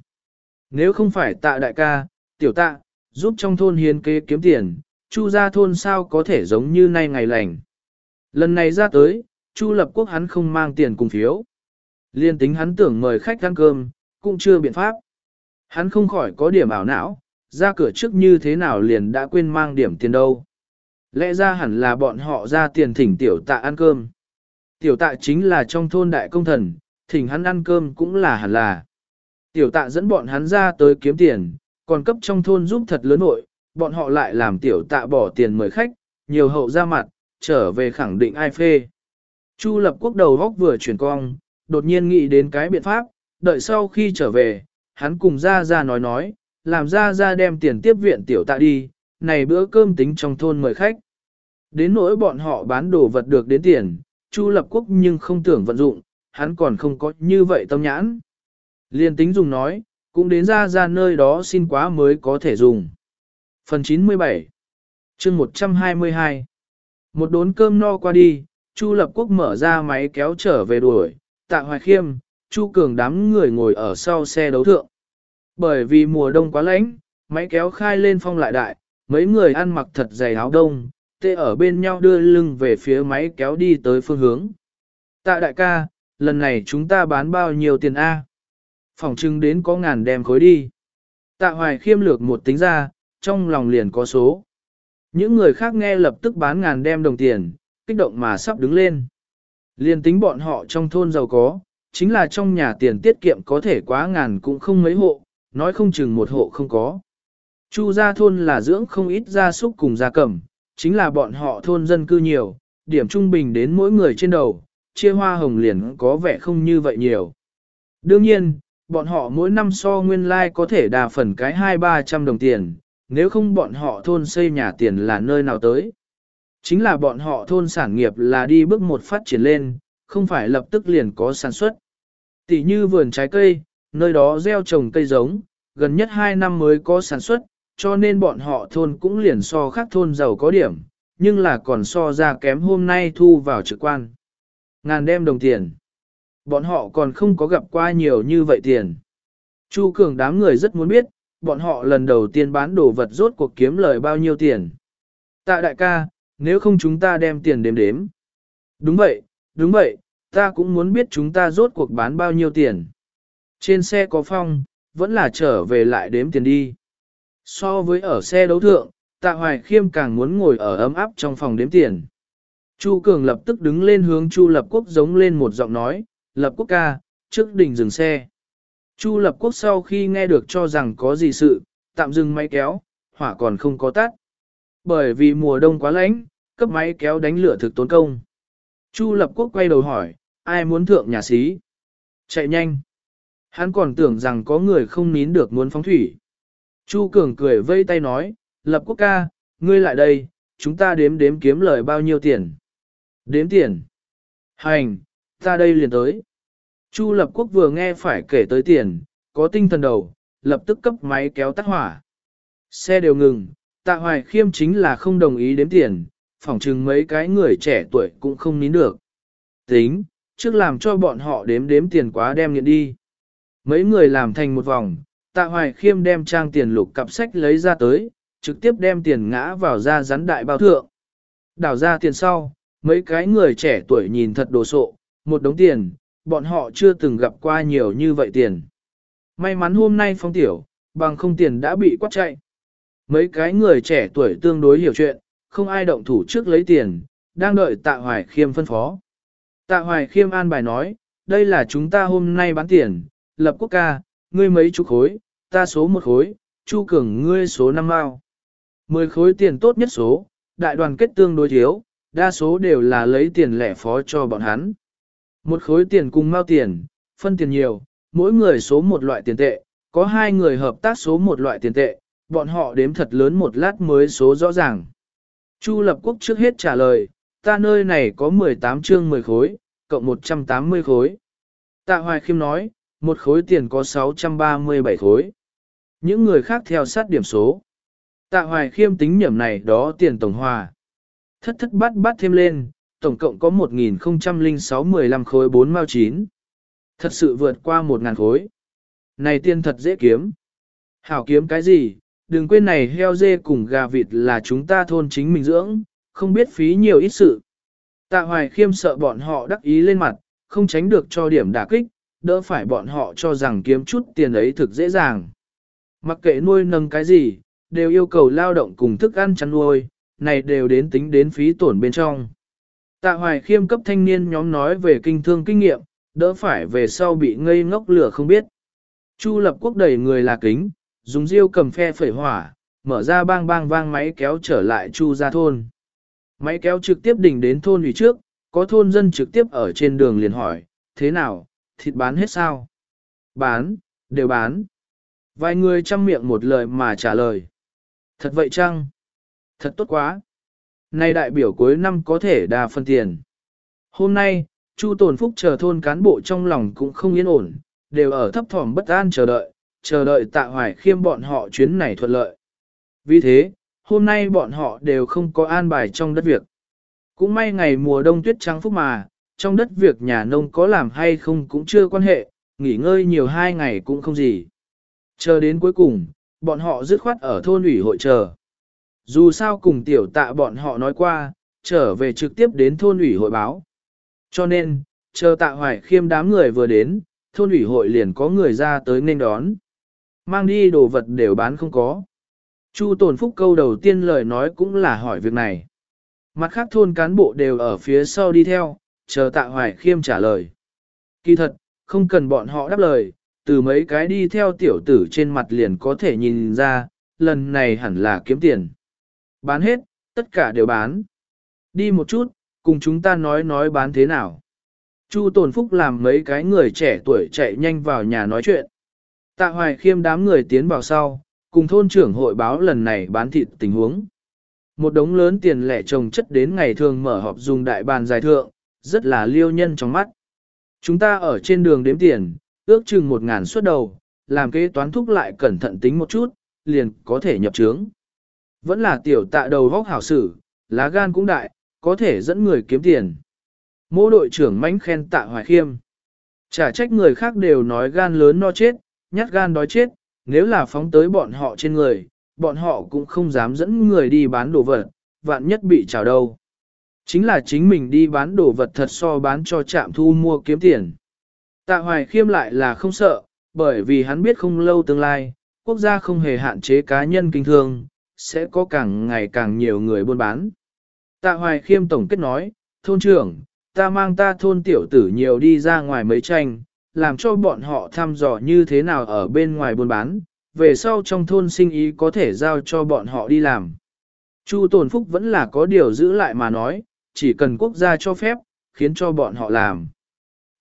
Nếu không phải tạ đại ca, tiểu tạ, giúp trong thôn hiến kế kiếm tiền, chu ra thôn sao có thể giống như nay ngày lành. Lần này ra tới, chu lập quốc hắn không mang tiền cùng phiếu. Liên tính hắn tưởng mời khách ăn cơm, cũng chưa biện pháp. Hắn không khỏi có điểm ảo não, ra cửa trước như thế nào liền đã quên mang điểm tiền đâu. Lẽ ra hẳn là bọn họ ra tiền thỉnh tiểu tạ ăn cơm. Tiểu tạ chính là trong thôn đại công thần, thỉnh hắn ăn cơm cũng là hẳn là. Tiểu tạ dẫn bọn hắn ra tới kiếm tiền, còn cấp trong thôn giúp thật lớn nội, bọn họ lại làm tiểu tạ bỏ tiền mời khách, nhiều hậu ra mặt, trở về khẳng định ai phê. Chu lập quốc đầu góc vừa chuyển cong, đột nhiên nghĩ đến cái biện pháp, đợi sau khi trở về, hắn cùng ra ra nói nói, làm ra ra đem tiền tiếp viện tiểu tạ đi, này bữa cơm tính trong thôn mời khách. Đến nỗi bọn họ bán đồ vật được đến tiền, Chu lập quốc nhưng không tưởng vận dụng, hắn còn không có như vậy tâm nhãn. Liên tính dùng nói, cũng đến ra ra nơi đó xin quá mới có thể dùng. Phần 97 chương 122 Một đốn cơm no qua đi, Chu Lập Quốc mở ra máy kéo trở về đuổi, tạ hoài khiêm, Chu Cường đám người ngồi ở sau xe đấu thượng. Bởi vì mùa đông quá lạnh, máy kéo khai lên phong lại đại, mấy người ăn mặc thật dày áo đông, tê ở bên nhau đưa lưng về phía máy kéo đi tới phương hướng. Tạ đại ca, lần này chúng ta bán bao nhiêu tiền A? Phòng trưng đến có ngàn đem khối đi. Tạ hoài khiêm lược một tính ra, trong lòng liền có số. Những người khác nghe lập tức bán ngàn đem đồng tiền, kích động mà sắp đứng lên. Liên tính bọn họ trong thôn giàu có, chính là trong nhà tiền tiết kiệm có thể quá ngàn cũng không mấy hộ, nói không chừng một hộ không có. Chu gia thôn là dưỡng không ít gia súc cùng gia cầm, chính là bọn họ thôn dân cư nhiều, điểm trung bình đến mỗi người trên đầu, chia hoa hồng liền có vẻ không như vậy nhiều. Đương nhiên, bọn họ mỗi năm so nguyên lai like có thể đà phần cái hai ba trăm đồng tiền, nếu không bọn họ thôn xây nhà tiền là nơi nào tới. Chính là bọn họ thôn sản nghiệp là đi bước một phát triển lên, không phải lập tức liền có sản xuất. Tỷ như vườn trái cây, nơi đó gieo trồng cây giống, gần nhất 2 năm mới có sản xuất, cho nên bọn họ thôn cũng liền so khác thôn giàu có điểm, nhưng là còn so ra kém hôm nay thu vào trực quan. Ngàn đem đồng tiền. Bọn họ còn không có gặp qua nhiều như vậy tiền. Chu Cường đám người rất muốn biết, bọn họ lần đầu tiên bán đồ vật rốt cuộc kiếm lời bao nhiêu tiền. Tạ đại ca, nếu không chúng ta đem tiền đếm đếm. Đúng vậy, đúng vậy, ta cũng muốn biết chúng ta rốt cuộc bán bao nhiêu tiền. Trên xe có phong, vẫn là trở về lại đếm tiền đi. So với ở xe đấu thượng, tạ hoài khiêm càng muốn ngồi ở ấm áp trong phòng đếm tiền. Chu Cường lập tức đứng lên hướng Chu Lập Quốc giống lên một giọng nói, Lập Quốc ca, trước đỉnh dừng xe. Chu Lập Quốc sau khi nghe được cho rằng có gì sự, tạm dừng máy kéo, hỏa còn không có tắt. Bởi vì mùa đông quá lạnh, cấp máy kéo đánh lửa thực tốn công. Chu Lập Quốc quay đầu hỏi, ai muốn thượng nhà xí? Chạy nhanh. Hắn còn tưởng rằng có người không nín được muốn phóng thủy. Chu Cường cười vây tay nói, Lập Quốc ca, ngươi lại đây, chúng ta đếm đếm kiếm lời bao nhiêu tiền. Đếm tiền. Hành, ta đây liền tới. Chu Lập Quốc vừa nghe phải kể tới tiền, có tinh thần đầu, lập tức cấp máy kéo tắt hỏa. Xe đều ngừng, tạ hoài khiêm chính là không đồng ý đếm tiền, phỏng chừng mấy cái người trẻ tuổi cũng không nín được. Tính, trước làm cho bọn họ đếm đếm tiền quá đem nghiện đi. Mấy người làm thành một vòng, tạ hoài khiêm đem trang tiền lục cặp sách lấy ra tới, trực tiếp đem tiền ngã vào ra rắn đại bao thượng. Đảo ra tiền sau, mấy cái người trẻ tuổi nhìn thật đồ sộ, một đống tiền, bọn họ chưa từng gặp qua nhiều như vậy tiền. May mắn hôm nay phong tiểu, bằng không tiền đã bị quát chạy. Mấy cái người trẻ tuổi tương đối hiểu chuyện, không ai động thủ trước lấy tiền, đang đợi tạ hoài khiêm phân phó. Tạ hoài khiêm an bài nói, đây là chúng ta hôm nay bán tiền, lập quốc ca, ngươi mấy chục khối, ta số một khối, chu cường ngươi số năm mao. Mười khối tiền tốt nhất số, đại đoàn kết tương đối thiếu, đa số đều là lấy tiền lẻ phó cho bọn hắn. Một khối tiền cùng mao tiền, phân tiền nhiều, mỗi người số một loại tiền tệ, có hai người hợp tác số một loại tiền tệ, bọn họ đếm thật lớn một lát mới số rõ ràng. Chu lập quốc trước hết trả lời, ta nơi này có 18 chương 10 khối, cộng 180 khối. Tạ Hoài Khiêm nói, một khối tiền có 637 khối. Những người khác theo sát điểm số. Tạ Hoài Khiêm tính nhẩm này đó tiền tổng hòa. Thất thất bát bát thêm lên, tổng cộng có 1006-15 khối 4 mao 9. Thật sự vượt qua 1.000 khối. Này tiền thật dễ kiếm. Hảo kiếm cái gì, đừng quên này heo dê cùng gà vịt là chúng ta thôn chính mình dưỡng, không biết phí nhiều ít sự. Tạ hoài khiêm sợ bọn họ đắc ý lên mặt, không tránh được cho điểm đả kích, đỡ phải bọn họ cho rằng kiếm chút tiền ấy thực dễ dàng. Mặc kệ nuôi nâng cái gì, đều yêu cầu lao động cùng thức ăn chăn nuôi, này đều đến tính đến phí tổn bên trong. Tạ hoài khiêm cấp thanh niên nhóm nói về kinh thương kinh nghiệm, đỡ phải về sau bị ngây ngốc lửa không biết. Chu lập quốc đẩy người là kính, dùng diêu cầm phe phẩy hỏa, mở ra bang bang vang máy kéo trở lại chu ra thôn. Máy kéo trực tiếp đỉnh đến thôn ủy trước, có thôn dân trực tiếp ở trên đường liền hỏi, thế nào, thịt bán hết sao? Bán, đều bán. Vài người chăm miệng một lời mà trả lời. Thật vậy chăng? Thật tốt quá. Nay đại biểu cuối năm có thể đa phân tiền. Hôm nay, Chu Tồn Phúc chờ thôn cán bộ trong lòng cũng không yên ổn, đều ở thấp thỏm bất an chờ đợi, chờ đợi tạ hoài khiêm bọn họ chuyến này thuận lợi. Vì thế, hôm nay bọn họ đều không có an bài trong đất việc. Cũng may ngày mùa đông tuyết trắng phúc mà, trong đất việc nhà nông có làm hay không cũng chưa quan hệ, nghỉ ngơi nhiều hai ngày cũng không gì. Chờ đến cuối cùng, bọn họ dứt khoát ở thôn ủy hội chờ. Dù sao cùng tiểu tạ bọn họ nói qua, trở về trực tiếp đến thôn ủy hội báo. Cho nên, chờ tạ hoài khiêm đám người vừa đến, thôn ủy hội liền có người ra tới nên đón. Mang đi đồ vật đều bán không có. Chu Tồn Phúc câu đầu tiên lời nói cũng là hỏi việc này. Mặt khác thôn cán bộ đều ở phía sau đi theo, chờ tạ hoài khiêm trả lời. Kỳ thật, không cần bọn họ đáp lời, từ mấy cái đi theo tiểu tử trên mặt liền có thể nhìn ra, lần này hẳn là kiếm tiền. Bán hết, tất cả đều bán. Đi một chút, cùng chúng ta nói nói bán thế nào. Chu Tồn Phúc làm mấy cái người trẻ tuổi chạy nhanh vào nhà nói chuyện. Tạ Hoài khiêm đám người tiến vào sau, cùng thôn trưởng hội báo lần này bán thịt tình huống. Một đống lớn tiền lẻ trồng chất đến ngày thường mở họp dùng đại bàn dài thượng, rất là liêu nhân trong mắt. Chúng ta ở trên đường đếm tiền, ước chừng một ngàn suất đầu, làm kế toán thúc lại cẩn thận tính một chút, liền có thể nhập trướng. Vẫn là tiểu tạ đầu vóc hảo sử, lá gan cũng đại, có thể dẫn người kiếm tiền. Mô đội trưởng mánh khen tạ hoài khiêm. Trả trách người khác đều nói gan lớn no chết, nhát gan đói chết, nếu là phóng tới bọn họ trên người, bọn họ cũng không dám dẫn người đi bán đồ vật, vạn nhất bị trào đâu. Chính là chính mình đi bán đồ vật thật so bán cho trạm thu mua kiếm tiền. Tạ hoài khiêm lại là không sợ, bởi vì hắn biết không lâu tương lai, quốc gia không hề hạn chế cá nhân kinh thương, sẽ có càng ngày càng nhiều người buôn bán. Tạ hoài khiêm tổng kết nói, thôn trưởng, ta mang ta thôn tiểu tử nhiều đi ra ngoài mấy tranh, làm cho bọn họ thăm dò như thế nào ở bên ngoài buôn bán, về sau trong thôn sinh ý có thể giao cho bọn họ đi làm. Chu Tồn Phúc vẫn là có điều giữ lại mà nói, chỉ cần quốc gia cho phép, khiến cho bọn họ làm.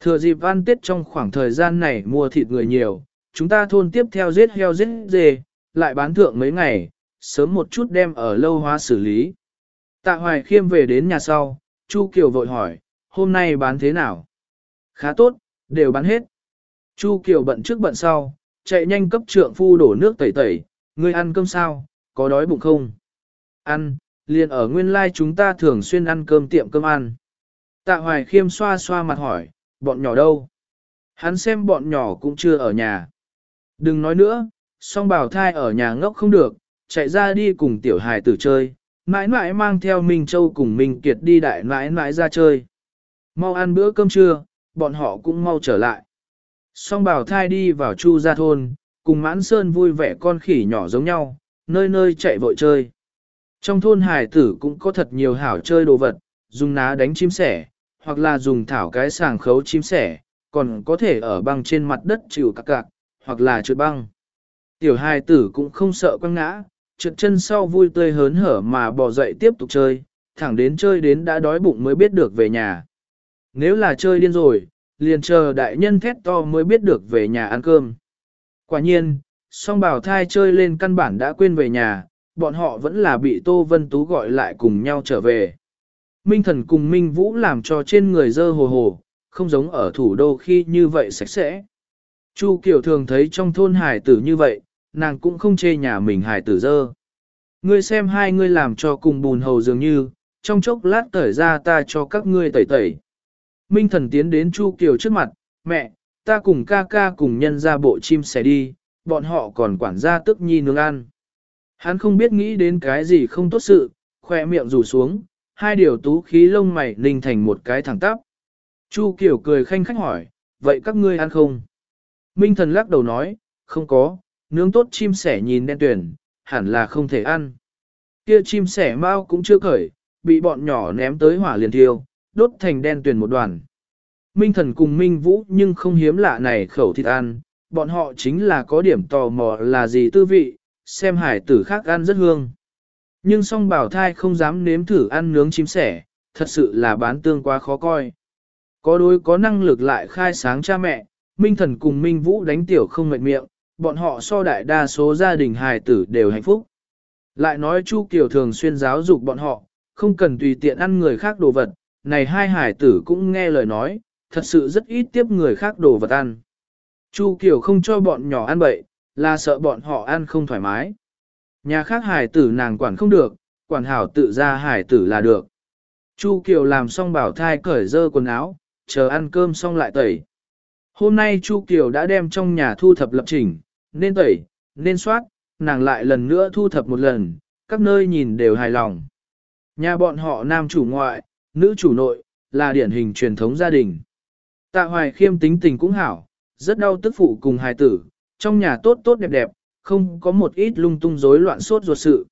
Thừa dịp ăn tết trong khoảng thời gian này mua thịt người nhiều, chúng ta thôn tiếp theo giết heo giết dê, lại bán thượng mấy ngày, sớm một chút đem ở lâu hóa xử lý. Tạ Hoài Khiêm về đến nhà sau, Chu Kiều vội hỏi, hôm nay bán thế nào? Khá tốt, đều bán hết. Chu Kiều bận trước bận sau, chạy nhanh cấp trượng phu đổ nước tẩy tẩy, ngươi ăn cơm sao, có đói bụng không? Ăn, liền ở nguyên lai chúng ta thường xuyên ăn cơm tiệm cơm ăn. Tạ hoài khiêm xoa xoa mặt hỏi, bọn nhỏ đâu? Hắn xem bọn nhỏ cũng chưa ở nhà. Đừng nói nữa, song bảo thai ở nhà ngốc không được, chạy ra đi cùng tiểu hài tử chơi, mãi mãi mang theo Minh Châu cùng Minh Kiệt đi đại mãi mãi ra chơi. Mau ăn bữa cơm trưa, bọn họ cũng mau trở lại. Song bảo thai đi vào chu gia thôn, cùng mãn sơn vui vẻ con khỉ nhỏ giống nhau, nơi nơi chạy vội chơi. Trong thôn hải tử cũng có thật nhiều hảo chơi đồ vật, dùng ná đánh chim sẻ, hoặc là dùng thảo cái sàng khấu chim sẻ, còn có thể ở băng trên mặt đất chịu cạc cạc, hoặc là trượt băng. Tiểu hài tử cũng không sợ quăng ngã, trượt chân sau vui tươi hớn hở mà bò dậy tiếp tục chơi, thẳng đến chơi đến đã đói bụng mới biết được về nhà. Nếu là chơi điên rồi, liền chờ đại nhân thét to mới biết được về nhà ăn cơm. Quả nhiên, song bảo thai chơi lên căn bản đã quên về nhà, bọn họ vẫn là bị Tô Vân Tú gọi lại cùng nhau trở về. Minh thần cùng Minh Vũ làm cho trên người dơ hồ hồ, không giống ở thủ đô khi như vậy sạch sẽ. Chu Kiều thường thấy trong thôn hải tử như vậy, nàng cũng không chê nhà mình hài tử dơ. Ngươi xem hai ngươi làm cho cùng bùn hầu dường như, trong chốc lát tởi ra ta cho các ngươi tẩy tẩy. Minh thần tiến đến Chu Kiều trước mặt, mẹ, ta cùng ca ca cùng nhân ra bộ chim sẻ đi, bọn họ còn quản gia tức nhi nướng ăn. Hắn không biết nghĩ đến cái gì không tốt sự, khoe miệng rủ xuống, hai điều tú khí lông mày ninh thành một cái thẳng tắp. Chu Kiều cười khanh khách hỏi, vậy các ngươi ăn không? Minh thần lắc đầu nói, không có, nướng tốt chim sẻ nhìn đen tuyển, hẳn là không thể ăn. Kia chim sẻ mau cũng chưa khởi, bị bọn nhỏ ném tới hỏa liền thiêu, đốt thành đen tuyển một đoàn. Minh thần cùng Minh Vũ nhưng không hiếm lạ này khẩu thịt ăn, bọn họ chính là có điểm tò mò là gì tư vị, xem hải tử khác ăn rất hương. Nhưng song bảo thai không dám nếm thử ăn nướng chim sẻ, thật sự là bán tương quá khó coi. Có đối có năng lực lại khai sáng cha mẹ, Minh Thần cùng Minh Vũ đánh tiểu không mệt miệng, bọn họ so đại đa số gia đình hài tử đều hạnh phúc. Lại nói Chu Kiều thường xuyên giáo dục bọn họ, không cần tùy tiện ăn người khác đồ vật, này hai hài tử cũng nghe lời nói, thật sự rất ít tiếp người khác đồ vật ăn. Chu Kiều không cho bọn nhỏ ăn bậy, là sợ bọn họ ăn không thoải mái. Nhà khác hài tử nàng quản không được, quản hảo tự ra hài tử là được. Chu Kiều làm xong bảo thai cởi dơ quần áo, chờ ăn cơm xong lại tẩy. Hôm nay Chu Kiều đã đem trong nhà thu thập lập trình, nên tẩy, nên soát, nàng lại lần nữa thu thập một lần, các nơi nhìn đều hài lòng. Nhà bọn họ nam chủ ngoại, nữ chủ nội, là điển hình truyền thống gia đình. Tạ hoài khiêm tính tình cũng hảo, rất đau tức phụ cùng hài tử, trong nhà tốt tốt đẹp đẹp, không có một ít lung tung rối loạn sốt ruột sự.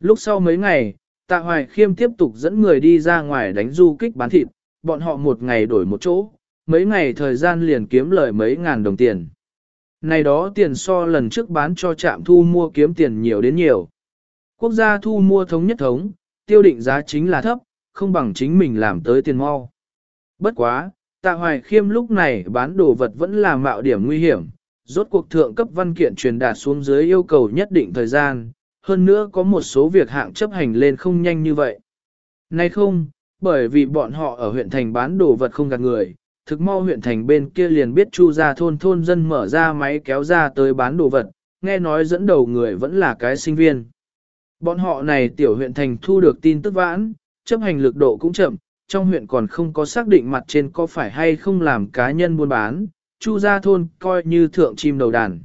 Lúc sau mấy ngày, tạ hoài khiêm tiếp tục dẫn người đi ra ngoài đánh du kích bán thịt, bọn họ một ngày đổi một chỗ, mấy ngày thời gian liền kiếm lời mấy ngàn đồng tiền. Này đó tiền so lần trước bán cho trạm thu mua kiếm tiền nhiều đến nhiều. Quốc gia thu mua thống nhất thống, tiêu định giá chính là thấp, không bằng chính mình làm tới tiền mau. Bất quá, tạ hoài khiêm lúc này bán đồ vật vẫn là mạo điểm nguy hiểm, rốt cuộc thượng cấp văn kiện truyền đạt xuống dưới yêu cầu nhất định thời gian, hơn nữa có một số việc hạng chấp hành lên không nhanh như vậy. Nay không, bởi vì bọn họ ở huyện thành bán đồ vật không gạt người, thực mau huyện thành bên kia liền biết chu ra thôn thôn dân mở ra máy kéo ra tới bán đồ vật, nghe nói dẫn đầu người vẫn là cái sinh viên. Bọn họ này tiểu huyện thành thu được tin tức vãn, chấp hành lực độ cũng chậm, trong huyện còn không có xác định mặt trên có phải hay không làm cá nhân buôn bán, chu ra thôn coi như thượng chim đầu đàn.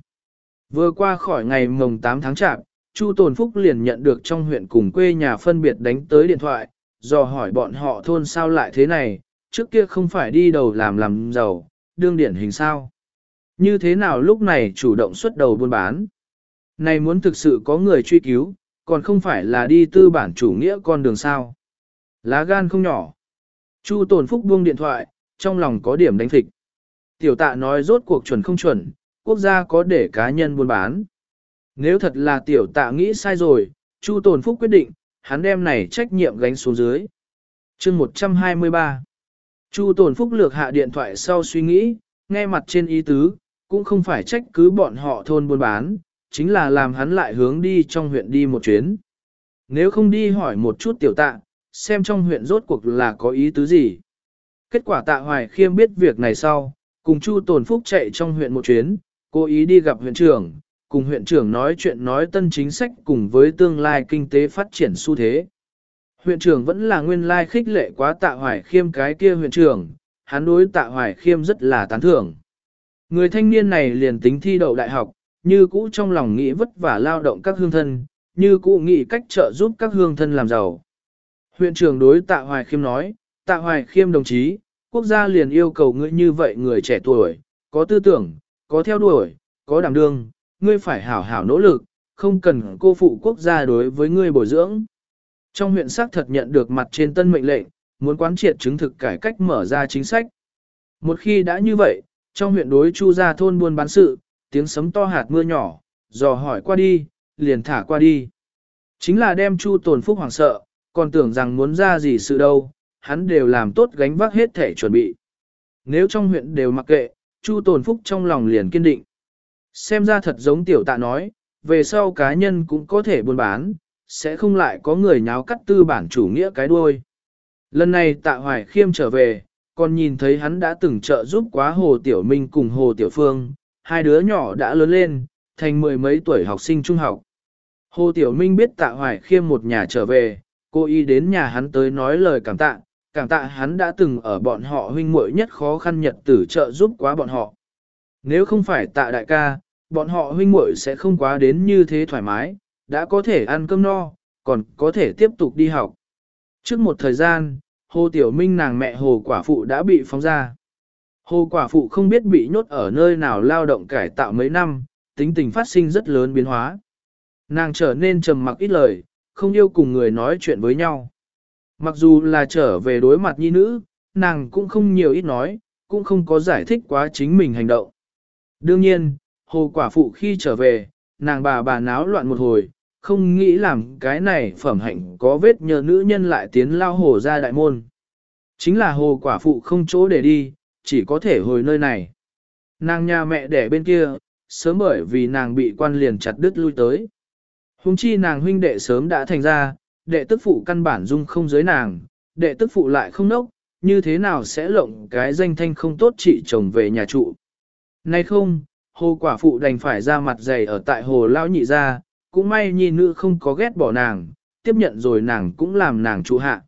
Vừa qua khỏi ngày mồng 8 tháng chạp, Chu Tồn Phúc liền nhận được trong huyện cùng quê nhà phân biệt đánh tới điện thoại, do hỏi bọn họ thôn sao lại thế này, trước kia không phải đi đầu làm làm giàu, đương điển hình sao. Như thế nào lúc này chủ động xuất đầu buôn bán. Này muốn thực sự có người truy cứu, còn không phải là đi tư bản chủ nghĩa con đường sao. Lá gan không nhỏ. Chu Tồn Phúc buông điện thoại, trong lòng có điểm đánh thịch. Tiểu tạ nói rốt cuộc chuẩn không chuẩn, quốc gia có để cá nhân buôn bán. Nếu thật là tiểu tạ nghĩ sai rồi, Chu Tồn Phúc quyết định, hắn đem này trách nhiệm gánh xuống dưới. chương 123 Chu Tồn Phúc lược hạ điện thoại sau suy nghĩ, nghe mặt trên ý tứ, cũng không phải trách cứ bọn họ thôn buôn bán, chính là làm hắn lại hướng đi trong huyện đi một chuyến. Nếu không đi hỏi một chút tiểu tạ, xem trong huyện rốt cuộc là có ý tứ gì. Kết quả tạ hoài khiêm biết việc này sau, cùng Chu Tồn Phúc chạy trong huyện một chuyến, cố ý đi gặp huyện trưởng, cùng huyện trưởng nói chuyện nói tân chính sách cùng với tương lai kinh tế phát triển xu thế. Huyện trưởng vẫn là nguyên lai khích lệ quá tạ hoài khiêm cái kia huyện trưởng, hắn đối tạ hoài khiêm rất là tán thưởng. Người thanh niên này liền tính thi đậu đại học, như cũ trong lòng nghĩ vất vả lao động các hương thân, như cũ nghĩ cách trợ giúp các hương thân làm giàu. Huyện trưởng đối tạ hoài khiêm nói, tạ hoài khiêm đồng chí, quốc gia liền yêu cầu ngươi như vậy người trẻ tuổi, có tư tưởng, có theo đuổi, có đảm đương, ngươi phải hảo hảo nỗ lực, không cần cô phụ quốc gia đối với ngươi bồi dưỡng. Trong huyện xác thật nhận được mặt trên tân mệnh lệnh, muốn quán triệt chứng thực cải cách mở ra chính sách. Một khi đã như vậy, trong huyện đối chu ra thôn buôn bán sự, tiếng sấm to hạt mưa nhỏ, dò hỏi qua đi, liền thả qua đi. Chính là đem chu tồn phúc hoảng sợ, còn tưởng rằng muốn ra gì sự đâu, hắn đều làm tốt gánh vác hết thể chuẩn bị. Nếu trong huyện đều mặc kệ, chu tồn phúc trong lòng liền kiên định. Xem ra thật giống tiểu tạ nói, về sau cá nhân cũng có thể buôn bán, sẽ không lại có người nháo cắt tư bản chủ nghĩa cái đuôi. Lần này tạ hoài khiêm trở về, còn nhìn thấy hắn đã từng trợ giúp quá Hồ Tiểu Minh cùng Hồ Tiểu Phương, hai đứa nhỏ đã lớn lên, thành mười mấy tuổi học sinh trung học. Hồ Tiểu Minh biết tạ hoài khiêm một nhà trở về, cô y đến nhà hắn tới nói lời cảm tạ, cảm tạ hắn đã từng ở bọn họ huynh muội nhất khó khăn nhật tử trợ giúp quá bọn họ. Nếu không phải tạ đại ca, bọn họ huynh muội sẽ không quá đến như thế thoải mái, đã có thể ăn cơm no, còn có thể tiếp tục đi học. Trước một thời gian, Hồ Tiểu Minh nàng mẹ Hồ Quả Phụ đã bị phóng ra. Hồ Quả Phụ không biết bị nhốt ở nơi nào lao động cải tạo mấy năm, tính tình phát sinh rất lớn biến hóa. Nàng trở nên trầm mặc ít lời, không yêu cùng người nói chuyện với nhau. Mặc dù là trở về đối mặt nhi nữ, nàng cũng không nhiều ít nói, cũng không có giải thích quá chính mình hành động. Đương nhiên, hồ quả phụ khi trở về, nàng bà bà náo loạn một hồi, không nghĩ làm cái này phẩm hạnh có vết nhờ nữ nhân lại tiến lao hồ ra đại môn. Chính là hồ quả phụ không chỗ để đi, chỉ có thể hồi nơi này. Nàng nhà mẹ đẻ bên kia, sớm bởi vì nàng bị quan liền chặt đứt lui tới. Hùng chi nàng huynh đệ sớm đã thành ra, đệ tức phụ căn bản dung không giới nàng, đệ tức phụ lại không nốc, như thế nào sẽ lộng cái danh thanh không tốt chị chồng về nhà trụ. Nay không, hồ quả phụ đành phải ra mặt dày ở tại hồ lao nhị ra, cũng may nhi nữ không có ghét bỏ nàng, tiếp nhận rồi nàng cũng làm nàng trụ hạ.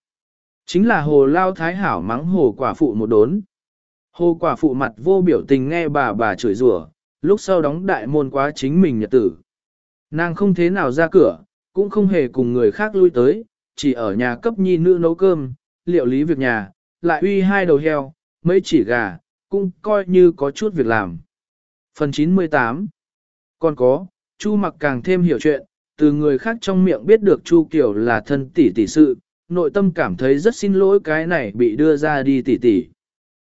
Chính là hồ lao thái hảo mắng hồ quả phụ một đốn. Hồ quả phụ mặt vô biểu tình nghe bà bà chửi rủa, lúc sau đóng đại môn quá chính mình nhật tử. Nàng không thế nào ra cửa, cũng không hề cùng người khác lui tới, chỉ ở nhà cấp nhi nữ nấu cơm, liệu lý việc nhà, lại uy hai đầu heo, mấy chỉ gà, cũng coi như có chút việc làm. Phần 98 Còn có, Chu mặc càng thêm hiểu chuyện, từ người khác trong miệng biết được Chu Kiều là thân tỷ tỷ sự, nội tâm cảm thấy rất xin lỗi cái này bị đưa ra đi tỷ tỷ.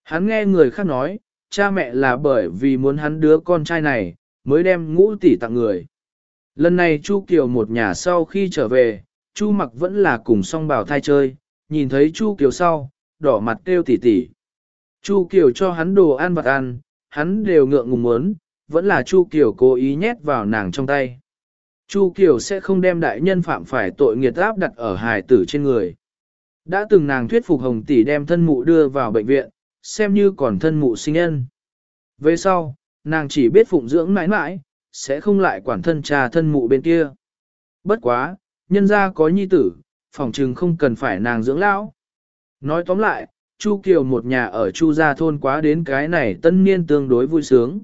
Hắn nghe người khác nói, cha mẹ là bởi vì muốn hắn đứa con trai này, mới đem ngũ tỷ tặng người. Lần này Chu Kiều một nhà sau khi trở về, Chu mặc vẫn là cùng song bảo thai chơi, nhìn thấy Chu Kiều sau, đỏ mặt kêu tỷ tỷ. Chu Kiều cho hắn đồ ăn vặt ăn, hắn đều ngượng ngùng muốn, vẫn là Chu Kiều cố ý nhét vào nàng trong tay. Chu Kiều sẽ không đem đại nhân phạm phải tội nghiệt áp đặt ở hài tử trên người. Đã từng nàng thuyết phục Hồng Tỷ đem thân mụ đưa vào bệnh viện, xem như còn thân mụ sinh nhân. Về sau, nàng chỉ biết phụng dưỡng mãi mãi, sẽ không lại quản thân cha thân mụ bên kia. Bất quá, nhân gia có nhi tử, phòng trừng không cần phải nàng dưỡng lão. Nói tóm lại, Chu Kiều một nhà ở Chu gia thôn quá đến cái này tân niên tương đối vui sướng.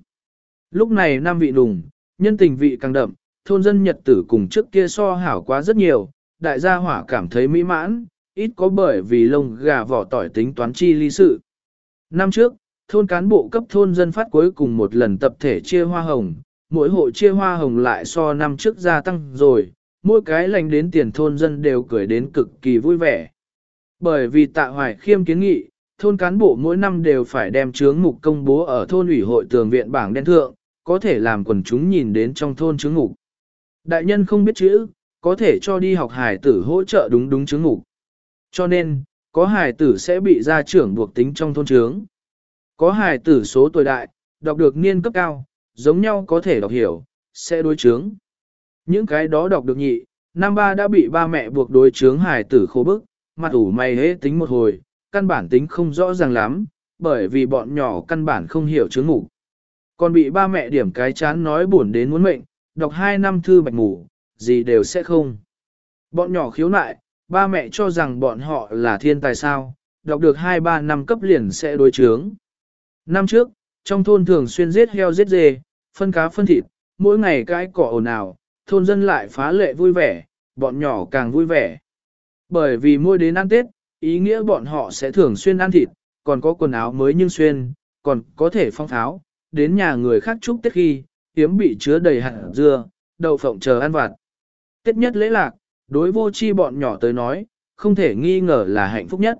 Lúc này năm vị nùng, nhân tình vị càng đậm, thôn dân nhật tử cùng trước kia so hảo quá rất nhiều, đại gia hỏa cảm thấy mỹ mãn, ít có bởi vì lông gà vỏ tỏi tính toán chi ly sự. Năm trước, thôn cán bộ cấp thôn dân phát cuối cùng một lần tập thể chia hoa hồng, mỗi hộ chia hoa hồng lại so năm trước gia tăng rồi, mỗi cái lành đến tiền thôn dân đều cười đến cực kỳ vui vẻ. Bởi vì tạ hoài khiêm kiến nghị, thôn cán bộ mỗi năm đều phải đem chướng mục công bố ở thôn ủy hội tường viện bảng đen thượng, có thể làm quần chúng nhìn đến trong thôn chứng ngục. Đại nhân không biết chữ, có thể cho đi học hải tử hỗ trợ đúng đúng chứng ngục. Cho nên, có hải tử sẽ bị gia trưởng buộc tính trong thôn chướng. Có hải tử số tuổi đại, đọc được niên cấp cao, giống nhau có thể đọc hiểu, sẽ đối chướng. Những cái đó đọc được nhị, năm ba đã bị ba mẹ buộc đối chướng hải tử khô bức, mặt ủ mày hế tính một hồi, căn bản tính không rõ ràng lắm, bởi vì bọn nhỏ căn bản không hiểu chướng ngủ còn bị ba mẹ điểm cái chán nói buồn đến muốn mệnh, đọc hai năm thư bạch ngủ, gì đều sẽ không. Bọn nhỏ khiếu nại, ba mẹ cho rằng bọn họ là thiên tài sao, đọc được 2-3 năm cấp liền sẽ đối chướng. Năm trước, trong thôn thường xuyên giết heo giết dê, phân cá phân thịt, mỗi ngày cái cỏ ồn ào, thôn dân lại phá lệ vui vẻ, bọn nhỏ càng vui vẻ. Bởi vì mỗi đến ăn Tết, ý nghĩa bọn họ sẽ thường xuyên ăn thịt, còn có quần áo mới nhưng xuyên, còn có thể phong tháo, đến nhà người khác chúc Tết khi, hiếm bị chứa đầy hạt dưa, đậu phộng chờ ăn vặt. Tết nhất lễ lạc, đối vô chi bọn nhỏ tới nói, không thể nghi ngờ là hạnh phúc nhất.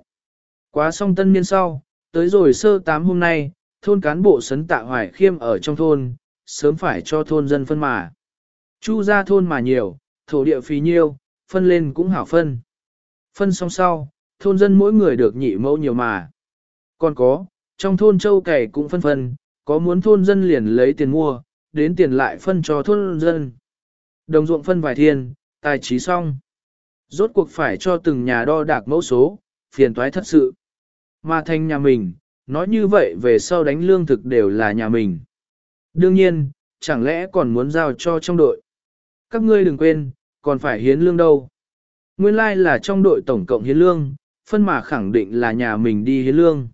Quá xong tân niên sau, tới rồi sơ tám hôm nay, thôn cán bộ sấn tạ hoài khiêm ở trong thôn, sớm phải cho thôn dân phân mà. Chu ra thôn mà nhiều, thổ địa phí nhiêu, phân lên cũng hảo phân. Phân xong sau, thôn dân mỗi người được nhị mẫu nhiều mà. Còn có, trong thôn châu cày cũng phân phân, có muốn thôn dân liền lấy tiền mua, đến tiền lại phân cho thôn dân. Đồng ruộng phân vài thiên, tài trí xong. Rốt cuộc phải cho từng nhà đo đạc mẫu số, phiền toái thật sự. Mà thành nhà mình, nói như vậy về sau đánh lương thực đều là nhà mình. Đương nhiên, chẳng lẽ còn muốn giao cho trong đội. Các ngươi đừng quên, còn phải hiến lương đâu. Nguyên lai like là trong đội tổng cộng hiến lương, phân mà khẳng định là nhà mình đi hiến lương.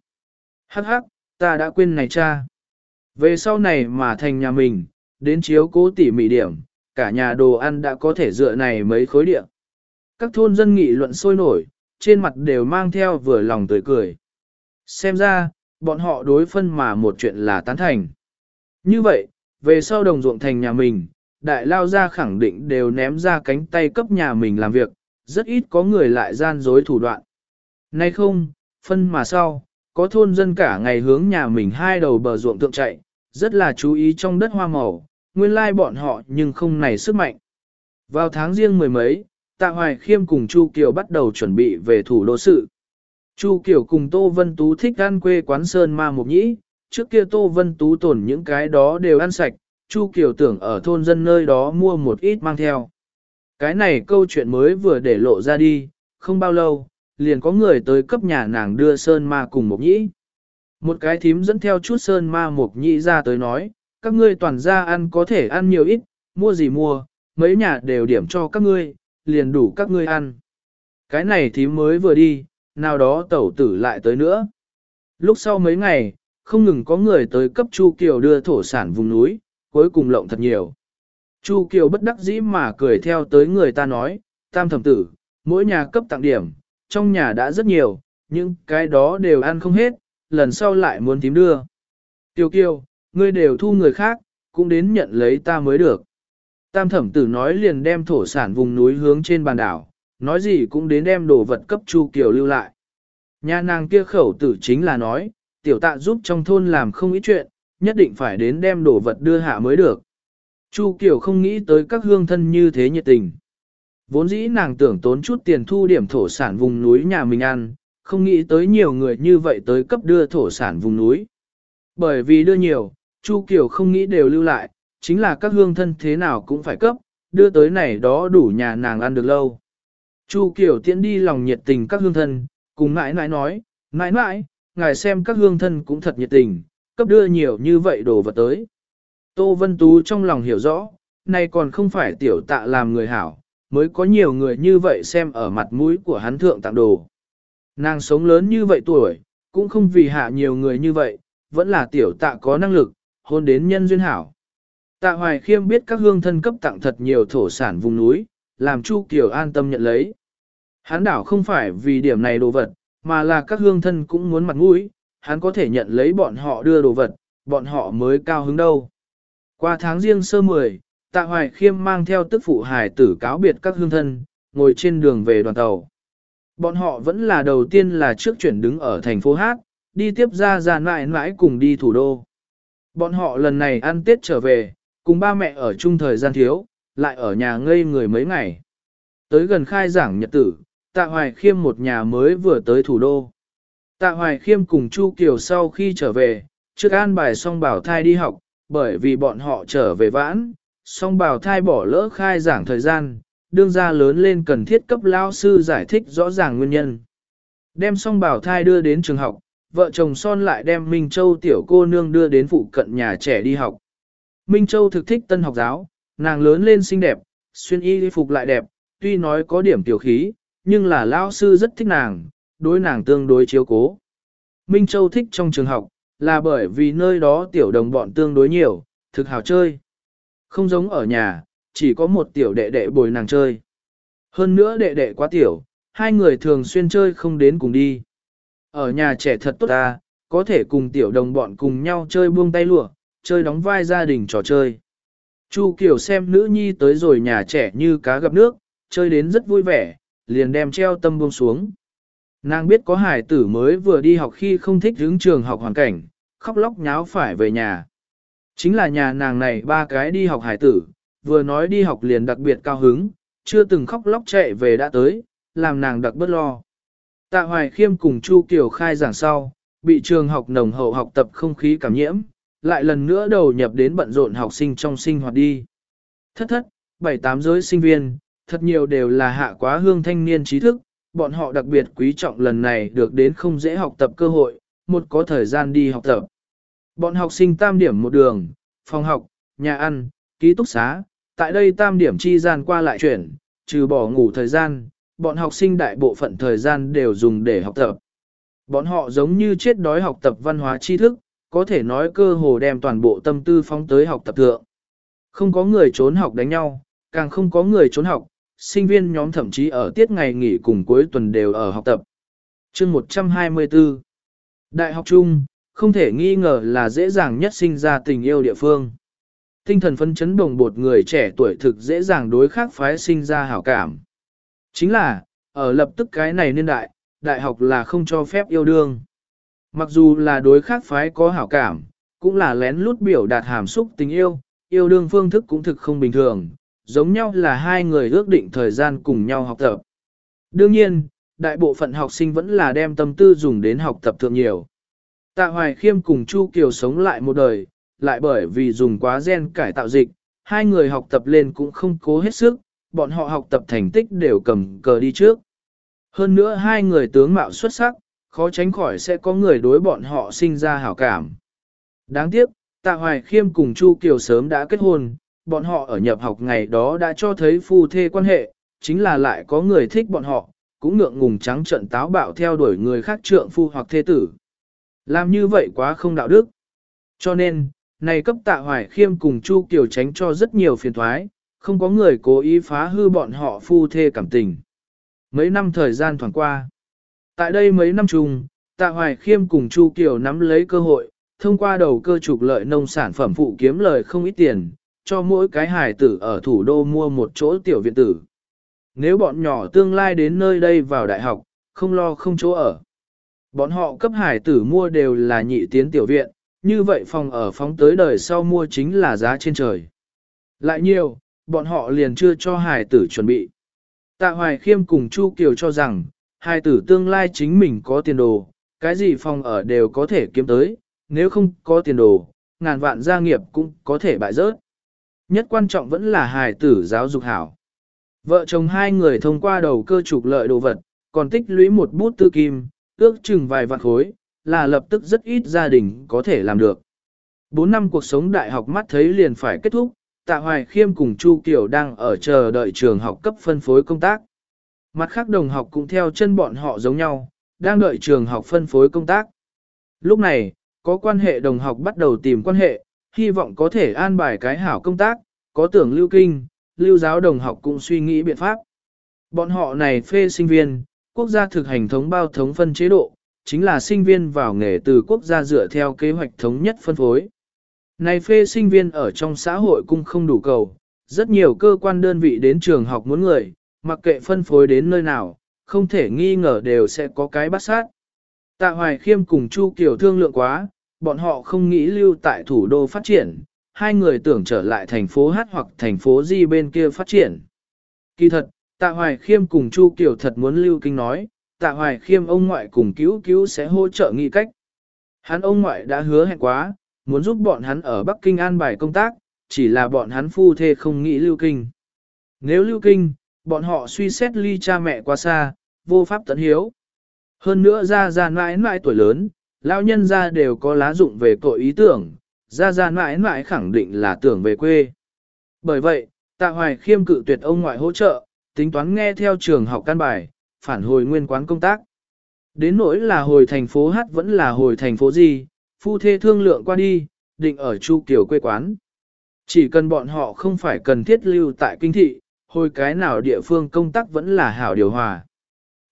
Hắc hắc, ta đã quên này cha. Về sau này mà thành nhà mình, đến chiếu cố tỉ mỉ điểm, cả nhà đồ ăn đã có thể dựa này mấy khối địa. Các thôn dân nghị luận sôi nổi, trên mặt đều mang theo vừa lòng tươi cười. Xem ra, bọn họ đối phân mà một chuyện là tán thành. Như vậy, về sau đồng ruộng thành nhà mình, đại lao ra khẳng định đều ném ra cánh tay cấp nhà mình làm việc, rất ít có người lại gian dối thủ đoạn. Nay không, phân mà sau, có thôn dân cả ngày hướng nhà mình hai đầu bờ ruộng tượng chạy, rất là chú ý trong đất hoa màu, nguyên lai bọn họ nhưng không này sức mạnh. Vào tháng riêng mười mấy, Tạ Hoài Khiêm cùng Chu Kiều bắt đầu chuẩn bị về thủ đô sự. Chu Kiều cùng Tô Vân Tú thích ăn quê quán sơn ma mục nhĩ, trước kia Tô Vân Tú tổn những cái đó đều ăn sạch, Chu Kiều tưởng ở thôn dân nơi đó mua một ít mang theo. Cái này câu chuyện mới vừa để lộ ra đi, không bao lâu, liền có người tới cấp nhà nàng đưa sơn ma cùng mục nhĩ. Một cái thím dẫn theo chút sơn ma mục nhị ra tới nói, các ngươi toàn ra ăn có thể ăn nhiều ít, mua gì mua, mấy nhà đều điểm cho các ngươi, liền đủ các ngươi ăn. Cái này thím mới vừa đi, nào đó tẩu tử lại tới nữa. Lúc sau mấy ngày, không ngừng có người tới cấp Chu Kiều đưa thổ sản vùng núi, cuối cùng lộng thật nhiều. Chu Kiều bất đắc dĩ mà cười theo tới người ta nói, tam thẩm tử, mỗi nhà cấp tặng điểm, trong nhà đã rất nhiều, nhưng cái đó đều ăn không hết, lần sau lại muốn tím đưa. Kiều Kiều, ngươi đều thu người khác, cũng đến nhận lấy ta mới được. Tam thẩm tử nói liền đem thổ sản vùng núi hướng trên bàn đảo, nói gì cũng đến đem đồ vật cấp Chu Kiều lưu lại. Nhà nàng kia khẩu tử chính là nói, tiểu tạ giúp trong thôn làm không ít chuyện, nhất định phải đến đem đồ vật đưa hạ mới được. Chu Kiều không nghĩ tới các hương thân như thế nhiệt tình. Vốn dĩ nàng tưởng tốn chút tiền thu điểm thổ sản vùng núi nhà mình ăn, không nghĩ tới nhiều người như vậy tới cấp đưa thổ sản vùng núi. Bởi vì đưa nhiều, Chu Kiều không nghĩ đều lưu lại, chính là các hương thân thế nào cũng phải cấp, đưa tới này đó đủ nhà nàng ăn được lâu. Chu Kiều tiễn đi lòng nhiệt tình các hương thân, cùng mãi mãi nói, mãi mãi, ngài xem các hương thân cũng thật nhiệt tình, cấp đưa nhiều như vậy đồ vật tới. Tô Vân Tú trong lòng hiểu rõ, nay còn không phải tiểu tạ làm người hảo, mới có nhiều người như vậy xem ở mặt mũi của hắn thượng tặng đồ. Nàng sống lớn như vậy tuổi, cũng không vì hạ nhiều người như vậy, vẫn là tiểu tạ có năng lực, hôn đến nhân duyên hảo. Tạ Hoài Khiêm biết các hương thân cấp tặng thật nhiều thổ sản vùng núi, làm Chu Kiều an tâm nhận lấy. Hán đảo không phải vì điểm này đồ vật, mà là các hương thân cũng muốn mặt mũi, hắn có thể nhận lấy bọn họ đưa đồ vật, bọn họ mới cao hứng đâu. Qua tháng riêng sơ mười, Tạ Hoài Khiêm mang theo tức phụ hài tử cáo biệt các hương thân, ngồi trên đường về đoàn tàu. Bọn họ vẫn là đầu tiên là trước chuyển đứng ở thành phố Hát, đi tiếp ra ra mãi mãi cùng đi thủ đô. Bọn họ lần này ăn Tết trở về, cùng ba mẹ ở chung thời gian thiếu, lại ở nhà ngây người mấy ngày. Tới gần khai giảng nhật tử, Tạ Hoài Khiêm một nhà mới vừa tới thủ đô. Tạ Hoài Khiêm cùng Chu Kiều sau khi trở về, trước an bài xong bảo thai đi học, bởi vì bọn họ trở về vãn, song bảo thai bỏ lỡ khai giảng thời gian, đương ra lớn lên cần thiết cấp lao sư giải thích rõ ràng nguyên nhân. Đem song bảo thai đưa đến trường học, vợ chồng son lại đem Minh Châu tiểu cô nương đưa đến phụ cận nhà trẻ đi học. Minh Châu thực thích tân học giáo, nàng lớn lên xinh đẹp, xuyên y phục lại đẹp, tuy nói có điểm tiểu khí, nhưng là lao sư rất thích nàng, đối nàng tương đối chiếu cố. Minh Châu thích trong trường học, là bởi vì nơi đó tiểu đồng bọn tương đối nhiều, thực hào chơi. Không giống ở nhà, chỉ có một tiểu đệ đệ bồi nàng chơi. Hơn nữa đệ đệ quá tiểu, hai người thường xuyên chơi không đến cùng đi. Ở nhà trẻ thật tốt ta, có thể cùng tiểu đồng bọn cùng nhau chơi buông tay lụa, chơi đóng vai gia đình trò chơi. Chu Kiều xem nữ nhi tới rồi nhà trẻ như cá gặp nước, chơi đến rất vui vẻ, liền đem treo tâm buông xuống. Nàng biết có hải tử mới vừa đi học khi không thích hướng trường học hoàn cảnh, khóc lóc nháo phải về nhà. Chính là nhà nàng này ba cái đi học hải tử, vừa nói đi học liền đặc biệt cao hứng, chưa từng khóc lóc chạy về đã tới, làm nàng đặc bất lo. Tạ Hoài Khiêm cùng Chu Kiều khai giảng sau, bị trường học nồng hậu học tập không khí cảm nhiễm, lại lần nữa đầu nhập đến bận rộn học sinh trong sinh hoạt đi. Thất thất, bảy tám giới sinh viên, thật nhiều đều là hạ quá hương thanh niên trí thức, bọn họ đặc biệt quý trọng lần này được đến không dễ học tập cơ hội, một có thời gian đi học tập. Bọn học sinh tam điểm một đường, phòng học, nhà ăn, ký túc xá, tại đây tam điểm chi gian qua lại chuyển, trừ bỏ ngủ thời gian, bọn học sinh đại bộ phận thời gian đều dùng để học tập. Bọn họ giống như chết đói học tập văn hóa tri thức, có thể nói cơ hồ đem toàn bộ tâm tư phóng tới học tập thượng. Không có người trốn học đánh nhau, càng không có người trốn học, sinh viên nhóm thậm chí ở tiết ngày nghỉ cùng cuối tuần đều ở học tập. chương 124 Đại học chung, không thể nghi ngờ là dễ dàng nhất sinh ra tình yêu địa phương. Tinh thần phấn chấn đồng bột người trẻ tuổi thực dễ dàng đối khác phái sinh ra hảo cảm. Chính là, ở lập tức cái này niên đại, đại học là không cho phép yêu đương. Mặc dù là đối khác phái có hảo cảm, cũng là lén lút biểu đạt hàm xúc tình yêu, yêu đương phương thức cũng thực không bình thường, giống nhau là hai người ước định thời gian cùng nhau học tập. Đương nhiên, đại bộ phận học sinh vẫn là đem tâm tư dùng đến học tập thượng nhiều. Tạ Hoài Khiêm cùng Chu Kiều sống lại một đời, lại bởi vì dùng quá gen cải tạo dịch, hai người học tập lên cũng không cố hết sức, bọn họ học tập thành tích đều cầm cờ đi trước. Hơn nữa hai người tướng mạo xuất sắc, khó tránh khỏi sẽ có người đối bọn họ sinh ra hảo cảm. Đáng tiếc, Tạ Hoài Khiêm cùng Chu Kiều sớm đã kết hôn, bọn họ ở nhập học ngày đó đã cho thấy phu thê quan hệ, chính là lại có người thích bọn họ, cũng ngượng ngùng trắng trận táo bạo theo đuổi người khác trượng phu hoặc thê tử. Làm như vậy quá không đạo đức. Cho nên, này cấp tạ hoài khiêm cùng Chu Kiều tránh cho rất nhiều phiền thoái, không có người cố ý phá hư bọn họ phu thê cảm tình. Mấy năm thời gian thoảng qua. Tại đây mấy năm chung, tạ hoài khiêm cùng Chu Kiều nắm lấy cơ hội, thông qua đầu cơ trục lợi nông sản phẩm phụ kiếm lời không ít tiền, cho mỗi cái hài tử ở thủ đô mua một chỗ tiểu viện tử. Nếu bọn nhỏ tương lai đến nơi đây vào đại học, không lo không chỗ ở. Bọn họ cấp hải tử mua đều là nhị tiến tiểu viện, như vậy phòng ở phóng tới đời sau mua chính là giá trên trời. Lại nhiều, bọn họ liền chưa cho hải tử chuẩn bị. Tạ Hoài Khiêm cùng Chu Kiều cho rằng, hải tử tương lai chính mình có tiền đồ, cái gì phòng ở đều có thể kiếm tới, nếu không có tiền đồ, ngàn vạn gia nghiệp cũng có thể bại rớt. Nhất quan trọng vẫn là hài tử giáo dục hảo. Vợ chồng hai người thông qua đầu cơ trục lợi đồ vật, còn tích lũy một bút tư kim, ước chừng vài vạn khối, là lập tức rất ít gia đình có thể làm được. Bốn năm cuộc sống đại học mắt thấy liền phải kết thúc, Tạ Hoài Khiêm cùng Chu Kiều đang ở chờ đợi trường học cấp phân phối công tác. Mặt khác đồng học cũng theo chân bọn họ giống nhau, đang đợi trường học phân phối công tác. Lúc này, có quan hệ đồng học bắt đầu tìm quan hệ, hy vọng có thể an bài cái hảo công tác, có tưởng lưu kinh, lưu giáo đồng học cũng suy nghĩ biện pháp. Bọn họ này phê sinh viên, quốc gia thực hành thống bao thống phân chế độ, chính là sinh viên vào nghề từ quốc gia dựa theo kế hoạch thống nhất phân phối. Này phê sinh viên ở trong xã hội cũng không đủ cầu, rất nhiều cơ quan đơn vị đến trường học muốn người, mặc kệ phân phối đến nơi nào, không thể nghi ngờ đều sẽ có cái bắt sát. Tạ Hoài Khiêm cùng Chu Kiều thương lượng quá, bọn họ không nghĩ lưu tại thủ đô phát triển, hai người tưởng trở lại thành phố H hoặc thành phố Di bên kia phát triển. Kỳ thật, Tạ Hoài Khiêm cùng Chu Kiều thật muốn lưu kinh nói, Tạ Hoài Khiêm ông ngoại cùng cứu cứu sẽ hỗ trợ nghị cách. Hắn ông ngoại đã hứa hẹn quá, muốn giúp bọn hắn ở Bắc Kinh an bài công tác, chỉ là bọn hắn phu thê không nghĩ lưu kinh. Nếu lưu kinh, bọn họ suy xét ly cha mẹ quá xa, vô pháp tận hiếu. Hơn nữa ra ra mãi mãi tuổi lớn, lão nhân ra đều có lá dụng về tội ý tưởng, ra ra mãi mãi khẳng định là tưởng về quê. Bởi vậy, tạ hoài khiêm cự tuyệt ông ngoại hỗ trợ, tính toán nghe theo trường học căn bài, phản hồi nguyên quán công tác. Đến nỗi là hồi thành phố Hát vẫn là hồi thành phố gì, phu thê thương lượng qua đi, định ở Chu Kiều quê quán. Chỉ cần bọn họ không phải cần thiết lưu tại kinh thị, hồi cái nào địa phương công tác vẫn là hảo điều hòa.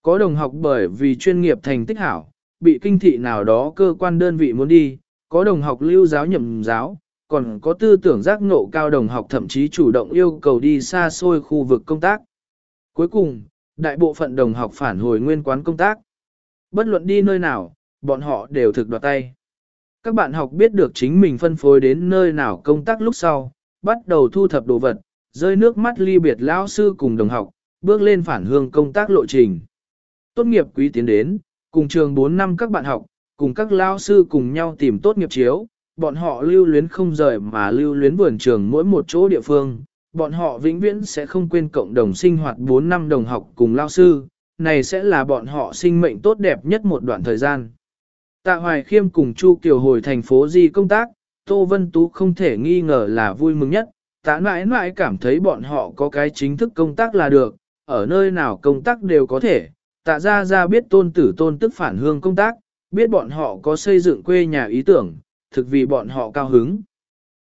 Có đồng học bởi vì chuyên nghiệp thành tích hảo, bị kinh thị nào đó cơ quan đơn vị muốn đi, có đồng học lưu giáo nhậm giáo, còn có tư tưởng giác ngộ cao đồng học thậm chí chủ động yêu cầu đi xa xôi khu vực công tác. Cuối cùng, đại bộ phận đồng học phản hồi nguyên quán công tác. Bất luận đi nơi nào, bọn họ đều thực đoạt tay. Các bạn học biết được chính mình phân phối đến nơi nào công tác lúc sau, bắt đầu thu thập đồ vật, rơi nước mắt ly biệt lão sư cùng đồng học, bước lên phản hương công tác lộ trình. Tốt nghiệp quý tiến đến, cùng trường 4 năm các bạn học, cùng các lao sư cùng nhau tìm tốt nghiệp chiếu, bọn họ lưu luyến không rời mà lưu luyến vườn trường mỗi một chỗ địa phương, bọn họ vĩnh viễn sẽ không quên cộng đồng sinh hoạt 4 năm đồng học cùng lao sư, này sẽ là bọn họ sinh mệnh tốt đẹp nhất một đoạn thời gian. Tạ Hoài Khiêm cùng Chu Kiều hồi thành phố Di công tác, Tô Vân Tú không thể nghi ngờ là vui mừng nhất, tạ mãi mãi cảm thấy bọn họ có cái chính thức công tác là được, ở nơi nào công tác đều có thể, tạ ra ra biết tôn tử tôn tức phản hương công tác, biết bọn họ có xây dựng quê nhà ý tưởng, thực vì bọn họ cao hứng.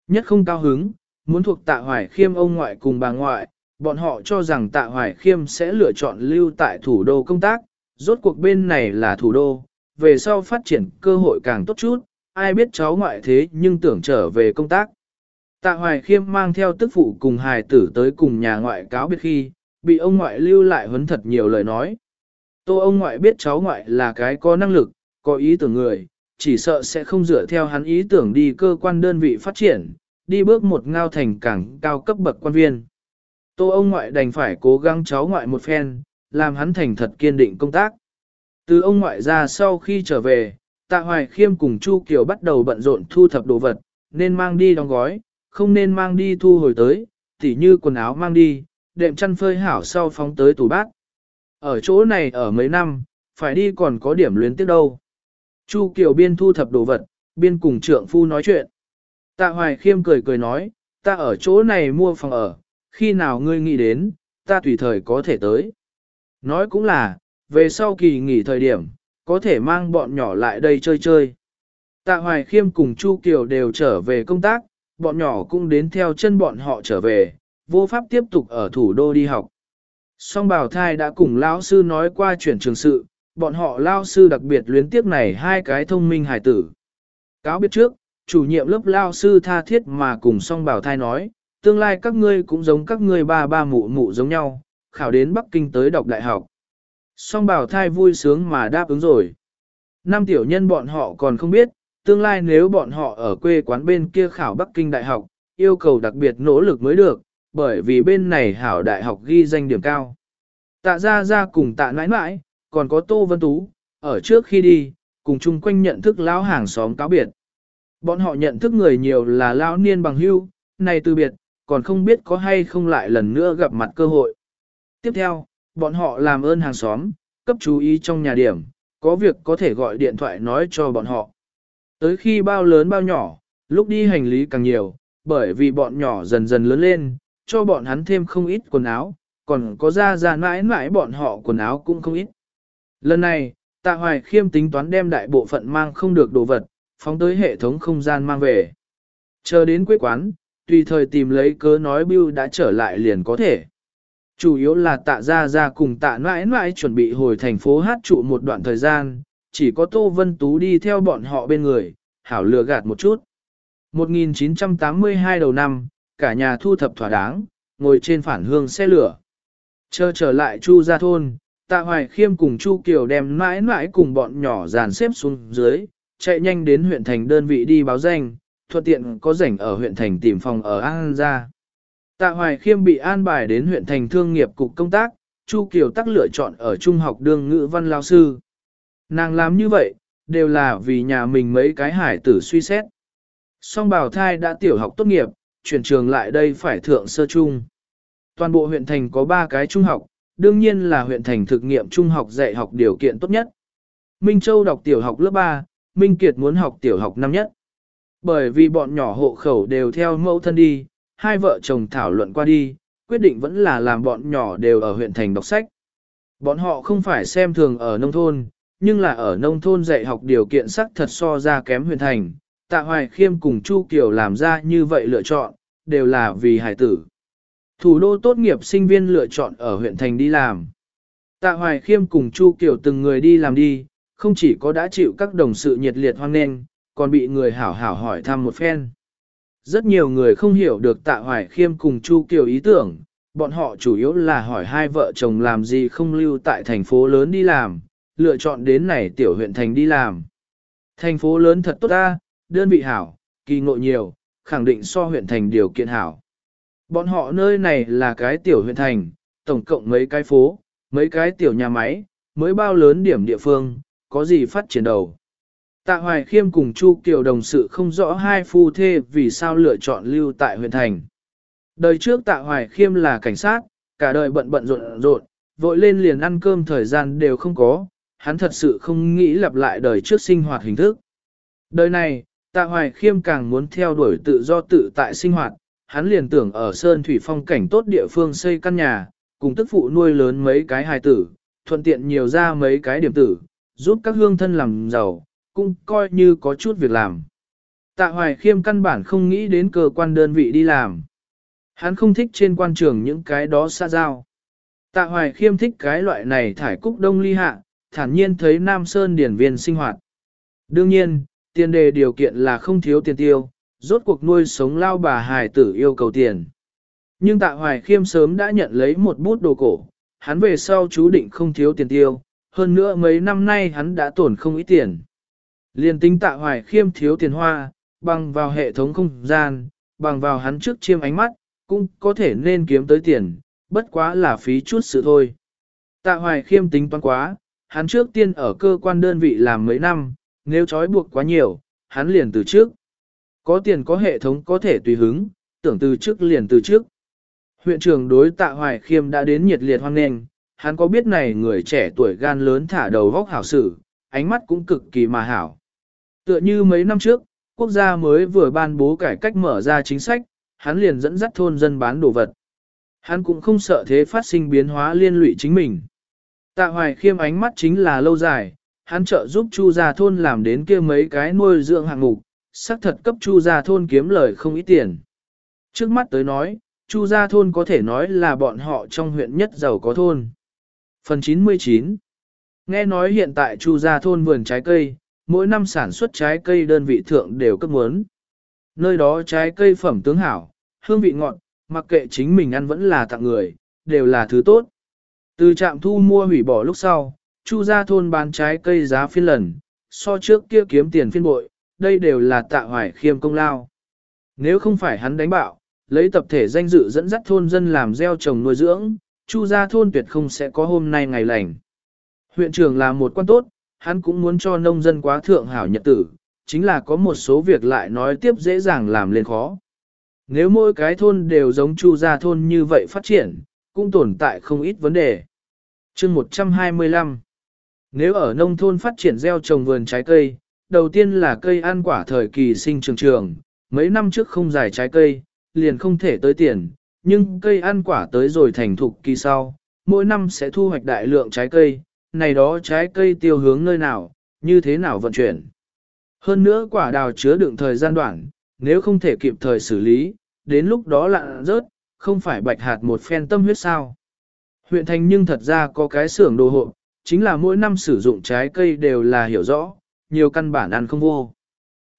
Nhất không cao hứng, muốn thuộc tạ hoài khiêm ông ngoại cùng bà ngoại, bọn họ cho rằng tạ hoài khiêm sẽ lựa chọn lưu tại thủ đô công tác, rốt cuộc bên này là thủ đô, về sau phát triển cơ hội càng tốt chút, ai biết cháu ngoại thế nhưng tưởng trở về công tác. Tạ hoài khiêm mang theo tức phụ cùng hài tử tới cùng nhà ngoại cáo biệt khi, bị ông ngoại lưu lại huấn thật nhiều lời nói. Tô ông ngoại biết cháu ngoại là cái có năng lực, có ý tưởng người, chỉ sợ sẽ không dựa theo hắn ý tưởng đi cơ quan đơn vị phát triển, đi bước một ngao thành cảng cao cấp bậc quan viên. Tô ông ngoại đành phải cố gắng cháu ngoại một phen, làm hắn thành thật kiên định công tác. Từ ông ngoại ra sau khi trở về, Tạ Hoài Khiêm cùng Chu Kiều bắt đầu bận rộn thu thập đồ vật, nên mang đi đóng gói, không nên mang đi thu hồi tới, tỉ như quần áo mang đi, đệm chăn phơi hảo sau phóng tới tủ bát. Ở chỗ này ở mấy năm, phải đi còn có điểm luyến tiếp đâu. Chu Kiều biên thu thập đồ vật, biên cùng trượng phu nói chuyện. Tạ Hoài Khiêm cười cười nói, ta ở chỗ này mua phòng ở, khi nào ngươi nghĩ đến, ta tùy thời có thể tới. Nói cũng là, về sau kỳ nghỉ thời điểm, có thể mang bọn nhỏ lại đây chơi chơi. Tạ Hoài Khiêm cùng Chu Kiều đều trở về công tác, bọn nhỏ cũng đến theo chân bọn họ trở về, vô pháp tiếp tục ở thủ đô đi học. Song bảo thai đã cùng lão sư nói qua chuyển trường sự, bọn họ lao sư đặc biệt luyến tiếc này hai cái thông minh hài tử. Cáo biết trước, chủ nhiệm lớp lao sư tha thiết mà cùng song bảo thai nói, tương lai các ngươi cũng giống các ngươi ba ba mụ mụ giống nhau, khảo đến Bắc Kinh tới đọc đại học. Song bảo thai vui sướng mà đáp ứng rồi. Năm tiểu nhân bọn họ còn không biết, tương lai nếu bọn họ ở quê quán bên kia khảo Bắc Kinh đại học, yêu cầu đặc biệt nỗ lực mới được, bởi vì bên này hảo đại học ghi danh điểm cao. Tạ ra ra cùng tạ nãi nãi, còn có Tô Vân Tú, ở trước khi đi, cùng chung quanh nhận thức lão hàng xóm cáo biệt. Bọn họ nhận thức người nhiều là lão niên bằng hưu, này từ biệt, còn không biết có hay không lại lần nữa gặp mặt cơ hội. Tiếp theo, bọn họ làm ơn hàng xóm, cấp chú ý trong nhà điểm, có việc có thể gọi điện thoại nói cho bọn họ. Tới khi bao lớn bao nhỏ, lúc đi hành lý càng nhiều, bởi vì bọn nhỏ dần dần lớn lên, cho bọn hắn thêm không ít quần áo, còn có ra ra mãi mãi bọn họ quần áo cũng không ít. Lần này, Tạ Hoài Khiêm tính toán đem đại bộ phận mang không được đồ vật, phóng tới hệ thống không gian mang về. Chờ đến quê quán, tùy thời tìm lấy cớ nói Bill đã trở lại liền có thể. Chủ yếu là tạ ra ra cùng tạ mãi mãi chuẩn bị hồi thành phố hát trụ một đoạn thời gian, chỉ có Tô Vân Tú đi theo bọn họ bên người, hảo lừa gạt một chút. 1982 đầu năm, cả nhà thu thập thỏa đáng, ngồi trên phản hương xe lửa. Chờ trở lại Chu gia thôn, tạ hoài khiêm cùng Chu Kiều đem mãi mãi cùng bọn nhỏ dàn xếp xuống dưới, chạy nhanh đến huyện thành đơn vị đi báo danh, thuận tiện có rảnh ở huyện thành tìm phòng ở An gia. Tạ Hoài Khiêm bị an bài đến huyện thành thương nghiệp cục công tác, Chu Kiều tắc lựa chọn ở trung học đương ngữ văn lao sư. Nàng làm như vậy, đều là vì nhà mình mấy cái hải tử suy xét. Song bào thai đã tiểu học tốt nghiệp, chuyển trường lại đây phải thượng sơ trung. Toàn bộ huyện thành có 3 cái trung học, đương nhiên là huyện thành thực nghiệm trung học dạy học điều kiện tốt nhất. Minh Châu đọc tiểu học lớp 3, Minh Kiệt muốn học tiểu học năm nhất. Bởi vì bọn nhỏ hộ khẩu đều theo mẫu thân đi, hai vợ chồng thảo luận qua đi, quyết định vẫn là làm bọn nhỏ đều ở huyện thành đọc sách. Bọn họ không phải xem thường ở nông thôn, nhưng là ở nông thôn dạy học điều kiện sắc thật so ra kém huyện thành. Tạ Hoài Khiêm cùng Chu Kiều làm ra như vậy lựa chọn, đều là vì hải tử. Thủ đô tốt nghiệp sinh viên lựa chọn ở huyện thành đi làm. Tạ Hoài Khiêm cùng Chu Kiều từng người đi làm đi, không chỉ có đã chịu các đồng sự nhiệt liệt hoan nghênh, còn bị người hảo hảo hỏi thăm một phen. Rất nhiều người không hiểu được Tạ Hoài Khiêm cùng Chu Kiều ý tưởng, bọn họ chủ yếu là hỏi hai vợ chồng làm gì không lưu tại thành phố lớn đi làm, lựa chọn đến này tiểu huyện thành đi làm. Thành phố lớn thật tốt ta, đơn vị hảo, kỳ ngộ nhiều, khẳng định so huyện thành điều kiện hảo. Bọn họ nơi này là cái tiểu huyện thành, tổng cộng mấy cái phố, mấy cái tiểu nhà máy, mới bao lớn điểm địa phương, có gì phát triển đầu. Tạ Hoài Khiêm cùng Chu Kiều đồng sự không rõ hai phu thê vì sao lựa chọn lưu tại huyện thành. Đời trước Tạ Hoài Khiêm là cảnh sát, cả đời bận bận rộn rộn, vội lên liền ăn cơm thời gian đều không có, hắn thật sự không nghĩ lặp lại đời trước sinh hoạt hình thức. Đời này, Tạ Hoài Khiêm càng muốn theo đuổi tự do tự tại sinh hoạt, hắn liền tưởng ở Sơn Thủy Phong cảnh tốt địa phương xây căn nhà, cùng tức phụ nuôi lớn mấy cái hài tử, thuận tiện nhiều ra mấy cái điểm tử, giúp các hương thân làm giàu, cũng coi như có chút việc làm. Tạ Hoài Khiêm căn bản không nghĩ đến cơ quan đơn vị đi làm. Hắn không thích trên quan trường những cái đó xa giao. Tạ Hoài Khiêm thích cái loại này thải cúc đông ly hạ, thản nhiên thấy Nam Sơn điển viên sinh hoạt. Đương nhiên, tiền đề điều kiện là không thiếu tiền tiêu, rốt cuộc nuôi sống lao bà hài tử yêu cầu tiền. Nhưng Tạ Hoài Khiêm sớm đã nhận lấy một bút đồ cổ, hắn về sau chú định không thiếu tiền tiêu, hơn nữa mấy năm nay hắn đã tổn không ít tiền. Liên tính Tạ Hoài Khiêm thiếu tiền hoa, bằng vào hệ thống không gian, bằng vào hắn trước chiêm ánh mắt, cũng có thể nên kiếm tới tiền, bất quá là phí chút sự thôi. Tạ Hoài Khiêm tính toán quá, hắn trước tiên ở cơ quan đơn vị làm mấy năm, nếu trói buộc quá nhiều, hắn liền từ trước. Có tiền có hệ thống có thể tùy hứng, tưởng từ trước liền từ trước. Huyện trưởng đối tạ hoài khiêm đã đến nhiệt liệt hoan nghênh, hắn có biết này người trẻ tuổi gan lớn thả đầu vóc hảo sử, ánh mắt cũng cực kỳ mà hảo. Tựa như mấy năm trước, quốc gia mới vừa ban bố cải cách mở ra chính sách, hắn liền dẫn dắt thôn dân bán đồ vật. Hắn cũng không sợ thế phát sinh biến hóa liên lụy chính mình. Tạ hoài khiêm ánh mắt chính là lâu dài, hắn trợ giúp Chu gia thôn làm đến kia mấy cái nuôi dưỡng hạng mục, xác thật cấp Chu gia thôn kiếm lời không ít tiền. Trước mắt tới nói, Chu gia thôn có thể nói là bọn họ trong huyện nhất giàu có thôn. Phần 99 Nghe nói hiện tại Chu gia thôn vườn trái cây, mỗi năm sản xuất trái cây đơn vị thượng đều cấp muốn. Nơi đó trái cây phẩm tướng hảo, hương vị ngọt, mặc kệ chính mình ăn vẫn là tặng người, đều là thứ tốt. Từ trạm thu mua hủy bỏ lúc sau, Chu gia thôn bán trái cây giá phiên lần, so trước kia kiếm tiền phiên bội, đây đều là tạ hoài khiêm công lao. Nếu không phải hắn đánh bạo, lấy tập thể danh dự dẫn dắt thôn dân làm gieo trồng nuôi dưỡng, Chu gia thôn tuyệt không sẽ có hôm nay ngày lành. Huyện trưởng là một quan tốt, hắn cũng muốn cho nông dân quá thượng hảo nhật tử, chính là có một số việc lại nói tiếp dễ dàng làm lên khó. Nếu mỗi cái thôn đều giống Chu gia thôn như vậy phát triển, cũng tồn tại không ít vấn đề. Chương 125 Nếu ở nông thôn phát triển gieo trồng vườn trái cây, đầu tiên là cây ăn quả thời kỳ sinh trường trường, mấy năm trước không dài trái cây, liền không thể tới tiền, nhưng cây ăn quả tới rồi thành thục kỳ sau, mỗi năm sẽ thu hoạch đại lượng trái cây, này đó trái cây tiêu hướng nơi nào, như thế nào vận chuyển. Hơn nữa quả đào chứa đựng thời gian đoạn, nếu không thể kịp thời xử lý, đến lúc đó lạ rớt, không phải bạch hạt một phen tâm huyết sao. Huyện thành nhưng thật ra có cái xưởng đồ hộ, chính là mỗi năm sử dụng trái cây đều là hiểu rõ, nhiều căn bản ăn không vô.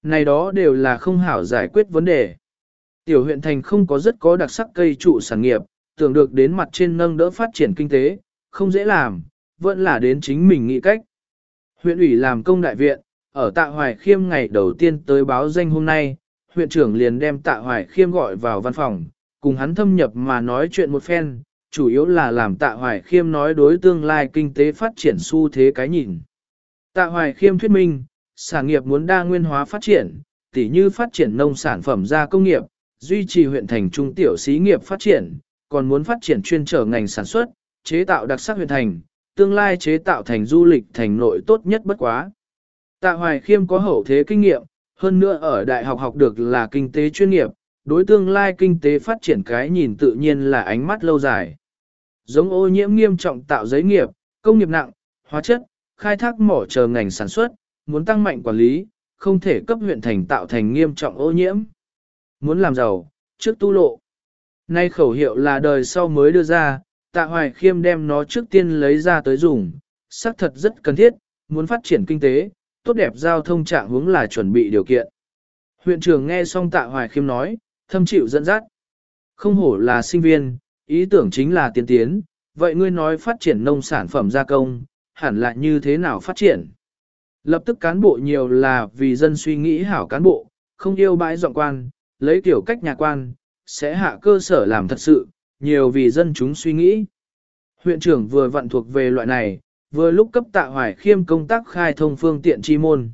Này đó đều là không hảo giải quyết vấn đề. Tiểu huyện thành không có rất có đặc sắc cây trụ sản nghiệp, tưởng được đến mặt trên nâng đỡ phát triển kinh tế, không dễ làm, vẫn là đến chính mình nghĩ cách. Huyện ủy làm công đại viện, ở tạ hoài khiêm ngày đầu tiên tới báo danh hôm nay, huyện trưởng liền đem tạ hoài khiêm gọi vào văn phòng, cùng hắn thâm nhập mà nói chuyện một phen, chủ yếu là làm tạ hoài khiêm nói đối tương lai kinh tế phát triển xu thế cái nhìn. Tạ hoài khiêm thuyết minh, sản nghiệp muốn đa nguyên hóa phát triển, tỉ như phát triển nông sản phẩm ra công nghiệp, duy trì huyện thành trung tiểu xí nghiệp phát triển, còn muốn phát triển chuyên trở ngành sản xuất, chế tạo đặc sắc huyện thành, tương lai chế tạo thành du lịch thành nội tốt nhất bất quá. Tạ Hoài Khiêm có hậu thế kinh nghiệm, hơn nữa ở đại học học được là kinh tế chuyên nghiệp, đối tương lai kinh tế phát triển cái nhìn tự nhiên là ánh mắt lâu dài. Giống ô nhiễm nghiêm trọng tạo giấy nghiệp, công nghiệp nặng, hóa chất, khai thác mỏ chờ ngành sản xuất, muốn tăng mạnh quản lý, không thể cấp huyện thành tạo thành nghiêm trọng ô nhiễm. Muốn làm giàu, trước tu lộ. Nay khẩu hiệu là đời sau mới đưa ra, tạ hoài khiêm đem nó trước tiên lấy ra tới dùng, xác thật rất cần thiết, muốn phát triển kinh tế, tốt đẹp giao thông trạng hướng là chuẩn bị điều kiện. Huyện trưởng nghe xong tạ hoài khiêm nói, thâm chịu dẫn dắt. Không hổ là sinh viên, ý tưởng chính là tiến tiến, vậy ngươi nói phát triển nông sản phẩm gia công, hẳn là như thế nào phát triển? Lập tức cán bộ nhiều là vì dân suy nghĩ hảo cán bộ, không yêu bãi dọn quan, lấy kiểu cách nhà quan, sẽ hạ cơ sở làm thật sự, nhiều vì dân chúng suy nghĩ. Huyện trưởng vừa vận thuộc về loại này, vừa lúc cấp tạ hoài khiêm công tác khai thông phương tiện chi môn.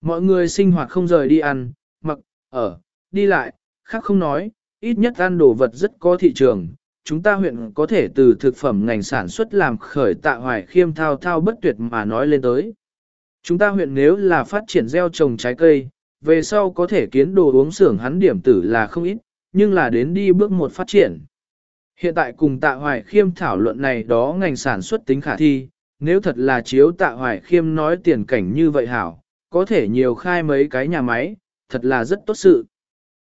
Mọi người sinh hoạt không rời đi ăn, mặc, ở, đi lại, khác không nói, ít nhất ăn đồ vật rất có thị trường. Chúng ta huyện có thể từ thực phẩm ngành sản xuất làm khởi tạ hoài khiêm thao thao bất tuyệt mà nói lên tới. Chúng ta huyện nếu là phát triển gieo trồng trái cây, về sau có thể kiến đồ uống xưởng hắn điểm tử là không ít, nhưng là đến đi bước một phát triển. Hiện tại cùng tạ hoài khiêm thảo luận này đó ngành sản xuất tính khả thi, nếu thật là chiếu tạ hoài khiêm nói tiền cảnh như vậy hảo, có thể nhiều khai mấy cái nhà máy, thật là rất tốt sự.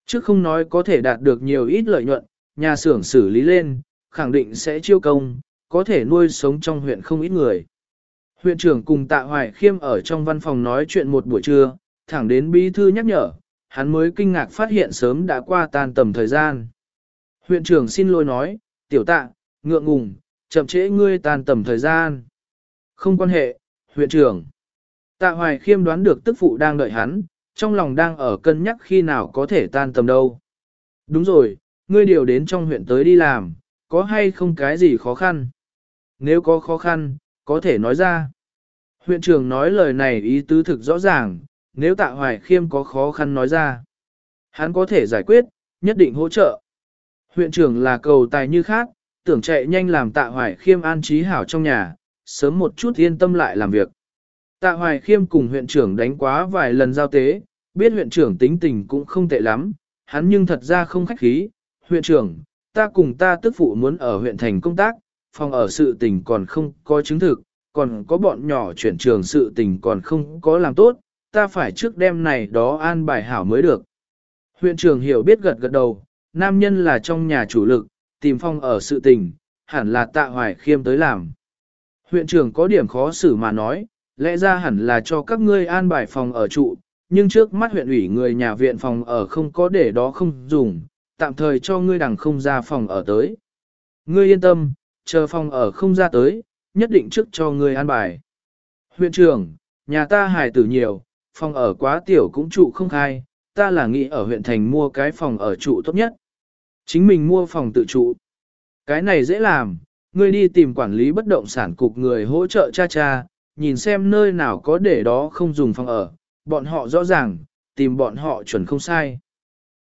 Chứ không nói có thể đạt được nhiều ít lợi nhuận, nhà xưởng xử lý lên, khẳng định sẽ chiêu công, có thể nuôi sống trong huyện không ít người. Huyện trưởng cùng tạ hoài khiêm ở trong văn phòng nói chuyện một buổi trưa, thẳng đến bí thư nhắc nhở, hắn mới kinh ngạc phát hiện sớm đã qua tan tầm thời gian. Huyện trưởng xin lỗi nói, tiểu tạ, ngượng ngùng, chậm trễ ngươi tan tầm thời gian. Không quan hệ, huyện trưởng. Tạ hoài khiêm đoán được tức phụ đang đợi hắn, trong lòng đang ở cân nhắc khi nào có thể tan tầm đâu. Đúng rồi, ngươi điều đến trong huyện tới đi làm, có hay không cái gì khó khăn? Nếu có khó khăn, có thể nói ra. Huyện trưởng nói lời này ý tứ thực rõ ràng, nếu tạ hoài khiêm có khó khăn nói ra. Hắn có thể giải quyết, nhất định hỗ trợ. Huyện trưởng là cầu tài như khác, tưởng chạy nhanh làm tạ hoài khiêm an trí hảo trong nhà, sớm một chút yên tâm lại làm việc. Tạ hoài khiêm cùng huyện trưởng đánh quá vài lần giao tế, biết huyện trưởng tính tình cũng không tệ lắm, hắn nhưng thật ra không khách khí. Huyện trưởng, ta cùng ta tức phụ muốn ở huyện thành công tác, phòng ở sự tình còn không có chứng thực, còn có bọn nhỏ chuyển trường sự tình còn không có làm tốt, ta phải trước đêm này đó an bài hảo mới được. Huyện trưởng hiểu biết gật gật đầu, nam nhân là trong nhà chủ lực, tìm phong ở sự tình, hẳn là tạ hoài khiêm tới làm. Huyện trưởng có điểm khó xử mà nói, lẽ ra hẳn là cho các ngươi an bài phòng ở trụ, nhưng trước mắt huyện ủy người nhà viện phòng ở không có để đó không dùng, tạm thời cho ngươi đằng không ra phòng ở tới. Ngươi yên tâm, chờ phòng ở không ra tới, nhất định trước cho ngươi an bài. Huyện trưởng, nhà ta hài tử nhiều, phòng ở quá tiểu cũng trụ không khai, ta là nghĩ ở huyện thành mua cái phòng ở trụ tốt nhất. Chính mình mua phòng tự trụ. Cái này dễ làm, ngươi đi tìm quản lý bất động sản cục người hỗ trợ cha cha, nhìn xem nơi nào có để đó không dùng phòng ở, bọn họ rõ ràng, tìm bọn họ chuẩn không sai.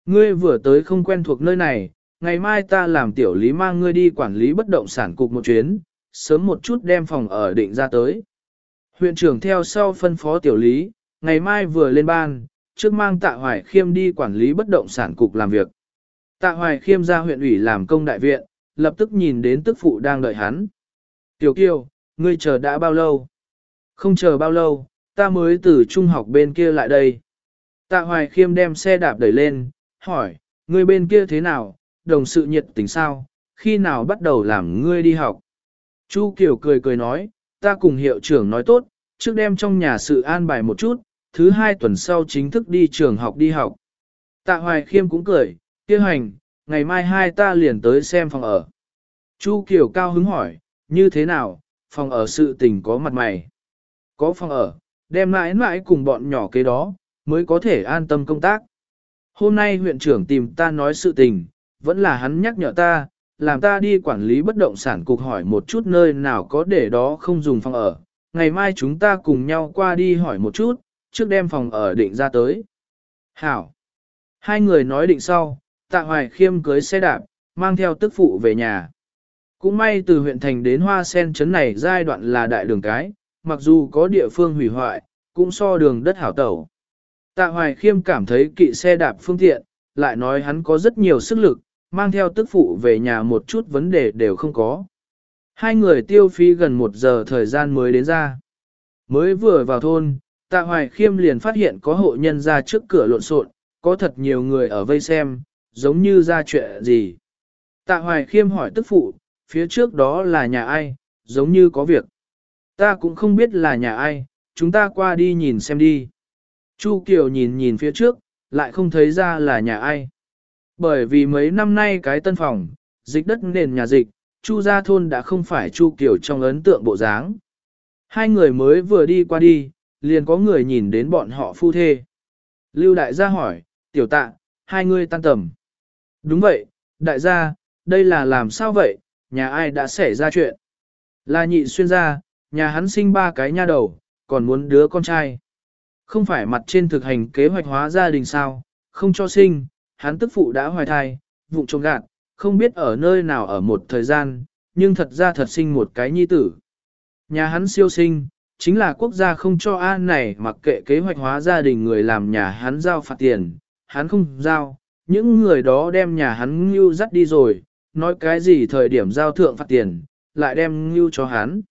Ngươi vừa tới không quen thuộc nơi này, ngày mai ta làm tiểu lý mang ngươi đi quản lý bất động sản cục một chuyến, sớm một chút đem phòng ở định ra tới. Huyện trưởng theo sau phân phó tiểu lý, ngày mai vừa lên ban, trước mang tạ hoài khiêm đi quản lý bất động sản cục làm việc. Tạ hoài khiêm ra huyện ủy làm công đại viện, lập tức nhìn đến tức phụ đang đợi hắn. Tiểu kiều, ngươi chờ đã bao lâu? Không chờ bao lâu, ta mới từ trung học bên kia lại đây. Tạ hoài khiêm đem xe đạp đẩy lên, hỏi, ngươi bên kia thế nào, đồng sự nhiệt tình sao, khi nào bắt đầu làm ngươi đi học? Chu Kiều cười cười nói, ta cùng hiệu trưởng nói tốt, trước đem trong nhà sự an bài một chút, thứ hai tuần sau chính thức đi trường học đi học. Tạ Hoài Khiêm cũng cười, kia hành, ngày mai hai ta liền tới xem phòng ở. Chu Kiều cao hứng hỏi, như thế nào, phòng ở sự tình có mặt mày. Có phòng ở, đem mãi mãi cùng bọn nhỏ kế đó, mới có thể an tâm công tác. Hôm nay huyện trưởng tìm ta nói sự tình, vẫn là hắn nhắc nhở ta, làm ta đi quản lý bất động sản cục hỏi một chút nơi nào có để đó không dùng phòng ở. Ngày mai chúng ta cùng nhau qua đi hỏi một chút, trước đem phòng ở định ra tới. Hảo. Hai người nói định sau, tạ hoài khiêm cưới xe đạp, mang theo tức phụ về nhà. Cũng may từ huyện thành đến hoa sen trấn này giai đoạn là đại đường cái, mặc dù có địa phương hủy hoại, cũng so đường đất hảo tẩu. Tạ Hoài Khiêm cảm thấy kỵ xe đạp phương tiện, lại nói hắn có rất nhiều sức lực, mang theo tức phụ về nhà một chút vấn đề đều không có. Hai người tiêu phí gần một giờ thời gian mới đến ra. Mới vừa vào thôn, Tạ Hoài Khiêm liền phát hiện có hộ nhân ra trước cửa lộn xộn, có thật nhiều người ở vây xem, giống như ra chuyện gì. Tạ Hoài Khiêm hỏi tức phụ, phía trước đó là nhà ai, giống như có việc. Ta cũng không biết là nhà ai, chúng ta qua đi nhìn xem đi. Chu Kiều nhìn nhìn phía trước, lại không thấy ra là nhà ai. Bởi vì mấy năm nay cái tân phòng, dịch đất nền nhà dịch, Chu gia thôn đã không phải Chu Kiều trong ấn tượng bộ dáng. Hai người mới vừa đi qua đi, liền có người nhìn đến bọn họ phu thê. Lưu đại gia hỏi, tiểu tạ, hai người tan tầm. Đúng vậy, đại gia, đây là làm sao vậy, nhà ai đã xảy ra chuyện. Là nhị xuyên gia, nhà hắn sinh ba cái nha đầu, còn muốn đứa con trai. Không phải mặt trên thực hành kế hoạch hóa gia đình sao, không cho sinh, hắn tức phụ đã hoài thai, vụng trông gạt, không biết ở nơi nào ở một thời gian, nhưng thật ra thật sinh một cái nhi tử. Nhà hắn siêu sinh, chính là quốc gia không cho an này mặc kệ kế hoạch hóa gia đình người làm nhà hắn giao phạt tiền, hắn không giao, những người đó đem nhà hắn ngưu dắt đi rồi, nói cái gì thời điểm giao thượng phạt tiền, lại đem ngưu cho hắn.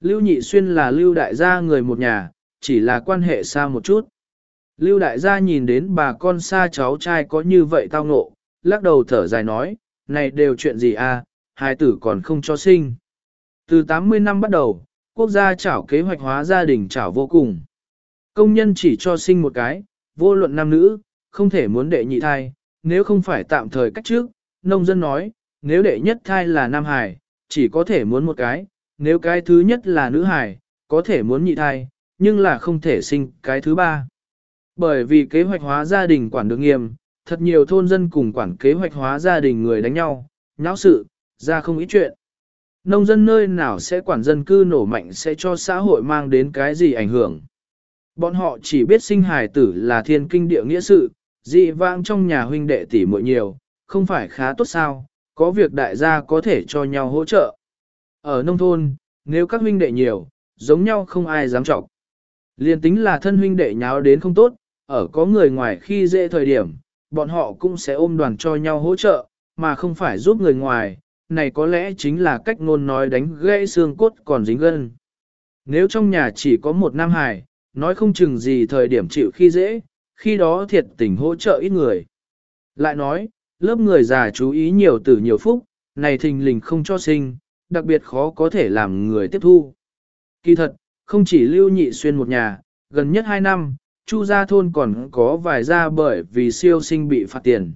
Lưu Nhị Xuyên là Lưu Đại gia người một nhà, chỉ là quan hệ xa một chút. Lưu Đại gia nhìn đến bà con xa cháu trai có như vậy tao ngộ, lắc đầu thở dài nói, này đều chuyện gì à, hai tử còn không cho sinh. Từ 80 năm bắt đầu, quốc gia chảo kế hoạch hóa gia đình chảo vô cùng. Công nhân chỉ cho sinh một cái, vô luận nam nữ, không thể muốn đệ nhị thai, nếu không phải tạm thời cách trước, nông dân nói, nếu đệ nhất thai là nam hải, chỉ có thể muốn một cái, nếu cái thứ nhất là nữ hải, có thể muốn nhị thai, nhưng là không thể sinh cái thứ ba. Bởi vì kế hoạch hóa gia đình quản được nghiêm, thật nhiều thôn dân cùng quản kế hoạch hóa gia đình người đánh nhau, nháo sự, ra không ít chuyện. Nông dân nơi nào sẽ quản dân cư nổ mạnh sẽ cho xã hội mang đến cái gì ảnh hưởng. Bọn họ chỉ biết sinh hài tử là thiên kinh địa nghĩa sự, dị vãng trong nhà huynh đệ tỷ muội nhiều, không phải khá tốt sao, có việc đại gia có thể cho nhau hỗ trợ. Ở nông thôn, nếu các huynh đệ nhiều, giống nhau không ai dám trọng. Liên tính là thân huynh đệ nháo đến không tốt, ở có người ngoài khi dễ thời điểm, bọn họ cũng sẽ ôm đoàn cho nhau hỗ trợ, mà không phải giúp người ngoài, này có lẽ chính là cách ngôn nói đánh gãy xương cốt còn dính gân. Nếu trong nhà chỉ có một nam hài, nói không chừng gì thời điểm chịu khi dễ, khi đó thiệt tình hỗ trợ ít người. Lại nói, lớp người già chú ý nhiều tử nhiều phúc, này thình lình không cho sinh, đặc biệt khó có thể làm người tiếp thu. Kỳ thật, không chỉ lưu nhị xuyên một nhà, gần nhất hai năm, Chu gia thôn còn có vài gia bởi vì siêu sinh bị phạt tiền.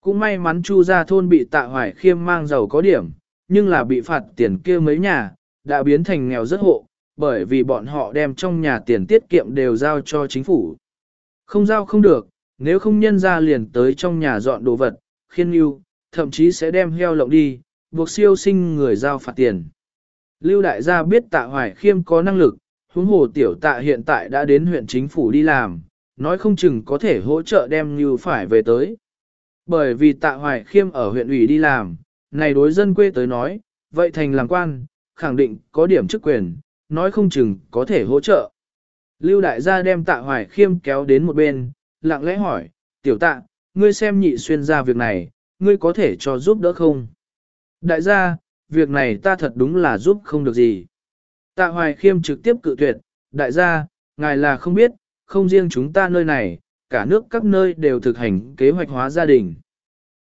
Cũng may mắn Chu gia thôn bị tạ hoài khiêm mang giàu có điểm, nhưng là bị phạt tiền kia mấy nhà, đã biến thành nghèo rất hộ, bởi vì bọn họ đem trong nhà tiền tiết kiệm đều giao cho chính phủ. Không giao không được, nếu không nhân ra liền tới trong nhà dọn đồ vật, khiên yêu, thậm chí sẽ đem heo lộng đi, buộc siêu sinh người giao phạt tiền. Lưu đại gia biết tạ hoài khiêm có năng lực, huống hồ tiểu tạ hiện tại đã đến huyện chính phủ đi làm, nói không chừng có thể hỗ trợ đem như phải về tới. Bởi vì tạ hoài khiêm ở huyện ủy đi làm, này đối dân quê tới nói, vậy thành làm quan, khẳng định có điểm chức quyền, nói không chừng có thể hỗ trợ. Lưu đại gia đem tạ hoài khiêm kéo đến một bên, lặng lẽ hỏi, tiểu tạ, ngươi xem nhị xuyên ra việc này, ngươi có thể cho giúp đỡ không? Đại gia, việc này ta thật đúng là giúp không được gì. Tạ hoài khiêm trực tiếp cự tuyệt, đại gia, ngài là không biết, không riêng chúng ta nơi này, cả nước các nơi đều thực hành kế hoạch hóa gia đình.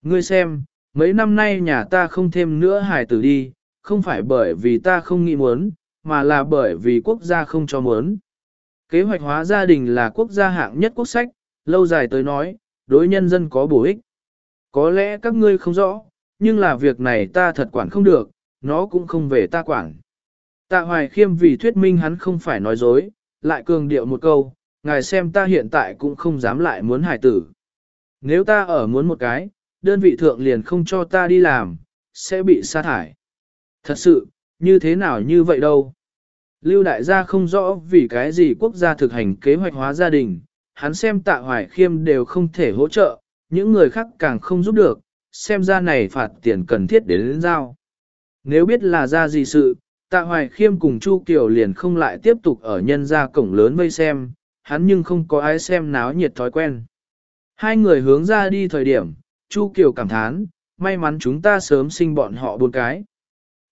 Ngươi xem, mấy năm nay nhà ta không thêm nữa hài tử đi, không phải bởi vì ta không nghĩ muốn, mà là bởi vì quốc gia không cho muốn. Kế hoạch hóa gia đình là quốc gia hạng nhất quốc sách, lâu dài tới nói, đối nhân dân có bổ ích. Có lẽ các ngươi không rõ, nhưng là việc này ta thật quản không được, nó cũng không về ta quản. Tạ Hoài Khiêm vì thuyết minh hắn không phải nói dối, lại cường điệu một câu, ngài xem ta hiện tại cũng không dám lại muốn hài tử. Nếu ta ở muốn một cái, đơn vị thượng liền không cho ta đi làm, sẽ bị sa thải. Thật sự, như thế nào như vậy đâu. Lưu đại gia không rõ vì cái gì quốc gia thực hành kế hoạch hóa gia đình, hắn xem tạ hoài khiêm đều không thể hỗ trợ, những người khác càng không giúp được, xem ra này phạt tiền cần thiết đến đến giao. Nếu biết là ra gì sự, Tạ Hoài Khiêm cùng Chu Kiều liền không lại tiếp tục ở nhân gia cổng lớn vây xem, hắn nhưng không có ai xem náo nhiệt thói quen. Hai người hướng ra đi thời điểm, Chu Kiều cảm thán, may mắn chúng ta sớm sinh bọn họ bốn cái.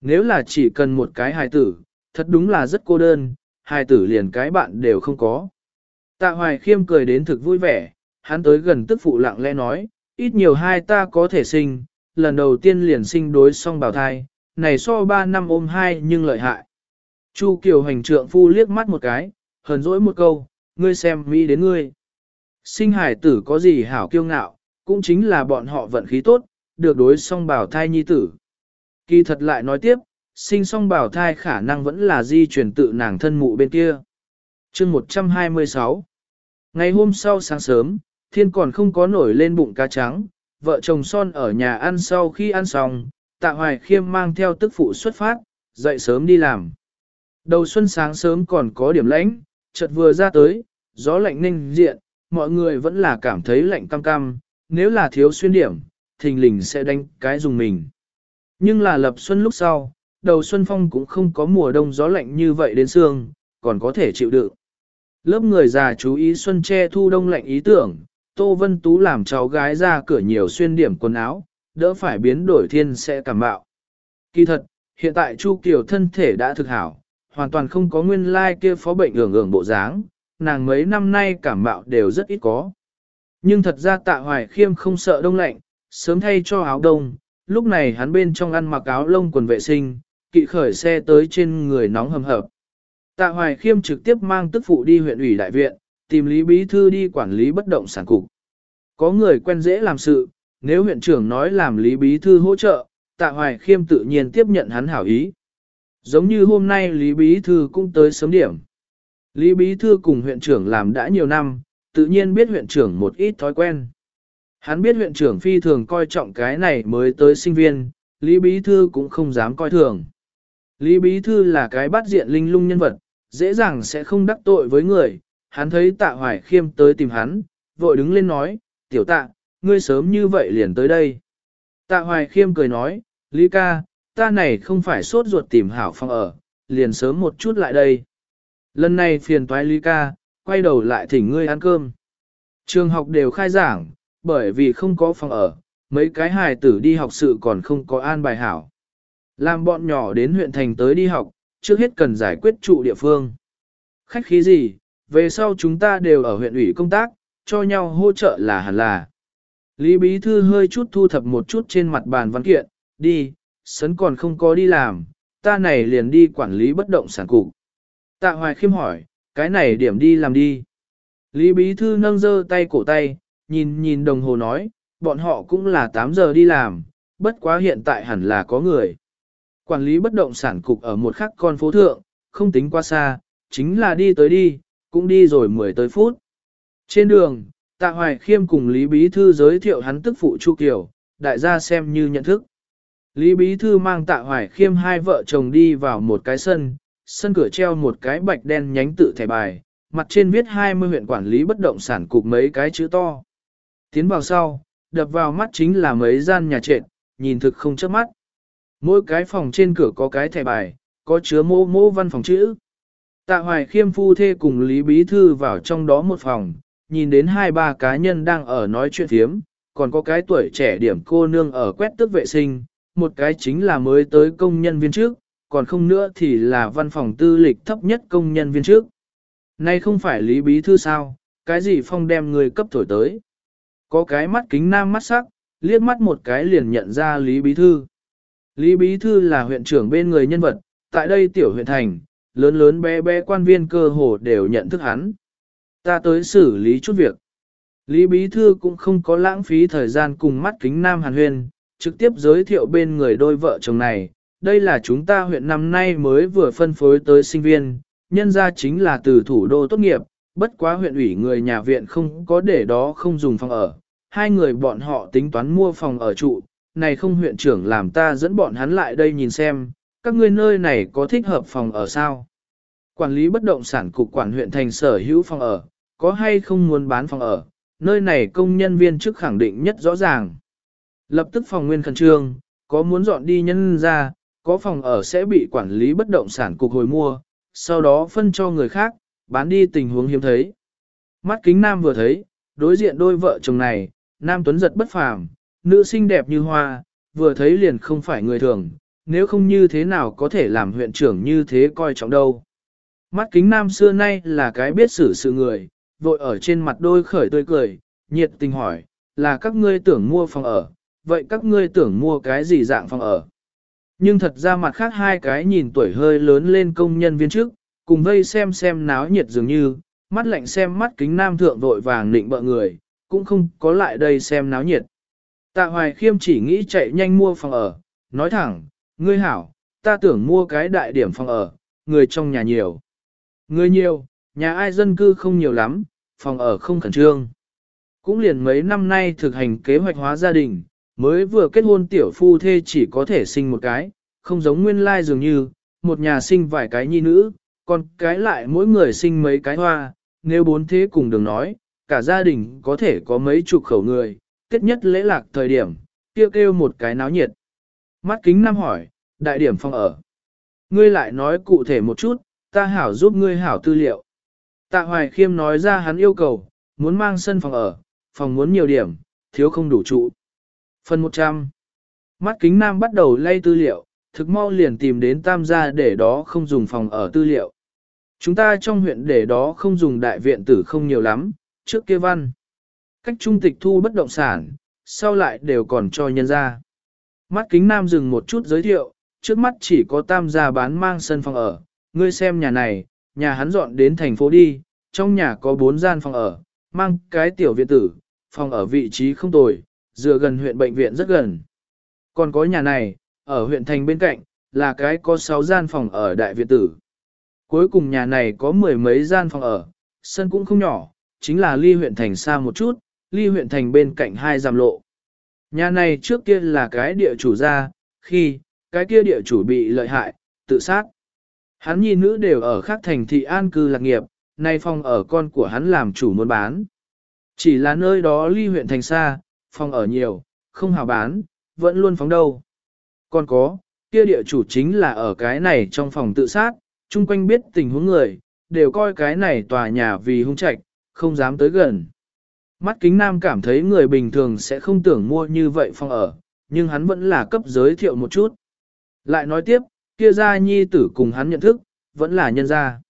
Nếu là chỉ cần một cái hài tử, thật đúng là rất cô đơn, hài tử liền cái bạn đều không có. Tạ Hoài Khiêm cười đến thực vui vẻ, hắn tới gần tức phụ lặng lẽ nói, ít nhiều hai ta có thể sinh, lần đầu tiên liền sinh đối song bào thai, này so ba năm ôm hai nhưng lợi hại. Chu Kiều hành trượng phu liếc mắt một cái, hờn dỗi một câu, ngươi xem mỹ đến ngươi. Sinh hải tử có gì hảo kiêu ngạo, cũng chính là bọn họ vận khí tốt, được đối song bảo thai nhi tử. Kỳ thật lại nói tiếp, sinh song bảo thai khả năng vẫn là di truyền tự nàng thân mụ bên kia. chương 126 Ngày hôm sau sáng sớm, thiên còn không có nổi lên bụng cá trắng, vợ chồng son ở nhà ăn sau khi ăn xong, tạ hoài khiêm mang theo tức phụ xuất phát, dậy sớm đi làm. Đầu xuân sáng sớm còn có điểm lãnh, chợt vừa ra tới, gió lạnh ninh diện, mọi người vẫn là cảm thấy lạnh cam cam, nếu là thiếu xuyên điểm, thình lình sẽ đánh cái dùng mình. Nhưng là lập xuân lúc sau, đầu xuân phong cũng không có mùa đông gió lạnh như vậy đến xương, còn có thể chịu đựng. Lớp người già chú ý xuân che thu đông lạnh ý tưởng, Tô Vân Tú làm cháu gái ra cửa nhiều xuyên điểm quần áo, đỡ phải biến đổi thiên sẽ cảm bạo. Kỳ thật, hiện tại Chu Kiều thân thể đã thực hảo, hoàn toàn không có nguyên lai kia phó bệnh hưởng hưởng bộ dáng, nàng mấy năm nay cảm mạo đều rất ít có. Nhưng thật ra tạ hoài khiêm không sợ đông lạnh, sớm thay cho áo đông, lúc này hắn bên trong ăn mặc áo lông quần vệ sinh, kỵ khởi xe tới trên người nóng hầm hập. Tạ hoài khiêm trực tiếp mang tức phụ đi huyện ủy đại viện, tìm Lý Bí Thư đi quản lý bất động sản cục. Có người quen dễ làm sự, nếu huyện trưởng nói làm Lý Bí Thư hỗ trợ, tạ hoài khiêm tự nhiên tiếp nhận hắn hảo ý. Giống như hôm nay Lý Bí Thư cũng tới sớm điểm. Lý Bí Thư cùng huyện trưởng làm đã nhiều năm, tự nhiên biết huyện trưởng một ít thói quen. Hắn biết huyện trưởng phi thường coi trọng cái này mới tới sinh viên, Lý Bí Thư cũng không dám coi thường. Lý Bí Thư là cái bắt diện linh lung nhân vật, dễ dàng sẽ không đắc tội với người. Hắn thấy tạ hoài khiêm tới tìm hắn, vội đứng lên nói, tiểu tạ, ngươi sớm như vậy liền tới đây. Tạ hoài khiêm cười nói, Lý ca, ta này không phải sốt ruột tìm hảo phòng ở, liền sớm một chút lại đây. Lần này phiền toái Lý ca, quay đầu lại thỉnh ngươi ăn cơm. Trường học đều khai giảng, bởi vì không có phòng ở, mấy cái hài tử đi học sự còn không có an bài hảo. Làm bọn nhỏ đến huyện thành tới đi học, trước hết cần giải quyết trụ địa phương. Khách khí gì, về sau chúng ta đều ở huyện ủy công tác, cho nhau hỗ trợ là hẳn là. Lý Bí Thư hơi chút thu thập một chút trên mặt bàn văn kiện, đi, sấn còn không có đi làm, ta này liền đi quản lý bất động sản cục. Tạ Hoài khiêm hỏi, cái này điểm đi làm đi. Lý Bí Thư nâng dơ tay cổ tay, nhìn nhìn đồng hồ nói, bọn họ cũng là 8 giờ đi làm, bất quá hiện tại hẳn là có người. Quản lý bất động sản cục ở một khắc con phố thượng, không tính qua xa, chính là đi tới đi, cũng đi rồi 10 tới phút. Trên đường, Tạ Hoài Khiêm cùng Lý Bí Thư giới thiệu hắn tức phụ Chu Kiều, đại gia xem như nhận thức. Lý Bí Thư mang Tạ Hoài Khiêm hai vợ chồng đi vào một cái sân, sân cửa treo một cái bạch đen nhánh tự thẻ bài, mặt trên viết 20 huyện quản lý bất động sản cục mấy cái chữ to. Tiến vào sau, đập vào mắt chính là mấy gian nhà trệt, nhìn thực không chớp mắt. Mỗi cái phòng trên cửa có cái thẻ bài, có chứa mô mô văn phòng chữ. Tạ hoài khiêm phu thê cùng Lý Bí Thư vào trong đó một phòng, nhìn đến hai ba cá nhân đang ở nói chuyện thiếm, còn có cái tuổi trẻ điểm cô nương ở quét tước vệ sinh, một cái chính là mới tới công nhân viên trước, còn không nữa thì là văn phòng tư lịch thấp nhất công nhân viên trước. Nay không phải Lý Bí Thư sao, cái gì phong đem người cấp thổi tới. Có cái mắt kính nam mắt sắc, liếc mắt một cái liền nhận ra Lý Bí Thư. Lý Bí Thư là huyện trưởng bên người nhân vật, tại đây tiểu huyện thành, lớn lớn bé bé quan viên cơ hồ đều nhận thức hắn. Ta tới xử lý chút việc. Lý Bí Thư cũng không có lãng phí thời gian cùng mắt kính nam hàn huyền trực tiếp giới thiệu bên người đôi vợ chồng này. Đây là chúng ta huyện năm nay mới vừa phân phối tới sinh viên, nhân ra chính là từ thủ đô tốt nghiệp, bất quá huyện ủy người nhà viện không có để đó không dùng phòng ở. Hai người bọn họ tính toán mua phòng ở trụ, này không huyện trưởng làm ta dẫn bọn hắn lại đây nhìn xem, các ngươi nơi này có thích hợp phòng ở sao? Quản lý bất động sản cục quản huyện thành sở hữu phòng ở, có hay không muốn bán phòng ở, nơi này công nhân viên chức khẳng định nhất rõ ràng. Lập tức phòng nguyên khẩn trương, có muốn dọn đi nhân ra, có phòng ở sẽ bị quản lý bất động sản cục hồi mua, sau đó phân cho người khác, bán đi tình huống hiếm thấy. Mắt kính nam vừa thấy, đối diện đôi vợ chồng này, nam tuấn giật bất phàm, nữ xinh đẹp như hoa, vừa thấy liền không phải người thường, nếu không như thế nào có thể làm huyện trưởng như thế coi trọng đâu. Mắt kính nam xưa nay là cái biết xử sự người, vội ở trên mặt đôi khởi tươi cười, nhiệt tình hỏi, là các ngươi tưởng mua phòng ở, vậy các ngươi tưởng mua cái gì dạng phòng ở. Nhưng thật ra mặt khác hai cái nhìn tuổi hơi lớn lên công nhân viên trước, cùng vây xem xem náo nhiệt dường như, mắt lạnh xem mắt kính nam thượng vội vàng định bợ người, cũng không có lại đây xem náo nhiệt. Tạ hoài khiêm chỉ nghĩ chạy nhanh mua phòng ở, nói thẳng, ngươi hảo, ta tưởng mua cái đại điểm phòng ở, người trong nhà nhiều. Người nhiều, nhà ai dân cư không nhiều lắm, phòng ở không khẩn trương. Cũng liền mấy năm nay thực hành kế hoạch hóa gia đình, mới vừa kết hôn tiểu phu thê chỉ có thể sinh một cái, không giống nguyên lai dường như, một nhà sinh vài cái nhi nữ, còn cái lại mỗi người sinh mấy cái hoa, nếu bốn thế cùng đừng nói, cả gia đình có thể có mấy chục khẩu người, kết nhất lễ lạc thời điểm, kêu kêu một cái náo nhiệt. Mắt kính năm hỏi, đại điểm phòng ở. Ngươi lại nói cụ thể một chút, ta hảo giúp ngươi hảo tư liệu. Tạ Hoài Khiêm nói ra hắn yêu cầu, muốn mang sân phòng ở, phòng muốn nhiều điểm, thiếu không đủ trụ. Phần 100 Mắt kính nam bắt đầu lay tư liệu, thực mau liền tìm đến tam gia để đó không dùng phòng ở tư liệu. Chúng ta trong huyện để đó không dùng đại viện tử không nhiều lắm, trước kia văn. Cách trung tịch thu bất động sản, sau lại đều còn cho nhân ra. Mắt kính nam dừng một chút giới thiệu, trước mắt chỉ có tam gia bán mang sân phòng ở. Ngươi xem nhà này, nhà hắn dọn đến thành phố đi, trong nhà có bốn gian phòng ở, mang cái tiểu viện tử, phòng ở vị trí không tồi, dựa gần huyện bệnh viện rất gần. Còn có nhà này, ở huyện thành bên cạnh, là cái có 6 gian phòng ở đại viện tử. Cuối cùng nhà này có mười mấy gian phòng ở, sân cũng không nhỏ, chính là ly huyện thành xa một chút, ly huyện thành bên cạnh hai giam lộ. Nhà này trước kia là cái địa chủ ra, khi, cái kia địa chủ bị lợi hại, tự sát. Hắn nhìn nữ đều ở khác thành thị an cư lạc nghiệp, nay phòng ở con của hắn làm chủ muốn bán. Chỉ là nơi đó ly huyện thành xa, phòng ở nhiều, không hào bán, vẫn luôn phóng đâu. Còn có, kia địa chủ chính là ở cái này trong phòng tự sát, chung quanh biết tình huống người, đều coi cái này tòa nhà vì hung trạch, không dám tới gần. Mắt kính nam cảm thấy người bình thường sẽ không tưởng mua như vậy phòng ở, nhưng hắn vẫn là cấp giới thiệu một chút. Lại nói tiếp, kia gia nhi tử cùng hắn nhận thức, vẫn là nhân gia.